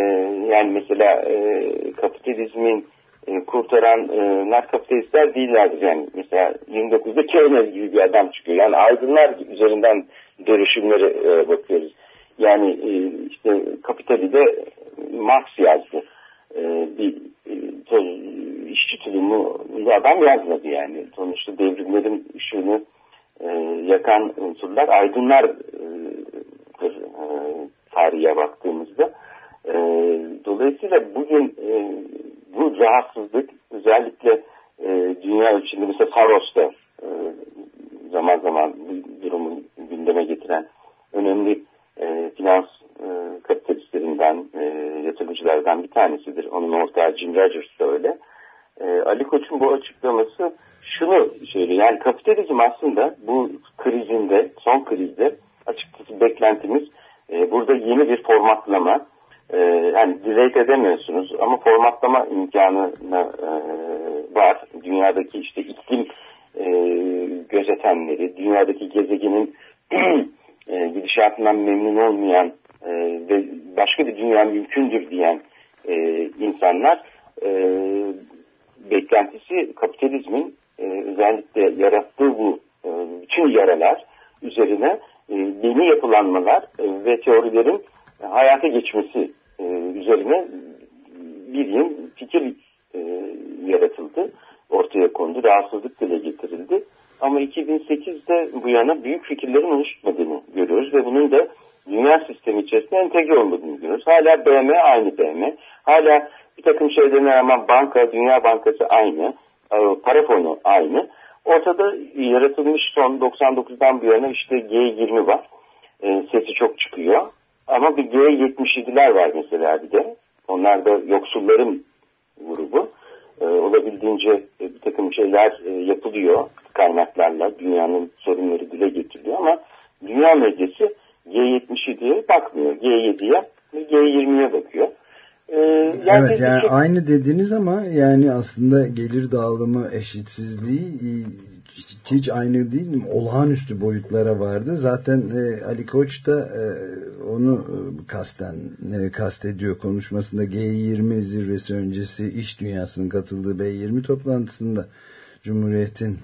yani mesela e, kapitalizmin e, kurtaranlar kapitalistler değillerdir. Yani mesela 29'da Keynes gibi bir adam çıkıyor. Yani aydınlar üzerinden dönüşümleri e, bakıyoruz. Yani e, işte kapitali de Marx yazdı. E, bir e, toz, işçi tulumu adam yazmadı yani. Sonuçta devrimlerin ışığını e, yakan unsurlar aydınlar e, e, tarihe baktığımızda. E, dolayısıyla bugün e, bu rahatsızlık özellikle e, dünya içinde mesela Saros'ta e, zaman zaman bu durumu gündeme getiren önemli e, finans e, kapitalistlerinden, e, yatırımcılardan bir tanesidir. Onun ortağı Jim Rogers da öyle. E, Ali Koç'un bu açıklaması şunu söylüyor. Yani kapitalizm aslında bu krizinde, son krizde açıkçası beklentimiz e, burada yeni bir formatlama, e, yani direkt edemiyorsunuz ama formatlama imkanı e, var. Dünyadaki işte iklim e, gözetenleri, dünyadaki gezegenin e, gidişatından memnun olmayan e, ve başka bir dünya mümkündür diyen e, insanlar e, beklentisi kapitalizmin e, özellikle yarattığı bu e, bütün yaralar üzerine e, yeni yapılanmalar e, ve teorilerin hayata geçmesi e, üzerine bir yıl fikir e, yaratıldı, ortaya kondu, rahatsızlık dile getirildi. Ama 2008'de bu yana büyük fikirlerin oluşmadığını görüyoruz ve bunun da dünya sistemi içerisinde entegre olmadığını görüyoruz. Hala BM aynı BM. Hala bir takım şeylerine rağmen banka, Dünya Bankası aynı, para fonu aynı. Ortada yaratılmış son 99'dan bu yana işte G20 var. E, sesi çok çıkıyor. Ama bir G77'ler var mesela bir de. Onlar da yoksulların grubu. E, olabildiğince e, bir takım şeyler e, yapılıyor kaynaklarla. Dünyanın sorunları dile getiriliyor ama dünya medyası G77'ye bakmıyor. G7'ye ve G20'ye bakıyor. Ee, yani evet yani şey... aynı dediniz ama yani aslında gelir dağılımı eşitsizliği hiç aynı değil mi? Olağanüstü boyutlara vardı. Zaten e, Ali Koç da e, onu e, kasten e, kastediyor konuşmasında G20 zirvesi öncesi iş dünyasının katıldığı B20 toplantısında Cumhuriyet'in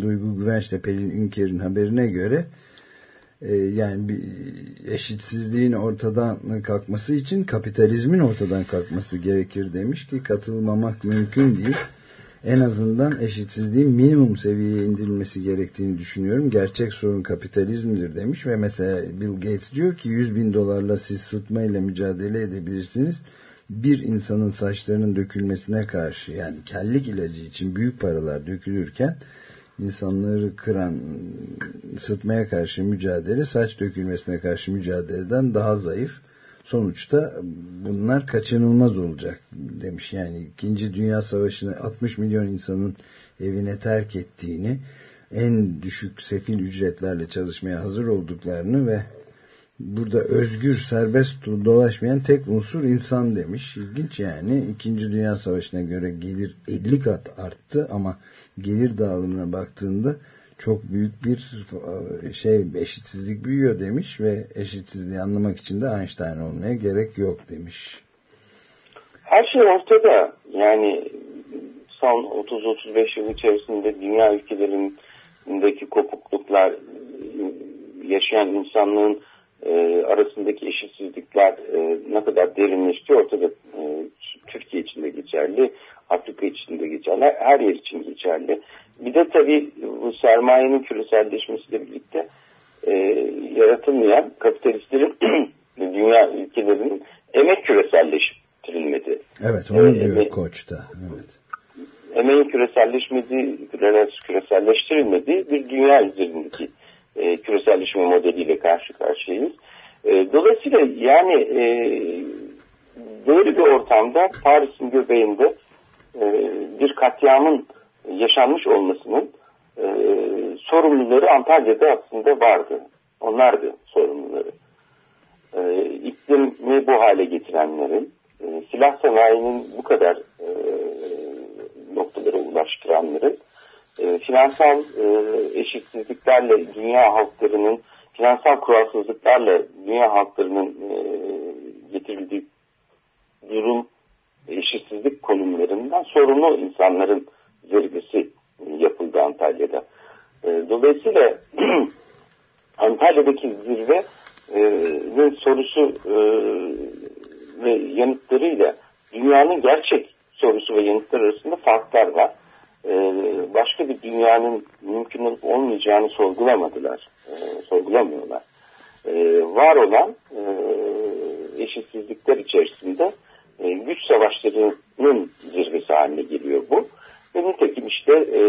Duygu Güvenç'le Pelin Ünker'in haberine göre e, yani bir eşitsizliğin ortadan kalkması için kapitalizmin ortadan kalkması gerekir demiş ki katılmamak mümkün değil en azından eşitsizliğin minimum seviyeye indirilmesi gerektiğini düşünüyorum. Gerçek sorun kapitalizmdir demiş ve mesela Bill Gates diyor ki 100 bin dolarla siz sıtmayla mücadele edebilirsiniz. Bir insanın saçlarının dökülmesine karşı yani kellik ilacı için büyük paralar dökülürken insanları kıran sıtmaya karşı mücadele saç dökülmesine karşı mücadeleden daha zayıf sonuçta bunlar kaçınılmaz olacak demiş. Yani 2. Dünya Savaşı'nda 60 milyon insanın evine terk ettiğini, en düşük sefil ücretlerle çalışmaya hazır olduklarını ve burada özgür, serbest dolaşmayan tek unsur insan demiş. İlginç yani. İkinci Dünya Savaşı'na göre gelir 50 kat arttı ama gelir dağılımına baktığında çok büyük bir e, şey eşitsizlik büyüyor demiş ve eşitsizliği anlamak için de Einstein olmaya gerek yok demiş. Her şey ortada. Yani son 30-35 yıl içerisinde dünya ülkelerindeki kopukluklar, yaşayan insanlığın e, arasındaki eşitsizlikler e, ne kadar derinleşti ortada. E, Türkiye için de geçerli, Afrika için de geçerli, her yer için geçerli. Bir de tabii bu sermayenin küreselleşmesiyle birlikte e, yaratılmayan kapitalistlerin dünya ülkelerinin emek küreselleştirilmedi. Evet onu ee, diyor emek, Koç da. Evet. Emeğin küreselleşmediği, küreselleştirilmediği bir dünya üzerindeki e, küreselleşme modeliyle karşı karşıyayız. E, dolayısıyla yani e, böyle bir ortamda Paris'in göbeğinde e, bir katliamın yaşanmış olmasının e, sorumluları Antalya'da aslında vardı. Onlardı sorumluları. E, iklimi bu hale getirenlerin, e, silah sanayinin bu kadar e, noktalara ulaştıranların, e, finansal e, eşitsizliklerle dünya halklarının, finansal kuralsızlıklarla dünya halklarının e, getirildiği durum eşitsizlik konumlarından sorumlu insanların zirvesi yapıldı Antalya'da. E, dolayısıyla Antalya'daki zirvenin sorusu e, ve yanıtlarıyla dünyanın gerçek sorusu ve yanıtlar arasında farklar var. E, başka bir dünyanın mümkün olmayacağını sorgulamadılar, sorgulamıyorlar. Var olan eşitsizlikler içerisinde güç savaşlarının zirvesi haline geliyor bu. Ve nitekim işte e,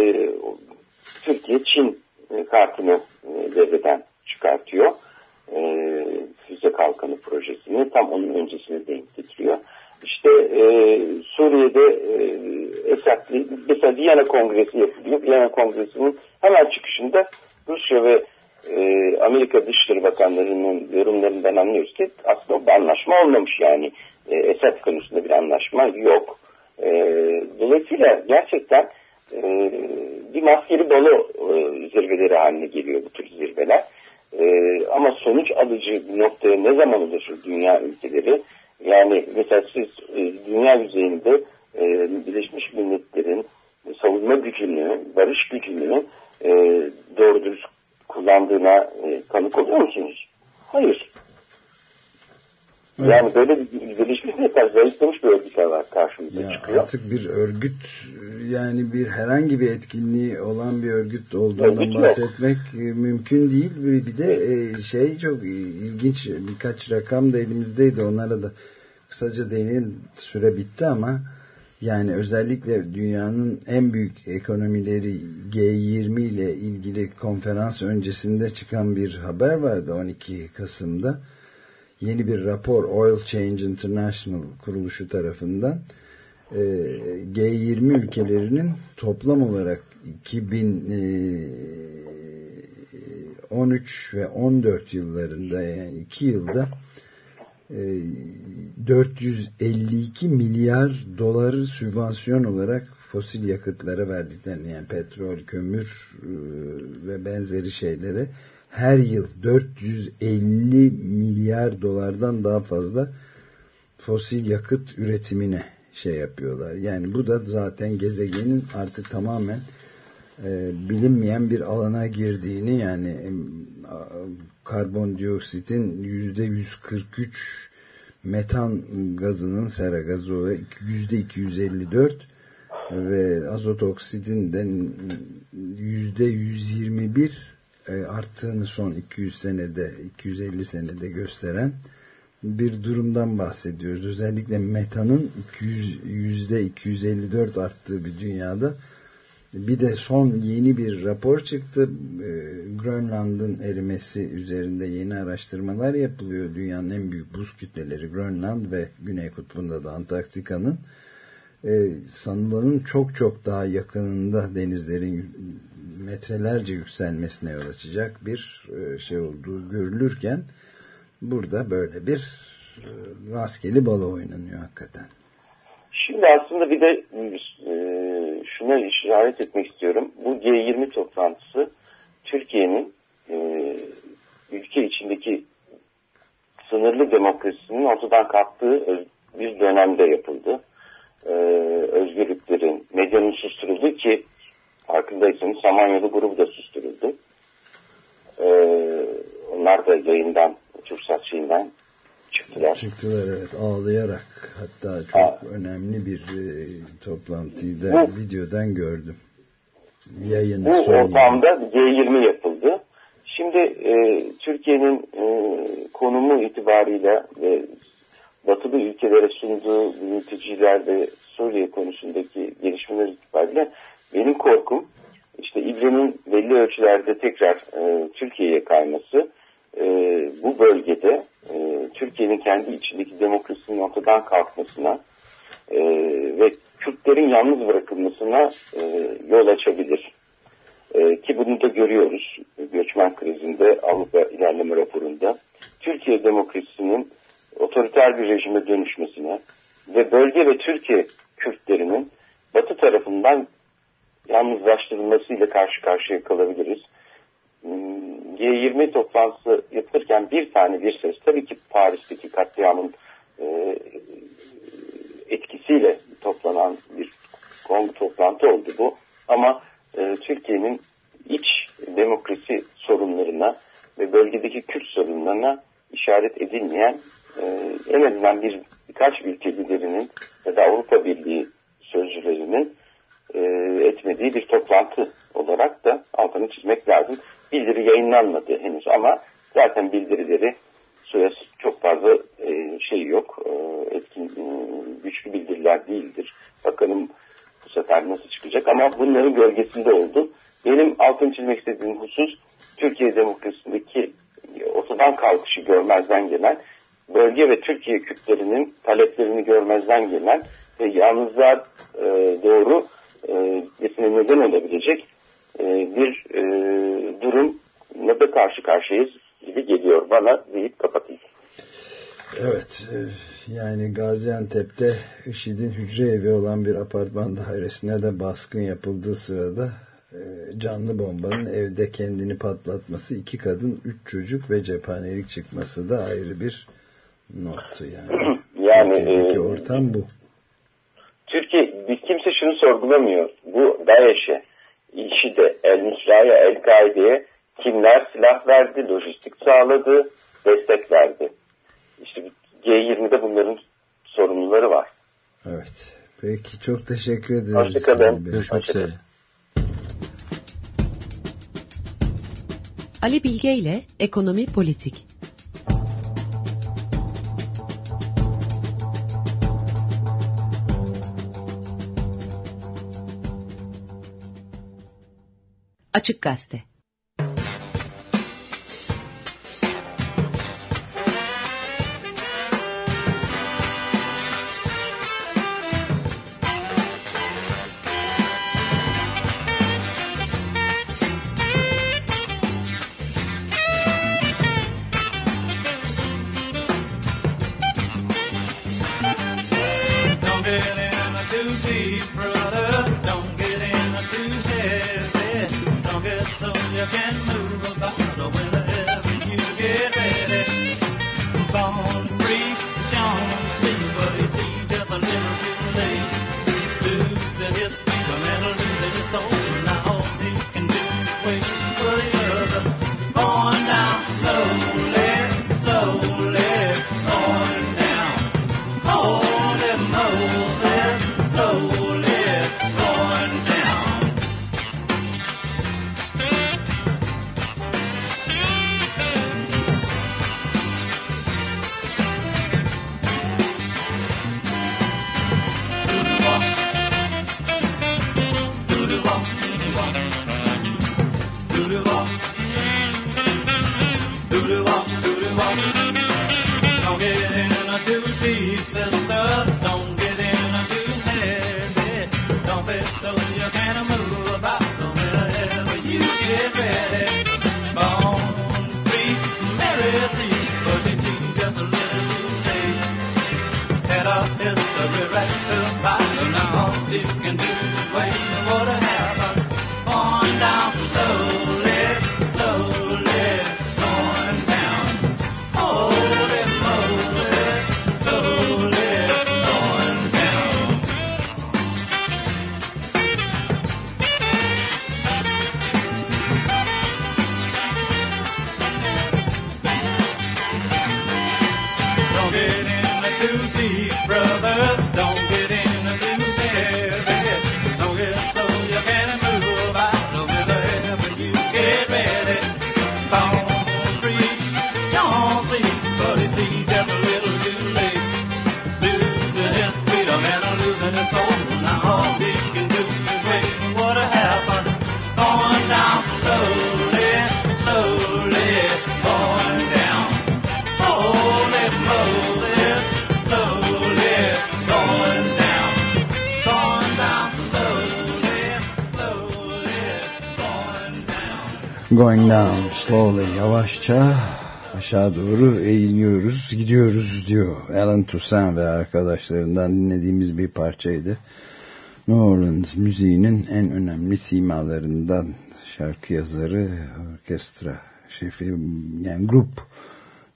Türkiye Çin e, kartını e, devreden çıkartıyor. E, füze kalkanı projesini tam onun öncesine denk getiriyor. İşte e, Suriye'de e, Esad'li mesela Viyana Kongresi yapılıyor. Viyana Kongresi'nin hemen çıkışında Rusya ve e, Amerika Dışişleri Bakanlarının yorumlarından anlıyoruz ki aslında bir anlaşma olmamış yani. E, Esad konusunda bir anlaşma yok. E, dolayısıyla gerçekten e, bir maskeli balo e, zirveleri haline geliyor bu tür zirveler. E, ama sonuç alıcı bir noktaya ne zaman ulaşır dünya ülkeleri? Yani mesela siz e, dünya yüzeyinde e, Birleşmiş Milletler'in savunma gücünü, barış gücünü e, doğru dürüst kullandığına e, tanık oluyor musunuz? Hayır. Evet. Yani böyle bir Milletler zayıflamış bir örgütler var karşımıza Ya çıkıyor. artık bir örgüt yani bir herhangi bir etkinliği olan bir örgüt olduğundan Örgüt yok. bahsetmek e, mümkün değil. Bir bir de e, şey çok ilginç birkaç rakam da elimizdeydi. Onlara da kısaca değinelim. Süre bitti ama yani özellikle dünyanın en büyük ekonomileri G20 ile ilgili konferans öncesinde çıkan bir haber vardı 12 Kasım'da yeni bir rapor Oil Change International kuruluşu tarafından e, G20 ülkelerinin toplam olarak 2013 ve 14 yıllarında yani 2 yılda e, 452 milyar doları sübvansiyon olarak fosil yakıtlara verdiklerini yani petrol, kömür e, ve benzeri şeylere her yıl 450 milyar dolardan daha fazla fosil yakıt üretimine şey yapıyorlar. Yani bu da zaten gezegenin artık tamamen e, bilinmeyen bir alana girdiğini yani e, karbondioksitin yüzde 143 metan gazının sera gazı yüzde 254 ve azot oksidin de yüzde 121 e, arttığını son 200 senede 250 senede gösteren bir durumdan bahsediyoruz. Özellikle metanın 200, yüzde 254 arttığı bir dünyada bir de son yeni bir rapor çıktı. E, Grönland'ın erimesi üzerinde yeni araştırmalar yapılıyor. Dünyanın en büyük buz kütleleri Grönland ve Güney Kutbu'nda da Antarktika'nın e, sanılanın çok çok daha yakınında denizlerin metrelerce yükselmesine yol açacak bir e, şey olduğu görülürken burada böyle bir e, rastgele balo oynanıyor hakikaten. Şimdi aslında bir de e, şuna işaret etmek istiyorum. Bu G20 toplantısı Türkiye'nin ülke içindeki sınırlı demokrasinin ortadan kalktığı bir dönemde yapıldı. E, özgürlüklerin, medyanın susturulduğu ki farkındaysanız Samanyolu grubu da susturuldu. E, onlar da yayından, Türksat şeyinden çıktılar. Çıktılar evet ağlayarak hatta çok Aa. önemli bir e, toplantıyı da Bu- videodan gördüm. Yayını Bu ortamda G20 yapıldı. Şimdi e, Türkiye'nin e, konumu itibarıyla ve batılı ülkelere sunduğu mülteciler ve Suriye konusundaki gelişmeler itibariyle benim korkum işte İbre'nin belli ölçülerde tekrar e, Türkiye'ye kayması e, bu bölgede e, Türkiye'nin kendi içindeki demokrasinin ortadan kalkmasına e, ve Kürtlerin yalnız bırakılmasına e, yol açabilir. E, ki bunu da görüyoruz. göçmen krizinde Avrupa ilerleme raporunda Türkiye demokrasisinin otoriter bir rejime dönüşmesine ve bölge ve Türkiye Kürtlerinin Batı tarafından yalnızlaştırılmasıyla karşı karşıya kalabiliriz. Hmm, G20 toplantısı yapılırken bir tane bir ses tabii ki Paris'teki katliamın e, etkisiyle toplanan bir kong toplantı oldu bu. Ama e, Türkiye'nin iç demokrasi sorunlarına ve bölgedeki Kürt sorunlarına işaret edilmeyen e, en azından bir birkaç ülke liderinin ya da Avrupa Birliği sözcülerinin e, etmediği bir toplantı olarak da altını çizmek lazım. Bildiri yayınlanmadı henüz ama zaten bildirileri suya çok fazla e, şey yok. E, etkin güçlü bildiriler değildir. Bakalım bu sefer nasıl çıkacak ama bunların gölgesinde oldu. Benim altını çizmek istediğim husus Türkiye demokrasisindeki ortadan kalkışı görmezden gelen bölge ve Türkiye Kürtlerinin taleplerini görmezden gelen ve yalnızlığa e, doğru e, neden olabilecek e, bir e, durumla da karşı karşıyayız gibi geliyor bana deyip kapatayım. Evet yani Gaziantep'te IŞİD'in hücre evi olan bir apartman dairesine de baskın yapıldığı sırada canlı bombanın evde kendini patlatması iki kadın, üç çocuk ve cephanelik çıkması da ayrı bir nottu yani. yani e, ortam bu. Türkiye kimse şunu sorgulamıyor. Bu DAEŞ'e, IŞİD'e, El Nusra'ya, El Kaide'ye kimler silah verdi, lojistik sağladı, destek verdi. İşte G20'de bunların sorumluları var. Evet. Peki çok teşekkür ederiz. Hoşçakalın. Görüşmek Hoşçakalın. üzere. Ali Bilge ile Ekonomi Politik Açık Gazete do-do-wop. Don't get in a too deep, going down slowly, yavaşça aşağı doğru eğiliyoruz gidiyoruz diyor Alan Toussaint ve arkadaşlarından dinlediğimiz bir parçaydı. New Orleans müziğinin en önemli simalarından şarkı yazarı, orkestra şefi yani grup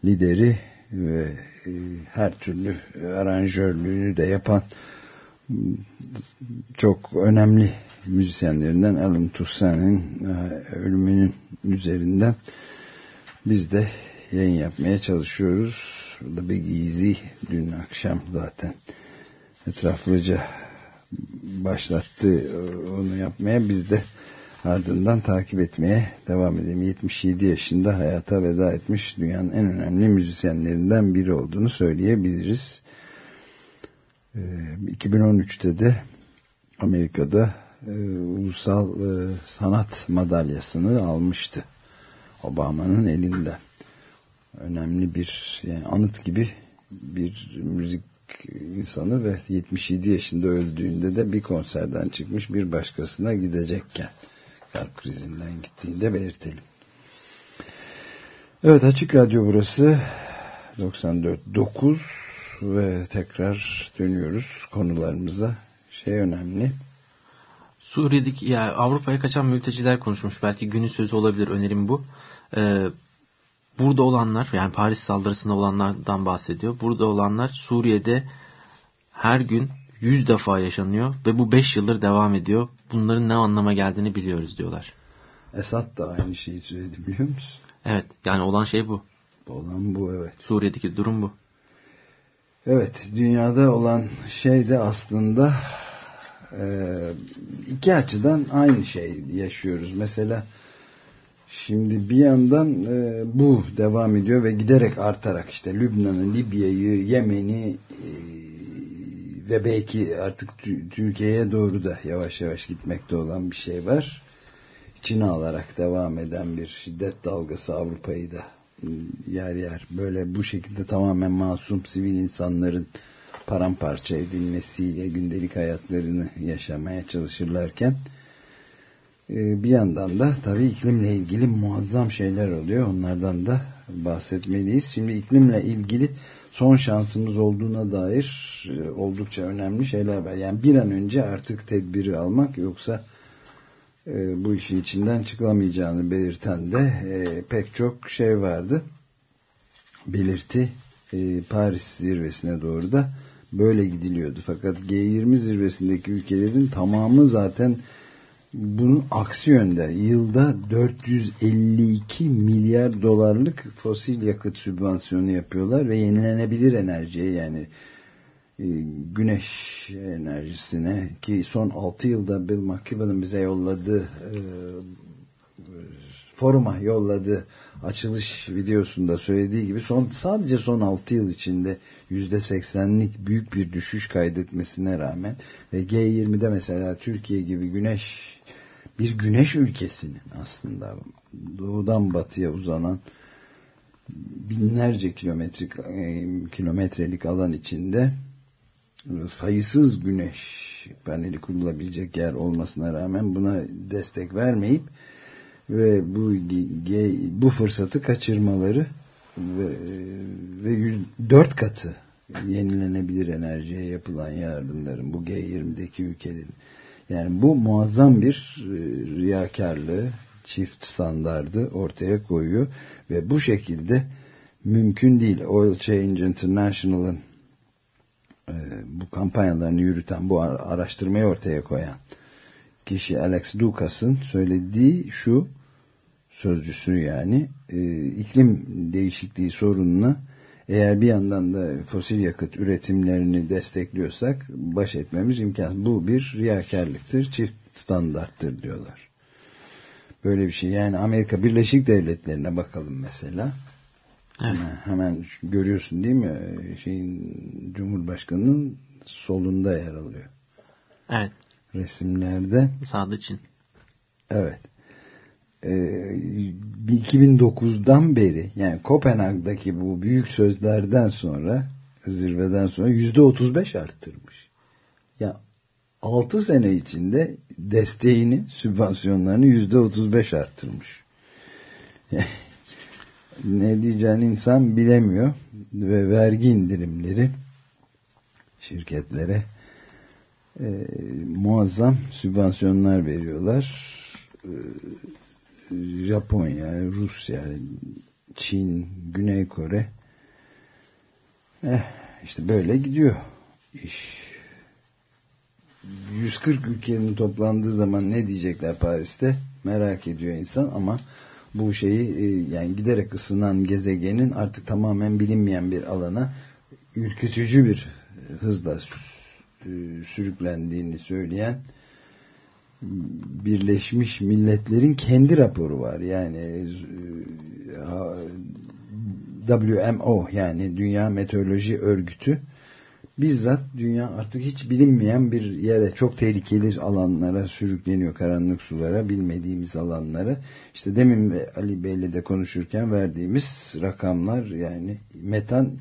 lideri ve e, her türlü aranjörlüğünü de yapan çok önemli müzisyenlerinden Alan Toussaint'in e, ölümünün üzerinden biz de yayın yapmaya çalışıyoruz. The Big Easy dün akşam zaten etraflıca başlattı onu yapmaya. Biz de ardından takip etmeye devam edelim. 77 yaşında hayata veda etmiş dünyanın en önemli müzisyenlerinden biri olduğunu söyleyebiliriz. 2013'te de Amerika'da e, ulusal e, sanat madalyasını almıştı. Obama'nın elinden. Önemli bir yani anıt gibi bir müzik insanı ve 77 yaşında öldüğünde de bir konserden çıkmış bir başkasına gidecekken kalp krizinden gittiğinde belirtelim. Evet Açık Radyo burası 94.9 ve tekrar dönüyoruz konularımıza. Şey önemli. Suriye'deki ya Avrupa'ya kaçan mülteciler konuşmuş. Belki günün sözü olabilir önerim bu. Ee, burada olanlar yani Paris saldırısında olanlardan bahsediyor. Burada olanlar Suriye'de her gün 100 defa yaşanıyor ve bu 5 yıldır devam ediyor. Bunların ne anlama geldiğini biliyoruz diyorlar. Esad da aynı şeyi söyledi biliyor musun? Evet yani olan şey bu. Olan bu evet. Suriye'deki durum bu. Evet dünyada olan şey de aslında iki açıdan aynı şey yaşıyoruz. Mesela şimdi bir yandan e, bu devam ediyor ve giderek artarak işte Lübnan'ı, Libya'yı, Yemen'i e, ve belki artık Türkiye'ye doğru da yavaş yavaş gitmekte olan bir şey var. İçine alarak devam eden bir şiddet dalgası Avrupa'yı da yer yer böyle bu şekilde tamamen masum sivil insanların paramparça edilmesiyle gündelik hayatlarını yaşamaya çalışırlarken bir yandan da tabii iklimle ilgili muazzam şeyler oluyor. Onlardan da bahsetmeliyiz. Şimdi iklimle ilgili son şansımız olduğuna dair oldukça önemli şeyler var. Yani bir an önce artık tedbiri almak yoksa e, bu işin içinden çıkılamayacağını belirten de e, pek çok şey vardı. Belirti e, Paris zirvesine doğru da böyle gidiliyordu. Fakat G20 zirvesindeki ülkelerin tamamı zaten bunun aksi yönde. Yılda 452 milyar dolarlık fosil yakıt sübvansiyonu yapıyorlar ve yenilenebilir enerjiye yani e, güneş enerjisine ki son 6 yılda Bill McKibben'ın bize yolladığı e, foruma yolladığı açılış videosunda söylediği gibi son sadece son 6 yıl içinde %80'lik büyük bir düşüş kaydetmesine rağmen ve G20'de mesela Türkiye gibi güneş bir güneş ülkesinin aslında doğudan batıya uzanan binlerce kilometrik kilometrelik alan içinde sayısız güneş paneli kurulabilecek yer olmasına rağmen buna destek vermeyip ve bu bu fırsatı kaçırmaları ve, ve 4 katı yenilenebilir enerjiye yapılan yardımların bu G20'deki ülkelerin yani bu muazzam bir e, riyakarlığı çift standardı ortaya koyuyor ve bu şekilde mümkün değil. Oil Change International'ın e, bu kampanyalarını yürüten, bu araştırmayı ortaya koyan kişi Alex Dukas'ın söylediği şu sözcüsü yani e, iklim değişikliği sorununa eğer bir yandan da fosil yakıt üretimlerini destekliyorsak baş etmemiz imkan. Bu bir riyakarlıktır, çift standarttır diyorlar. Böyle bir şey. Yani Amerika Birleşik Devletleri'ne bakalım mesela. Evet. Hemen görüyorsun değil mi? Şeyin Cumhurbaşkanı'nın solunda yer alıyor. Evet. Resimlerde. Sağda Çin. Evet. Ee, 2009'dan beri yani Kopenhag'daki bu büyük sözlerden sonra zirveden sonra yüzde 35 arttırmış. Ya 6 sene içinde desteğini, sübvansiyonlarını yüzde 35 arttırmış. ne diyeceğini insan bilemiyor ve vergi indirimleri şirketlere e, muazzam sübvansiyonlar veriyorlar. E, Japonya, Rusya, Çin, Güney Kore eh, işte böyle gidiyor iş. 140 ülkenin toplandığı zaman ne diyecekler Paris'te merak ediyor insan ama bu şeyi e, yani giderek ısınan gezegenin artık tamamen bilinmeyen bir alana ürkütücü bir hızla sürüklendiğini söyleyen Birleşmiş Milletler'in kendi raporu var. Yani e, WMO yani Dünya Meteoroloji Örgütü bizzat dünya artık hiç bilinmeyen bir yere çok tehlikeli alanlara sürükleniyor karanlık sulara bilmediğimiz alanlara işte demin Ali Bey'le de konuşurken verdiğimiz rakamlar yani metan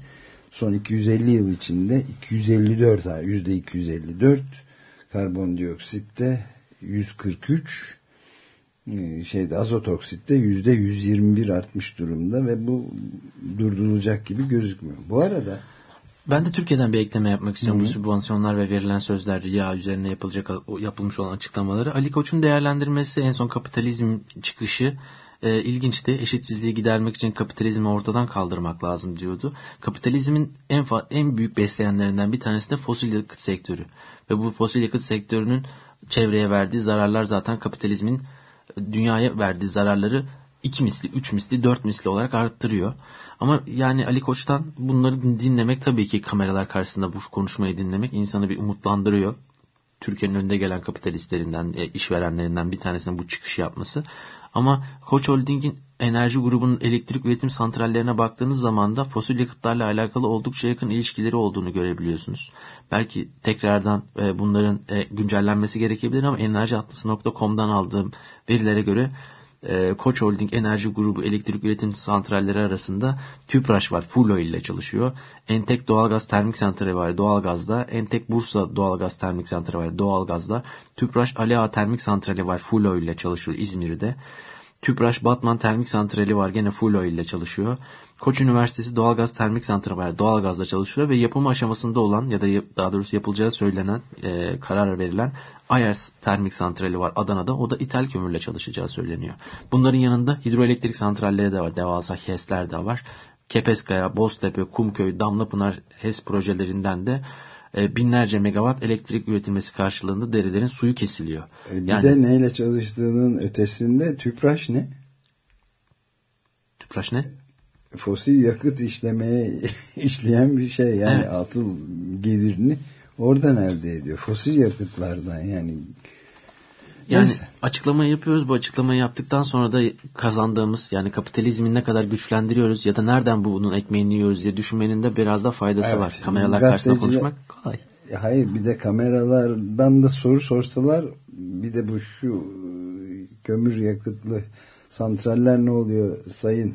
son 250 yıl içinde 254 yüzde 254 karbondioksitte 143 e, şeyde azot oksitte yüzde 121 artmış durumda ve bu durdurulacak gibi gözükmüyor. Bu arada ben de Türkiye'den bir ekleme yapmak istiyorum. Hı -hı. Bu sübvansiyonlar ve verilen sözler ya üzerine yapılacak yapılmış olan açıklamaları. Ali Koç'un değerlendirmesi en son kapitalizm çıkışı e, ilginçti. Eşitsizliği gidermek için kapitalizmi ortadan kaldırmak lazım diyordu. Kapitalizmin en en büyük besleyenlerinden bir tanesi de fosil yakıt sektörü. Ve bu fosil yakıt sektörünün çevreye verdiği zararlar zaten kapitalizmin dünyaya verdiği zararları iki misli, üç misli, dört misli olarak arttırıyor. Ama yani Ali Koç'tan bunları dinlemek tabii ki kameralar karşısında bu konuşmayı dinlemek insanı bir umutlandırıyor. Türkiye'nin önde gelen kapitalistlerinden, e, işverenlerinden bir tanesinin bu çıkışı yapması. Ama Koç Holding'in enerji grubunun elektrik üretim santrallerine baktığınız zaman da fosil yakıtlarla alakalı oldukça yakın ilişkileri olduğunu görebiliyorsunuz. Belki tekrardan e, bunların e, güncellenmesi gerekebilir ama enerjiatlısı.com'dan aldığım verilere göre e, Koç Holding Enerji Grubu elektrik üretim santralleri arasında TÜPRAŞ var. Full oil ile çalışıyor. Entek Doğalgaz Termik Santrali var doğalgazda. Entek Bursa Doğalgaz Termik Santrali var doğalgazda. TÜPRAŞ Ali Ağa Termik Santrali var. Full oil ile çalışıyor İzmir'de. TÜPRAŞ Batman Termik Santrali var gene full oil ile çalışıyor. Koç Üniversitesi Doğalgaz Termik Santrali var doğalgazla çalışıyor ve yapım aşamasında olan ya da daha doğrusu yapılacağı söylenen e, karar verilen Ayers Termik Santrali var Adana'da o da ithal kömürle çalışacağı söyleniyor. Bunların yanında hidroelektrik santralleri de var devasa HES'ler de var. Kepeskaya, Boztepe, Kumköy, Damlapınar HES projelerinden de e, binlerce megawatt elektrik üretilmesi karşılığında derelerin suyu kesiliyor. E, bir yani, de neyle çalıştığının ötesinde tüpraş ne? Tüpraş ne? Fosil yakıt işlemeye işleyen bir şey yani evet. atıl gelirini oradan elde ediyor. Fosil yakıtlardan yani yani Neyse. açıklamayı yapıyoruz. Bu açıklamayı yaptıktan sonra da kazandığımız yani kapitalizmi ne kadar güçlendiriyoruz ya da nereden bunun ekmeğini yiyoruz diye düşünmenin de biraz da faydası evet. var. Kameralar karşısında konuşmak kolay. E, hayır bir de kameralardan da soru sorsalar bir de bu şu kömür yakıtlı santraller ne oluyor sayın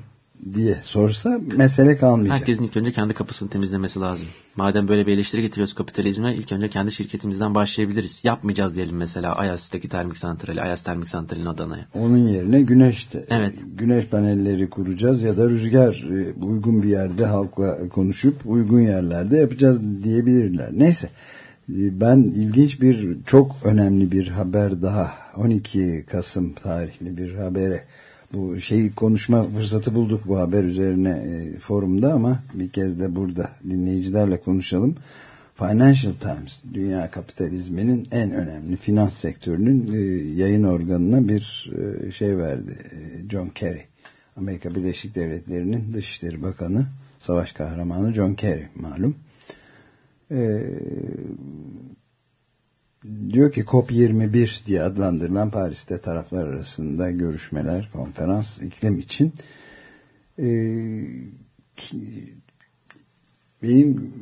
diye sorsa mesele kalmayacak. Herkesin ilk önce kendi kapısını temizlemesi lazım. Madem böyle bir eleştiri getiriyoruz kapitalizme ilk önce kendi şirketimizden başlayabiliriz. Yapmayacağız diyelim mesela Ayas'taki termik santrali, Ayas termik santralinin Adana'ya. Onun yerine güneşte. Evet. Güneş panelleri kuracağız ya da rüzgar e, uygun bir yerde halkla konuşup uygun yerlerde yapacağız diyebilirler. Neyse e, ben ilginç bir çok önemli bir haber daha 12 Kasım tarihli bir habere bu şeyi konuşma fırsatı bulduk bu haber üzerine e, forumda ama bir kez de burada dinleyicilerle konuşalım. Financial Times, dünya kapitalizminin en önemli finans sektörünün e, yayın organına bir e, şey verdi. E, John Kerry, Amerika Birleşik Devletleri'nin Dışişleri Bakanı, savaş kahramanı John Kerry malum. E, diyor ki COP21 diye adlandırılan Paris'te taraflar arasında görüşmeler, konferans, iklim için e, benim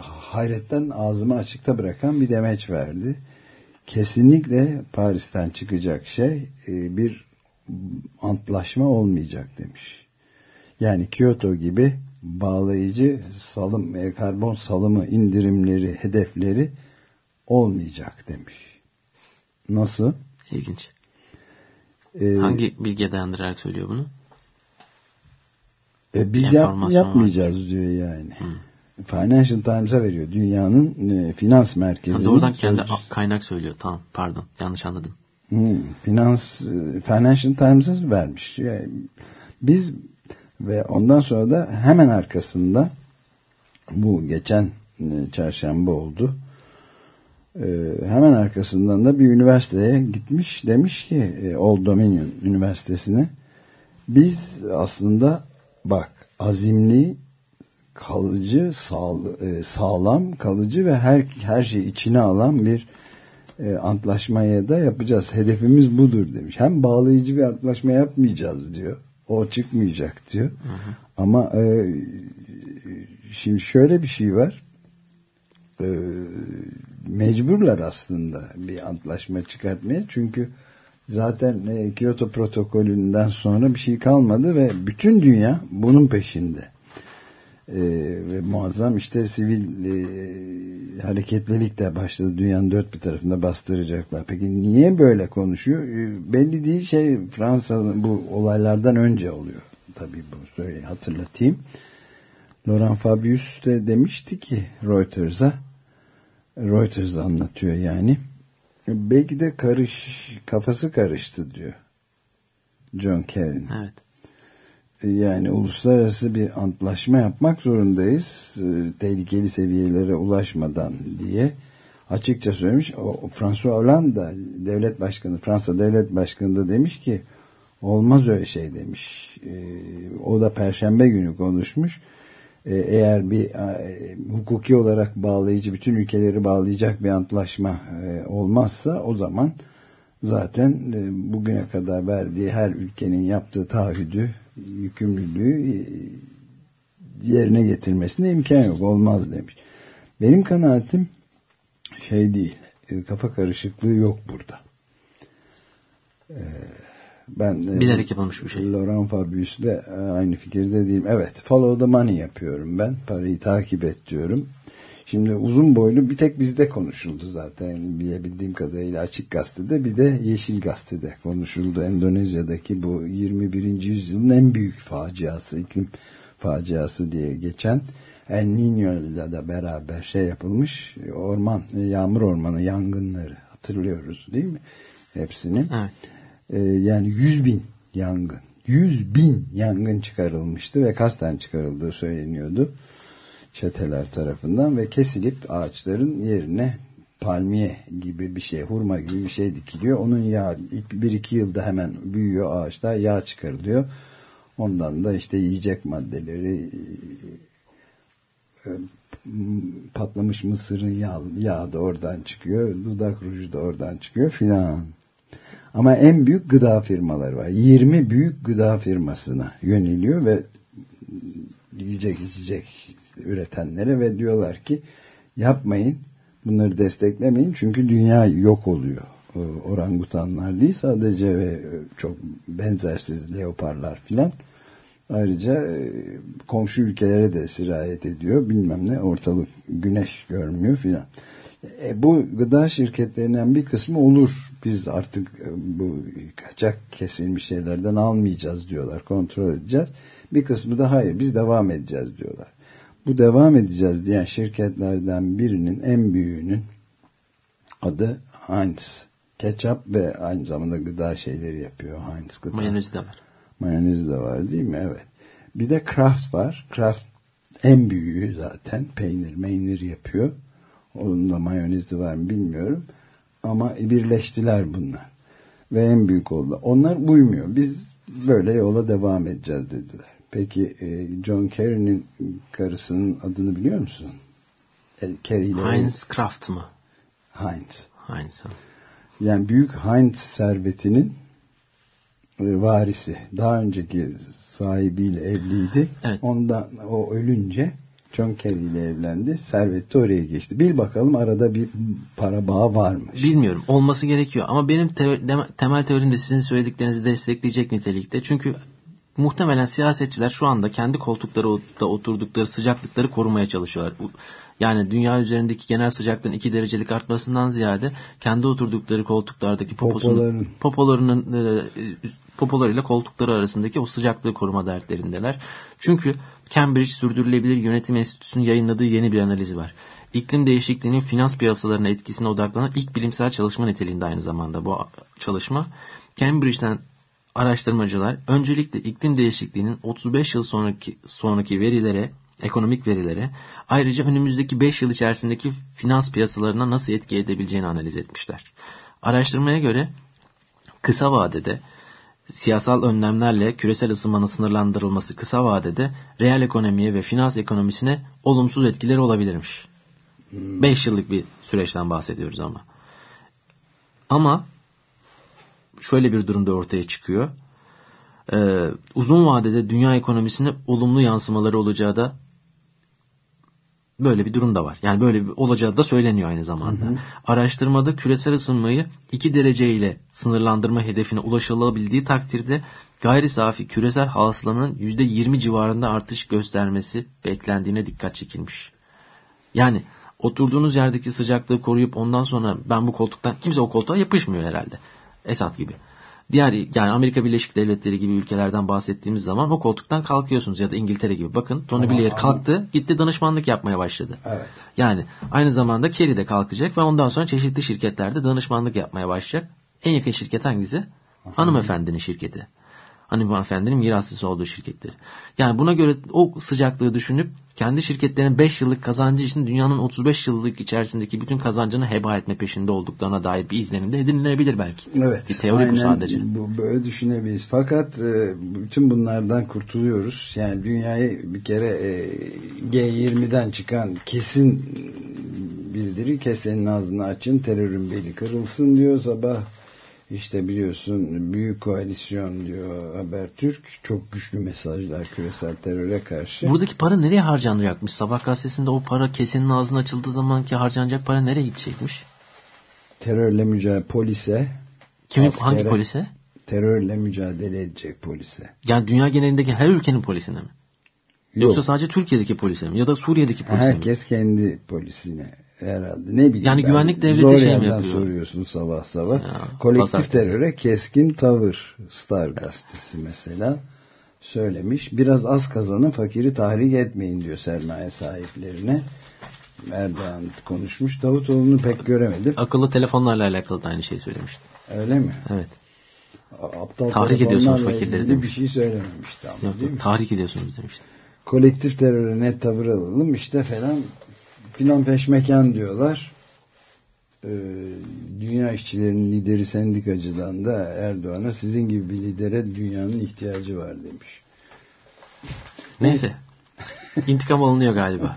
hayretten ağzımı açıkta bırakan bir demeç verdi. Kesinlikle Paris'ten çıkacak şey e, bir antlaşma olmayacak demiş. Yani Kyoto gibi bağlayıcı salım, e, karbon salımı indirimleri, hedefleri olmayacak demiş. Nasıl? İlginç. E, Hangi bilgiye dayandırarak söylüyor bunu? E, biz yap, yapmayacağız diyor yani. Financial Times'a veriyor. Dünyanın e, finans Ha, merkezinin. doğrudan kendi sözcüsü. kaynak söylüyor. Tamam pardon yanlış anladım. Hmm, finans e, Financial Times'a vermiş. Yani biz ve ondan sonra da hemen arkasında bu geçen e, çarşamba oldu. E, hemen arkasından da bir üniversiteye gitmiş demiş ki e, Old Dominion Üniversitesi'ne biz aslında bak azimli kalıcı sağ- e, sağlam kalıcı ve her her şeyi içine alan bir e, antlaşmaya da yapacağız. Hedefimiz budur demiş. Hem bağlayıcı bir antlaşma yapmayacağız diyor. O çıkmayacak diyor. Ama e, şimdi şöyle bir şey var. E, mecburlar aslında bir antlaşma çıkartmaya. Çünkü zaten e, Kyoto protokolünden sonra bir şey kalmadı ve bütün dünya bunun peşinde. Ee, ve muazzam işte sivil e, hareketlilik de başladı. Dünyanın dört bir tarafında bastıracaklar. Peki niye böyle konuşuyor? Ee, belli değil şey Fransa'nın bu olaylardan önce oluyor. Tabii bu söyle hatırlatayım. Laurent Fabius de demişti ki Reuters'a Reuters anlatıyor yani. Belki de karış kafası karıştı diyor. John Kerry'nin. Evet. Yani uluslararası bir antlaşma yapmak zorundayız. e, Tehlikeli seviyelere ulaşmadan diye açıkça söylemiş. O, François Hollande devlet başkanı, Fransa devlet başkanı da demiş ki olmaz öyle şey demiş. E, o da perşembe günü konuşmuş. E, eğer bir e, hukuki olarak bağlayıcı, bütün ülkeleri bağlayacak bir antlaşma e, olmazsa o zaman zaten e, bugüne kadar verdiği her ülkenin yaptığı taahhüdü, yükümlülüğü e, yerine getirmesine imkan yok. Olmaz demiş. Benim kanaatim şey değil. e, Kafa karışıklığı yok burada. E, Ben e, Bilerek yapılmış bir şey. Laurent Fabius de aynı fikirde değilim. Evet, follow the money yapıyorum ben. Parayı takip et diyorum. Şimdi uzun boylu bir tek bizde konuşuldu zaten bilebildiğim kadarıyla Açık Gazete'de bir de Yeşil Gazete'de konuşuldu. Endonezya'daki bu 21. yüzyılın en büyük faciası, iklim faciası diye geçen El Niño ile de beraber şey yapılmış orman, yağmur ormanı yangınları hatırlıyoruz değil mi? Hepsini. Evet. Ee, yani 100 bin yangın. 100 bin yangın çıkarılmıştı ve kasten çıkarıldığı söyleniyordu çeteler tarafından ve kesilip ağaçların yerine palmiye gibi bir şey, hurma gibi bir şey dikiliyor. Onun yağı bir iki yılda hemen büyüyor ağaçlar, yağ çıkarılıyor. Ondan da işte yiyecek maddeleri, e, patlamış mısırın yağı, yağı da oradan çıkıyor, dudak ruju da oradan çıkıyor filan. Ama en büyük gıda firmaları var. 20 büyük gıda firmasına yöneliyor ve yiyecek içecek üretenlere ve diyorlar ki yapmayın bunları desteklemeyin çünkü dünya yok oluyor. Ee, Orangutanlar değil sadece ve çok benzersiz leoparlar filan. Ayrıca e, komşu ülkelere de sirayet ediyor. Bilmem ne ortalık güneş görmüyor filan. E, bu gıda şirketlerinden bir kısmı olur. Biz artık e, bu kaçak kesilmiş şeylerden almayacağız diyorlar. Kontrol edeceğiz. Bir kısmı da hayır biz devam edeceğiz diyorlar. Bu devam edeceğiz diyen şirketlerden birinin en büyüğünün adı Heinz. Ketçap ve aynı zamanda gıda şeyleri yapıyor Heinz gıda. Mayonez de var. Mayonez de var değil mi? Evet. Bir de Kraft var. Kraft en büyüğü zaten. Peynir, meynir yapıyor. Onun da mayonezi var mı bilmiyorum. Ama birleştiler bunlar. Ve en büyük oldu. Onlar uymuyor. Biz böyle yola devam edeceğiz dediler. Peki e, John Kerry'nin karısının adını biliyor musun? El Kerry ile Heinz Kraft mı? Heinz. Heinz. Yani büyük Heinz servetinin e, varisi. Daha önceki sahibiyle evliydi. Evet. Ondan o ölünce John Kerry ile evlendi. Servet de oraya geçti. Bil bakalım arada bir para bağı var mı? Bilmiyorum. Olması gerekiyor. Ama benim teo- deme- temel teorim de sizin söylediklerinizi destekleyecek nitelikte. Çünkü muhtemelen siyasetçiler şu anda kendi koltukları da oturdukları sıcaklıkları korumaya çalışıyorlar. Yani dünya üzerindeki genel sıcaklığın 2 derecelik artmasından ziyade kendi oturdukları koltuklardaki poposunun, Popoların. popolarının e, popolarıyla koltukları arasındaki o sıcaklığı koruma dertlerindeler. Çünkü Cambridge Sürdürülebilir Yönetim Enstitüsü'nün yayınladığı yeni bir analizi var. İklim değişikliğinin finans piyasalarına etkisine odaklanan ilk bilimsel çalışma niteliğinde aynı zamanda bu çalışma. Cambridge'den araştırmacılar öncelikle iklim değişikliğinin 35 yıl sonraki sonraki verilere, ekonomik verilere, ayrıca önümüzdeki 5 yıl içerisindeki finans piyasalarına nasıl etki edebileceğini analiz etmişler. Araştırmaya göre kısa vadede siyasal önlemlerle küresel ısınmanın sınırlandırılması kısa vadede reel ekonomiye ve finans ekonomisine olumsuz etkileri olabilirmiş. 5 yıllık bir süreçten bahsediyoruz ama. Ama şöyle bir durumda ortaya çıkıyor. Ee, uzun vadede dünya ekonomisine olumlu yansımaları olacağı da böyle bir durum da var. Yani böyle bir olacağı da söyleniyor aynı zamanda. Hı hı. Araştırmada küresel ısınmayı 2 derece ile sınırlandırma hedefine ulaşılabildiği takdirde gayri safi küresel hasılanın %20 civarında artış göstermesi beklendiğine dikkat çekilmiş. Yani oturduğunuz yerdeki sıcaklığı koruyup ondan sonra ben bu koltuktan kimse o koltuğa yapışmıyor herhalde. Esat gibi. Diğer yani Amerika Birleşik Devletleri gibi ülkelerden bahsettiğimiz zaman o koltuktan kalkıyorsunuz ya da İngiltere gibi. Bakın Tony Blair kalktı, gitti danışmanlık yapmaya başladı. Evet. Yani aynı zamanda Kerry de kalkacak ve ondan sonra çeşitli şirketlerde danışmanlık yapmaya başlayacak. En yakın şirket hangisi? Aha. Hanımefendinin şirketi. Hanımefendinin mirasçısı olduğu şirketleri. Yani buna göre o sıcaklığı düşünüp kendi şirketlerinin 5 yıllık kazancı için dünyanın 35 yıllık içerisindeki bütün kazancını heba etme peşinde olduklarına dair bir izlenim de edinilebilir belki. Evet. Bir teori bu sadece. Bu, böyle düşünebiliriz. Fakat e, bütün bunlardan kurtuluyoruz. Yani dünyayı bir kere e, G20'den çıkan kesin bildiri kesenin ağzını açın terörün beli kırılsın diyor sabah işte biliyorsun büyük koalisyon diyor Habertürk. Çok güçlü mesajlar küresel teröre karşı. Buradaki para nereye harcanacakmış? Sabah gazetesinde o para kesenin ağzına açıldığı zamanki harcanacak para nereye gidecekmiş? Terörle mücadele polise. Kimin askere, hangi polise? Terörle mücadele edecek polise. Yani dünya genelindeki her ülkenin polisine mi? Yok. Yoksa sadece Türkiye'deki polise mi? Ya da Suriye'deki polise Herkes mi? Herkes kendi polisine herhalde. Ne bileyim yani güvenlik devleti zor şey mi yapıyor? soruyorsun sabah sabah. Ya, Kolektif pazar. teröre keskin tavır. Star gazetesi mesela söylemiş. Biraz az kazanın fakiri tahrik etmeyin diyor sermaye sahiplerine. Erdoğan konuşmuş. Davutoğlu'nu pek göremedim. Akıllı telefonlarla alakalı da aynı şeyi söylemişti. Öyle mi? Evet. Aptal tahrik ediyorsunuz fakirleri demiş. Bir şey söylememişti ama Yok, değil mi? Tahrik ediyorsunuz demişti. Kolektif teröre net tavır alalım işte falan filan peşmekan diyorlar. Ee, dünya işçilerinin lideri sendikacıdan da Erdoğan'a sizin gibi bir lidere dünyanın ihtiyacı var demiş. Neyse. İntikam alınıyor galiba.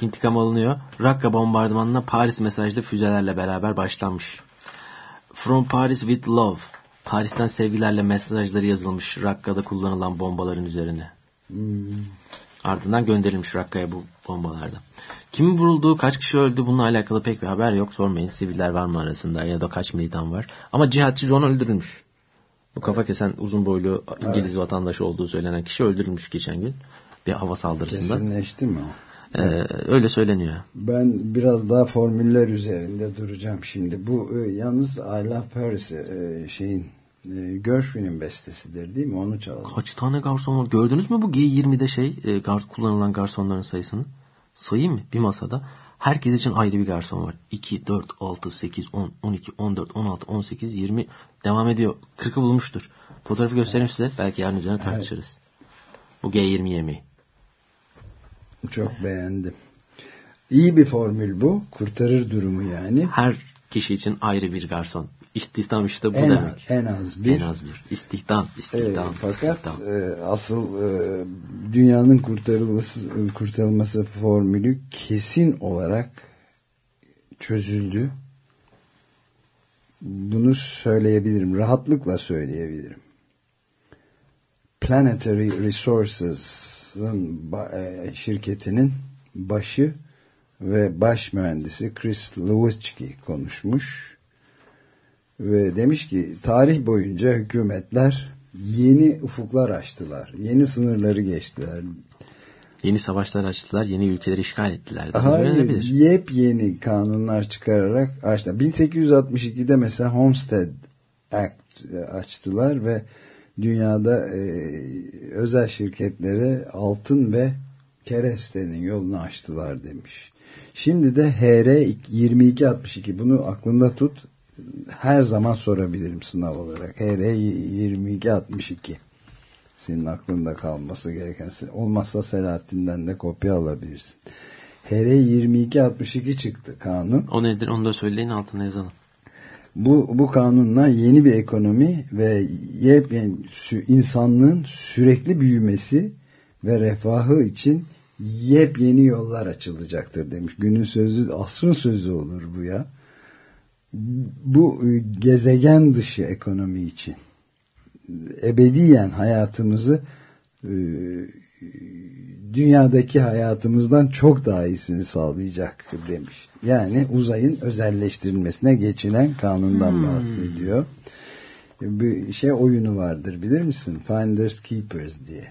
İntikam alınıyor. Rakka bombardımanına Paris mesajlı füzelerle beraber başlanmış. From Paris with Love. Paris'ten sevgilerle mesajları yazılmış Rakka'da kullanılan bombaların üzerine. Hmm. Ardından gönderilmiş Rakka'ya bu bombalarda. Kimin vurulduğu, kaç kişi öldü bununla alakalı pek bir haber yok. Sormayın siviller var mı arasında ya da kaç militan var. Ama cihatçı John öldürülmüş. Bu kafa kesen uzun boylu İngiliz evet. vatandaşı olduğu söylenen kişi öldürülmüş geçen gün. Bir hava saldırısında. Kesinleşti mi o? Ee, öyle söyleniyor. Ben biraz daha formüller üzerinde duracağım şimdi. Bu e, yalnız I Love Paris e, şeyin e, Gershwin'in bestesidir değil mi? Onu çalalım. Kaç tane garson var? Gördünüz mü bu G20'de şey e, gar, kullanılan garsonların sayısını? Sayayım mı? Bir masada. Herkes için ayrı bir garson var. 2, 4, 6, 8, 10, 12, 14, 16, 18, 20 devam ediyor. 40'ı bulmuştur. Fotoğrafı göstereyim size. Belki yarın üzerine tartışırız. Bu G20 yemeği. Çok beğendim. İyi bir formül bu. Kurtarır durumu yani. Her kişi için ayrı bir garson. İstihdam işte bu en demek. Az, en az bir. En az bir. İstihdam, istihdam. E, fakat istihdam. E, asıl e, dünyanın kurtarılması, kurtarılması formülü kesin olarak çözüldü. Bunu söyleyebilirim. Rahatlıkla söyleyebilirim. Planetary Resources'ın e, şirketinin başı ve baş mühendisi Chris Lewicki konuşmuş ve demiş ki tarih boyunca hükümetler yeni ufuklar açtılar. Yeni sınırları geçtiler. Yeni savaşlar açtılar, yeni ülkeleri işgal ettiler. Hayır, yepyeni kanunlar çıkararak açtılar. 1862'de mesela Homestead Act açtılar ve dünyada e, özel şirketlere altın ve kerestenin yolunu açtılar demiş. Şimdi de HR 2262 bunu aklında tut. Her zaman sorabilirim sınav olarak. HR 2262 senin aklında kalması gereken olmazsa Selahattin'den de kopya alabilirsin. HR 2262 çıktı kanun. O nedir onu da söyleyin altına yazalım. Bu, bu kanunla yeni bir ekonomi ve yepyeni insanlığın sürekli büyümesi ve refahı için yepyeni yollar açılacaktır demiş. Günün sözü, asrın sözü olur bu ya. Bu e, gezegen dışı ekonomi için ebediyen hayatımızı e, dünyadaki hayatımızdan çok daha iyisini sağlayacak demiş. Yani uzayın özelleştirilmesine geçilen kanundan hmm. bahsediyor. Bir şey oyunu vardır bilir misin? Finders Keepers diye.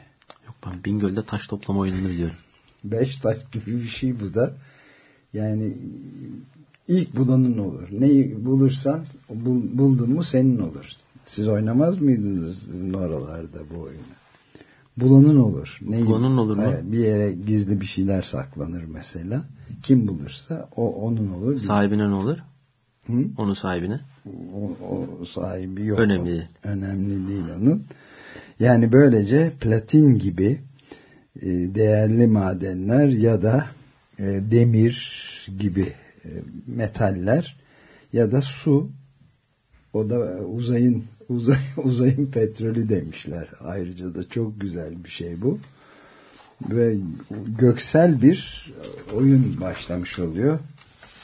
Yok ben Bingöl'de taş toplama oyununu biliyorum. Beş taş gibi bir şey bu da. Yani ilk bulanın olur. Neyi bulursan bul, buldun mu senin olur. Siz oynamaz mıydınız oralarda bu oyunu? Bulanın olur. Neyi? Bulanın olur mu? bir yere gizli bir şeyler saklanır mesela. Kim bulursa o onun olur. Sahibine ne olur? Hı? Onun sahibine? O, o sahibi yok. Önemli değil. Önemli değil onun. Yani böylece platin gibi e, değerli madenler ya da e, demir gibi metaller ya da su o da uzayın uzay, uzayın petrolü demişler. Ayrıca da çok güzel bir şey bu. Ve göksel bir oyun başlamış oluyor.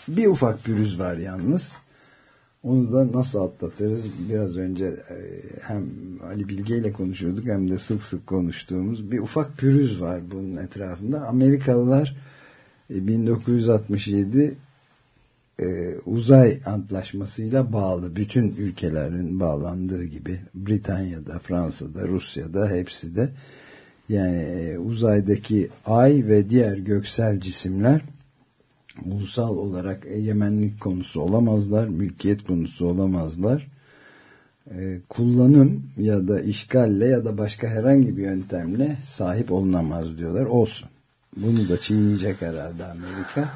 Bir ufak pürüz var yalnız. Onu da nasıl atlatırız? Biraz önce e, hem Ali Bilge ile konuşuyorduk hem de sık sık konuştuğumuz bir ufak pürüz var bunun etrafında. Amerikalılar 1967 e, uzay antlaşmasıyla bağlı bütün ülkelerin bağlandığı gibi Britanya'da, Fransa'da, Rusya'da hepsi de yani e, uzaydaki ay ve diğer göksel cisimler ulusal olarak egemenlik konusu olamazlar, mülkiyet konusu olamazlar. E, kullanım ya da işgalle ya da başka herhangi bir yöntemle sahip olunamaz diyorlar. Olsun. Bunu da çiğneyecek herhalde Amerika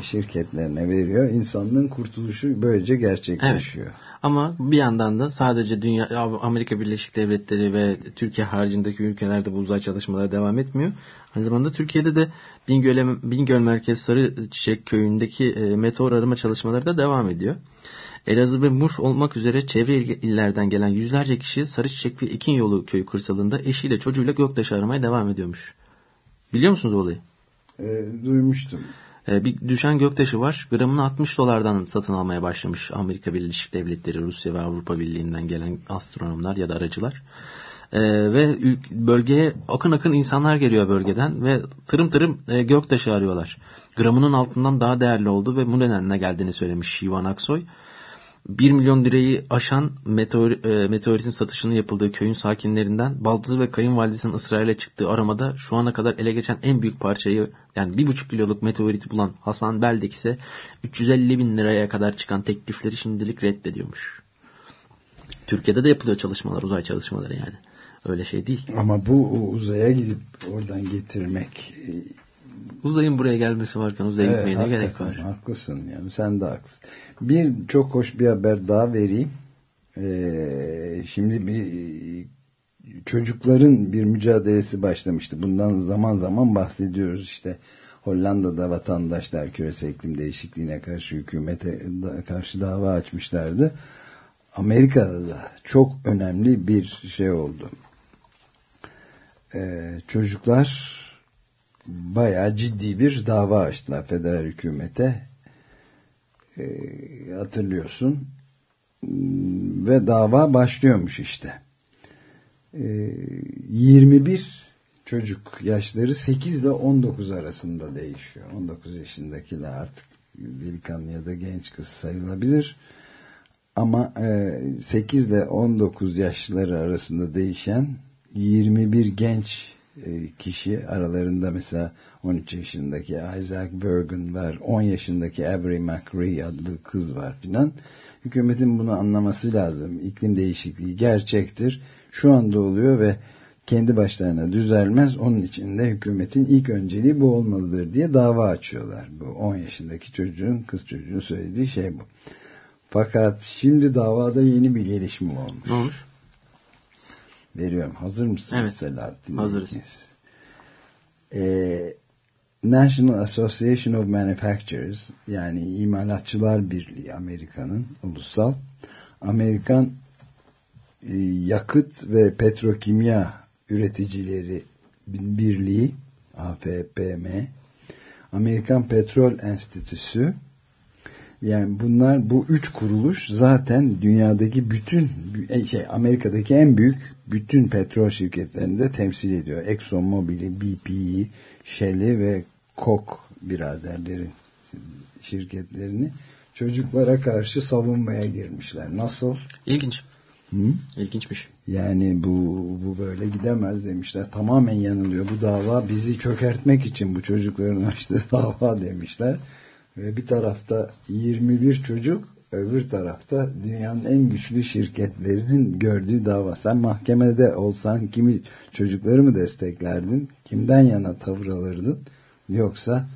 şirketlerine veriyor. İnsanlığın kurtuluşu böylece gerçekleşiyor. Evet. Ama bir yandan da sadece dünya Amerika Birleşik Devletleri ve Türkiye haricindeki ülkelerde bu uzay çalışmaları devam etmiyor. Aynı zamanda Türkiye'de de Bingöl, Bingöl Merkez Sarı Çiçek Köyü'ndeki e, meteor arama çalışmaları da devam ediyor. Elazığ ve Muş olmak üzere çevre illerden gelen yüzlerce kişi Sarı Çiçek ve Ekin Yolu köyü kırsalında eşiyle çocuğuyla göktaşı aramaya devam ediyormuş. Biliyor musunuz olayı? E, duymuştum. E, bir düşen göktaşı var. Gramını 60 dolardan satın almaya başlamış Amerika Birleşik Devletleri, Rusya ve Avrupa Birliği'nden gelen astronomlar ya da aracılar. E, ve bölgeye akın akın insanlar geliyor bölgeden ve tırım tırım e, göktaşı arıyorlar. Gramının altından daha değerli olduğu ve bu nedenle geldiğini söylemiş Şivan Aksoy. 1 milyon lirayı aşan meteor, e, meteoritin satışının yapıldığı köyün sakinlerinden Baldızı ve kayınvalidesinin ısrarıyla çıktığı aramada şu ana kadar ele geçen en büyük parçayı yani 1,5 kiloluk meteoriti bulan Hasan Beldek ise 350 bin liraya kadar çıkan teklifleri şimdilik reddediyormuş. Türkiye'de de yapılıyor çalışmalar, uzay çalışmaları yani. Öyle şey değil. Ama bu uzaya gidip oradan getirmek uzayın buraya gelmesi varken uzaya evet, gitmeye ne gerek var? Haklısın yani sen de haklısın. Bir çok hoş bir haber daha vereyim. Ee, şimdi bir çocukların bir mücadelesi başlamıştı. Bundan zaman zaman bahsediyoruz işte. Hollanda'da vatandaşlar küresel iklim değişikliğine karşı hükümete karşı dava açmışlardı. Amerika'da da çok önemli bir şey oldu. Ee, çocuklar bayağı ciddi bir dava açtılar federal hükümete. E, hatırlıyorsun. Ve dava başlıyormuş işte. E, ee, 21 çocuk yaşları 8 ile 19 arasında değişiyor. 19 yaşındakiler artık delikanlı ya da genç kız sayılabilir. Ama e, 8 ile 19 yaşları arasında değişen 21 genç e, kişi aralarında mesela 13 yaşındaki Isaac Bergen var 10 yaşındaki Avery McRae adlı kız var filan. Hükümetin bunu anlaması lazım. İklim değişikliği gerçektir. Şu anda oluyor ve kendi başlarına düzelmez. Onun için de hükümetin ilk önceliği bu olmalıdır diye dava açıyorlar. Bu 10 yaşındaki çocuğun kız çocuğun söylediği şey bu. Fakat şimdi davada yeni bir gelişme olmuş. Ne olmuş? Veriyorum. Hazır mısın Evet, Selahattin? hazırız. Ee, National Association of Manufacturers yani İmalatçılar Birliği Amerika'nın ulusal Amerikan e, Yakıt ve Petrokimya Üreticileri Birliği AFPM Amerikan Petrol Enstitüsü yani bunlar bu üç kuruluş zaten dünyadaki bütün e, şey Amerika'daki en büyük bütün petrol şirketlerini de temsil ediyor. Exxon Mobil'i, BP'yi, Shell'i ve Koch biraderlerin şirketlerini çocuklara karşı savunmaya girmişler. Nasıl? İlginç. Hı? İlginçmiş. Yani bu, bu böyle gidemez demişler. Tamamen yanılıyor. Bu dava bizi çökertmek için bu çocukların açtığı dava demişler. Ve bir tarafta 21 çocuk öbür tarafta dünyanın en güçlü şirketlerinin gördüğü dava. Sen mahkemede olsan kimi çocukları mı desteklerdin? Kimden yana tavır alırdın? Yoksa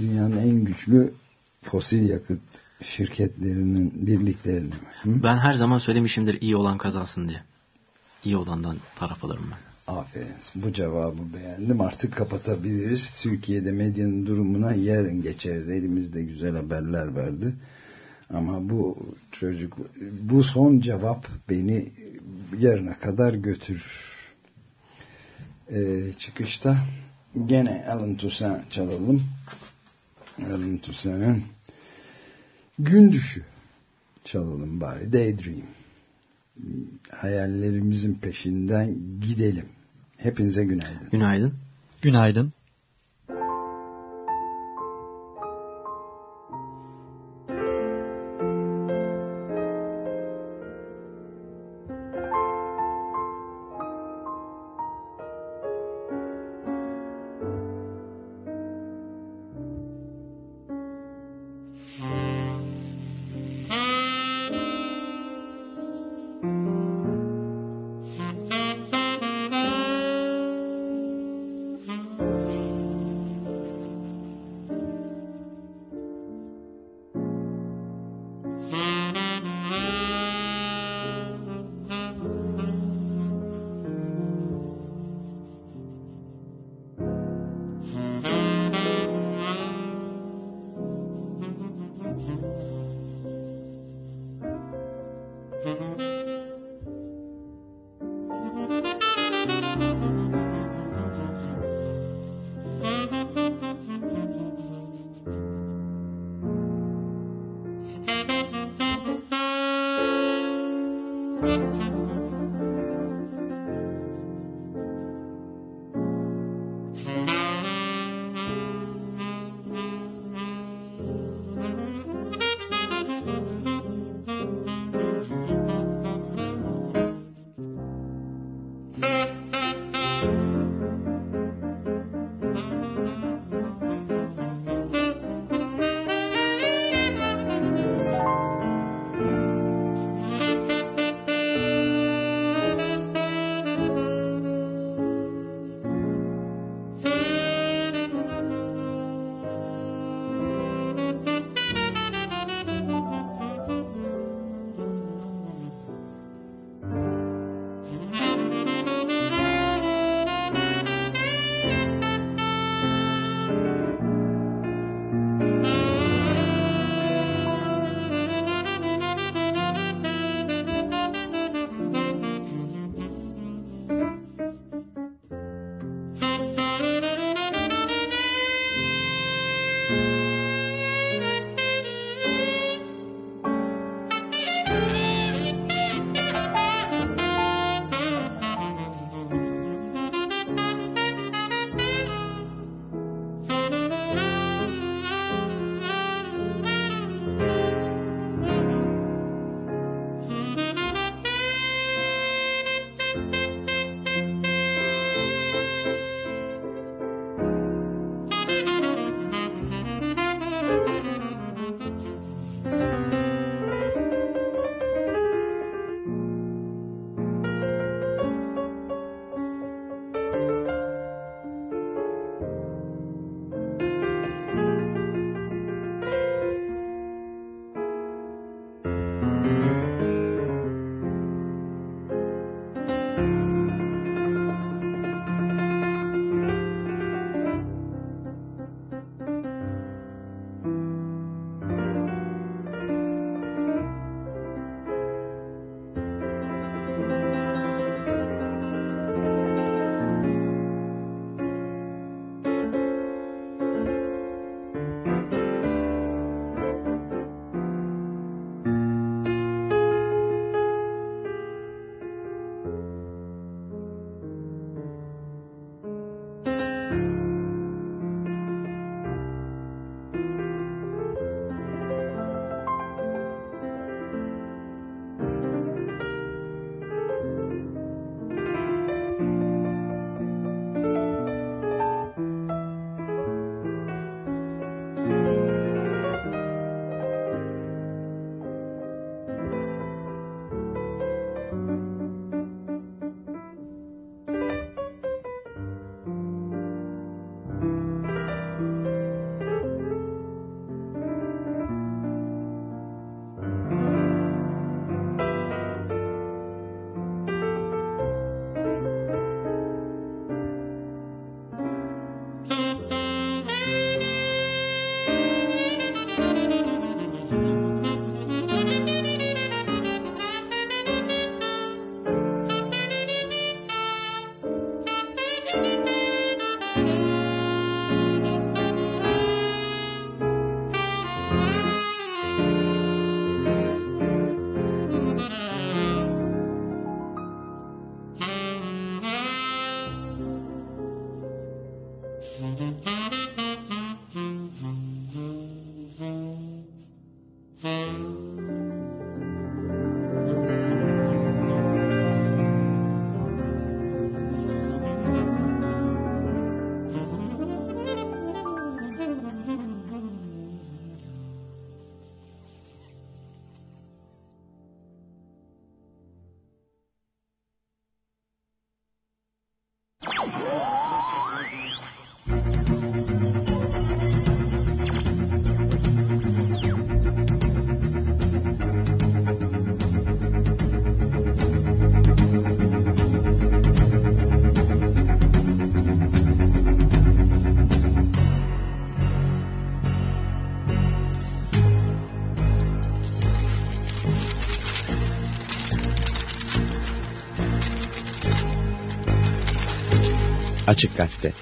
dünyanın en güçlü fosil yakıt şirketlerinin birliklerini mi? Hı? Ben her zaman söylemişimdir iyi olan kazansın diye. İyi olandan taraf alırım ben. Aferin. Bu cevabı beğendim. Artık kapatabiliriz. Türkiye'de medyanın durumuna yarın geçeriz. Elimizde güzel haberler vardı. Ama bu çocuk bu son cevap beni yarına kadar götürür. Ee, çıkışta gene Alan Toussaint çalalım. Alan Toussaint'ın gün düşü çalalım bari. Daydream hayallerimizin peşinden gidelim. Hepinize günaydın. Günaydın. Günaydın. Açık Gazete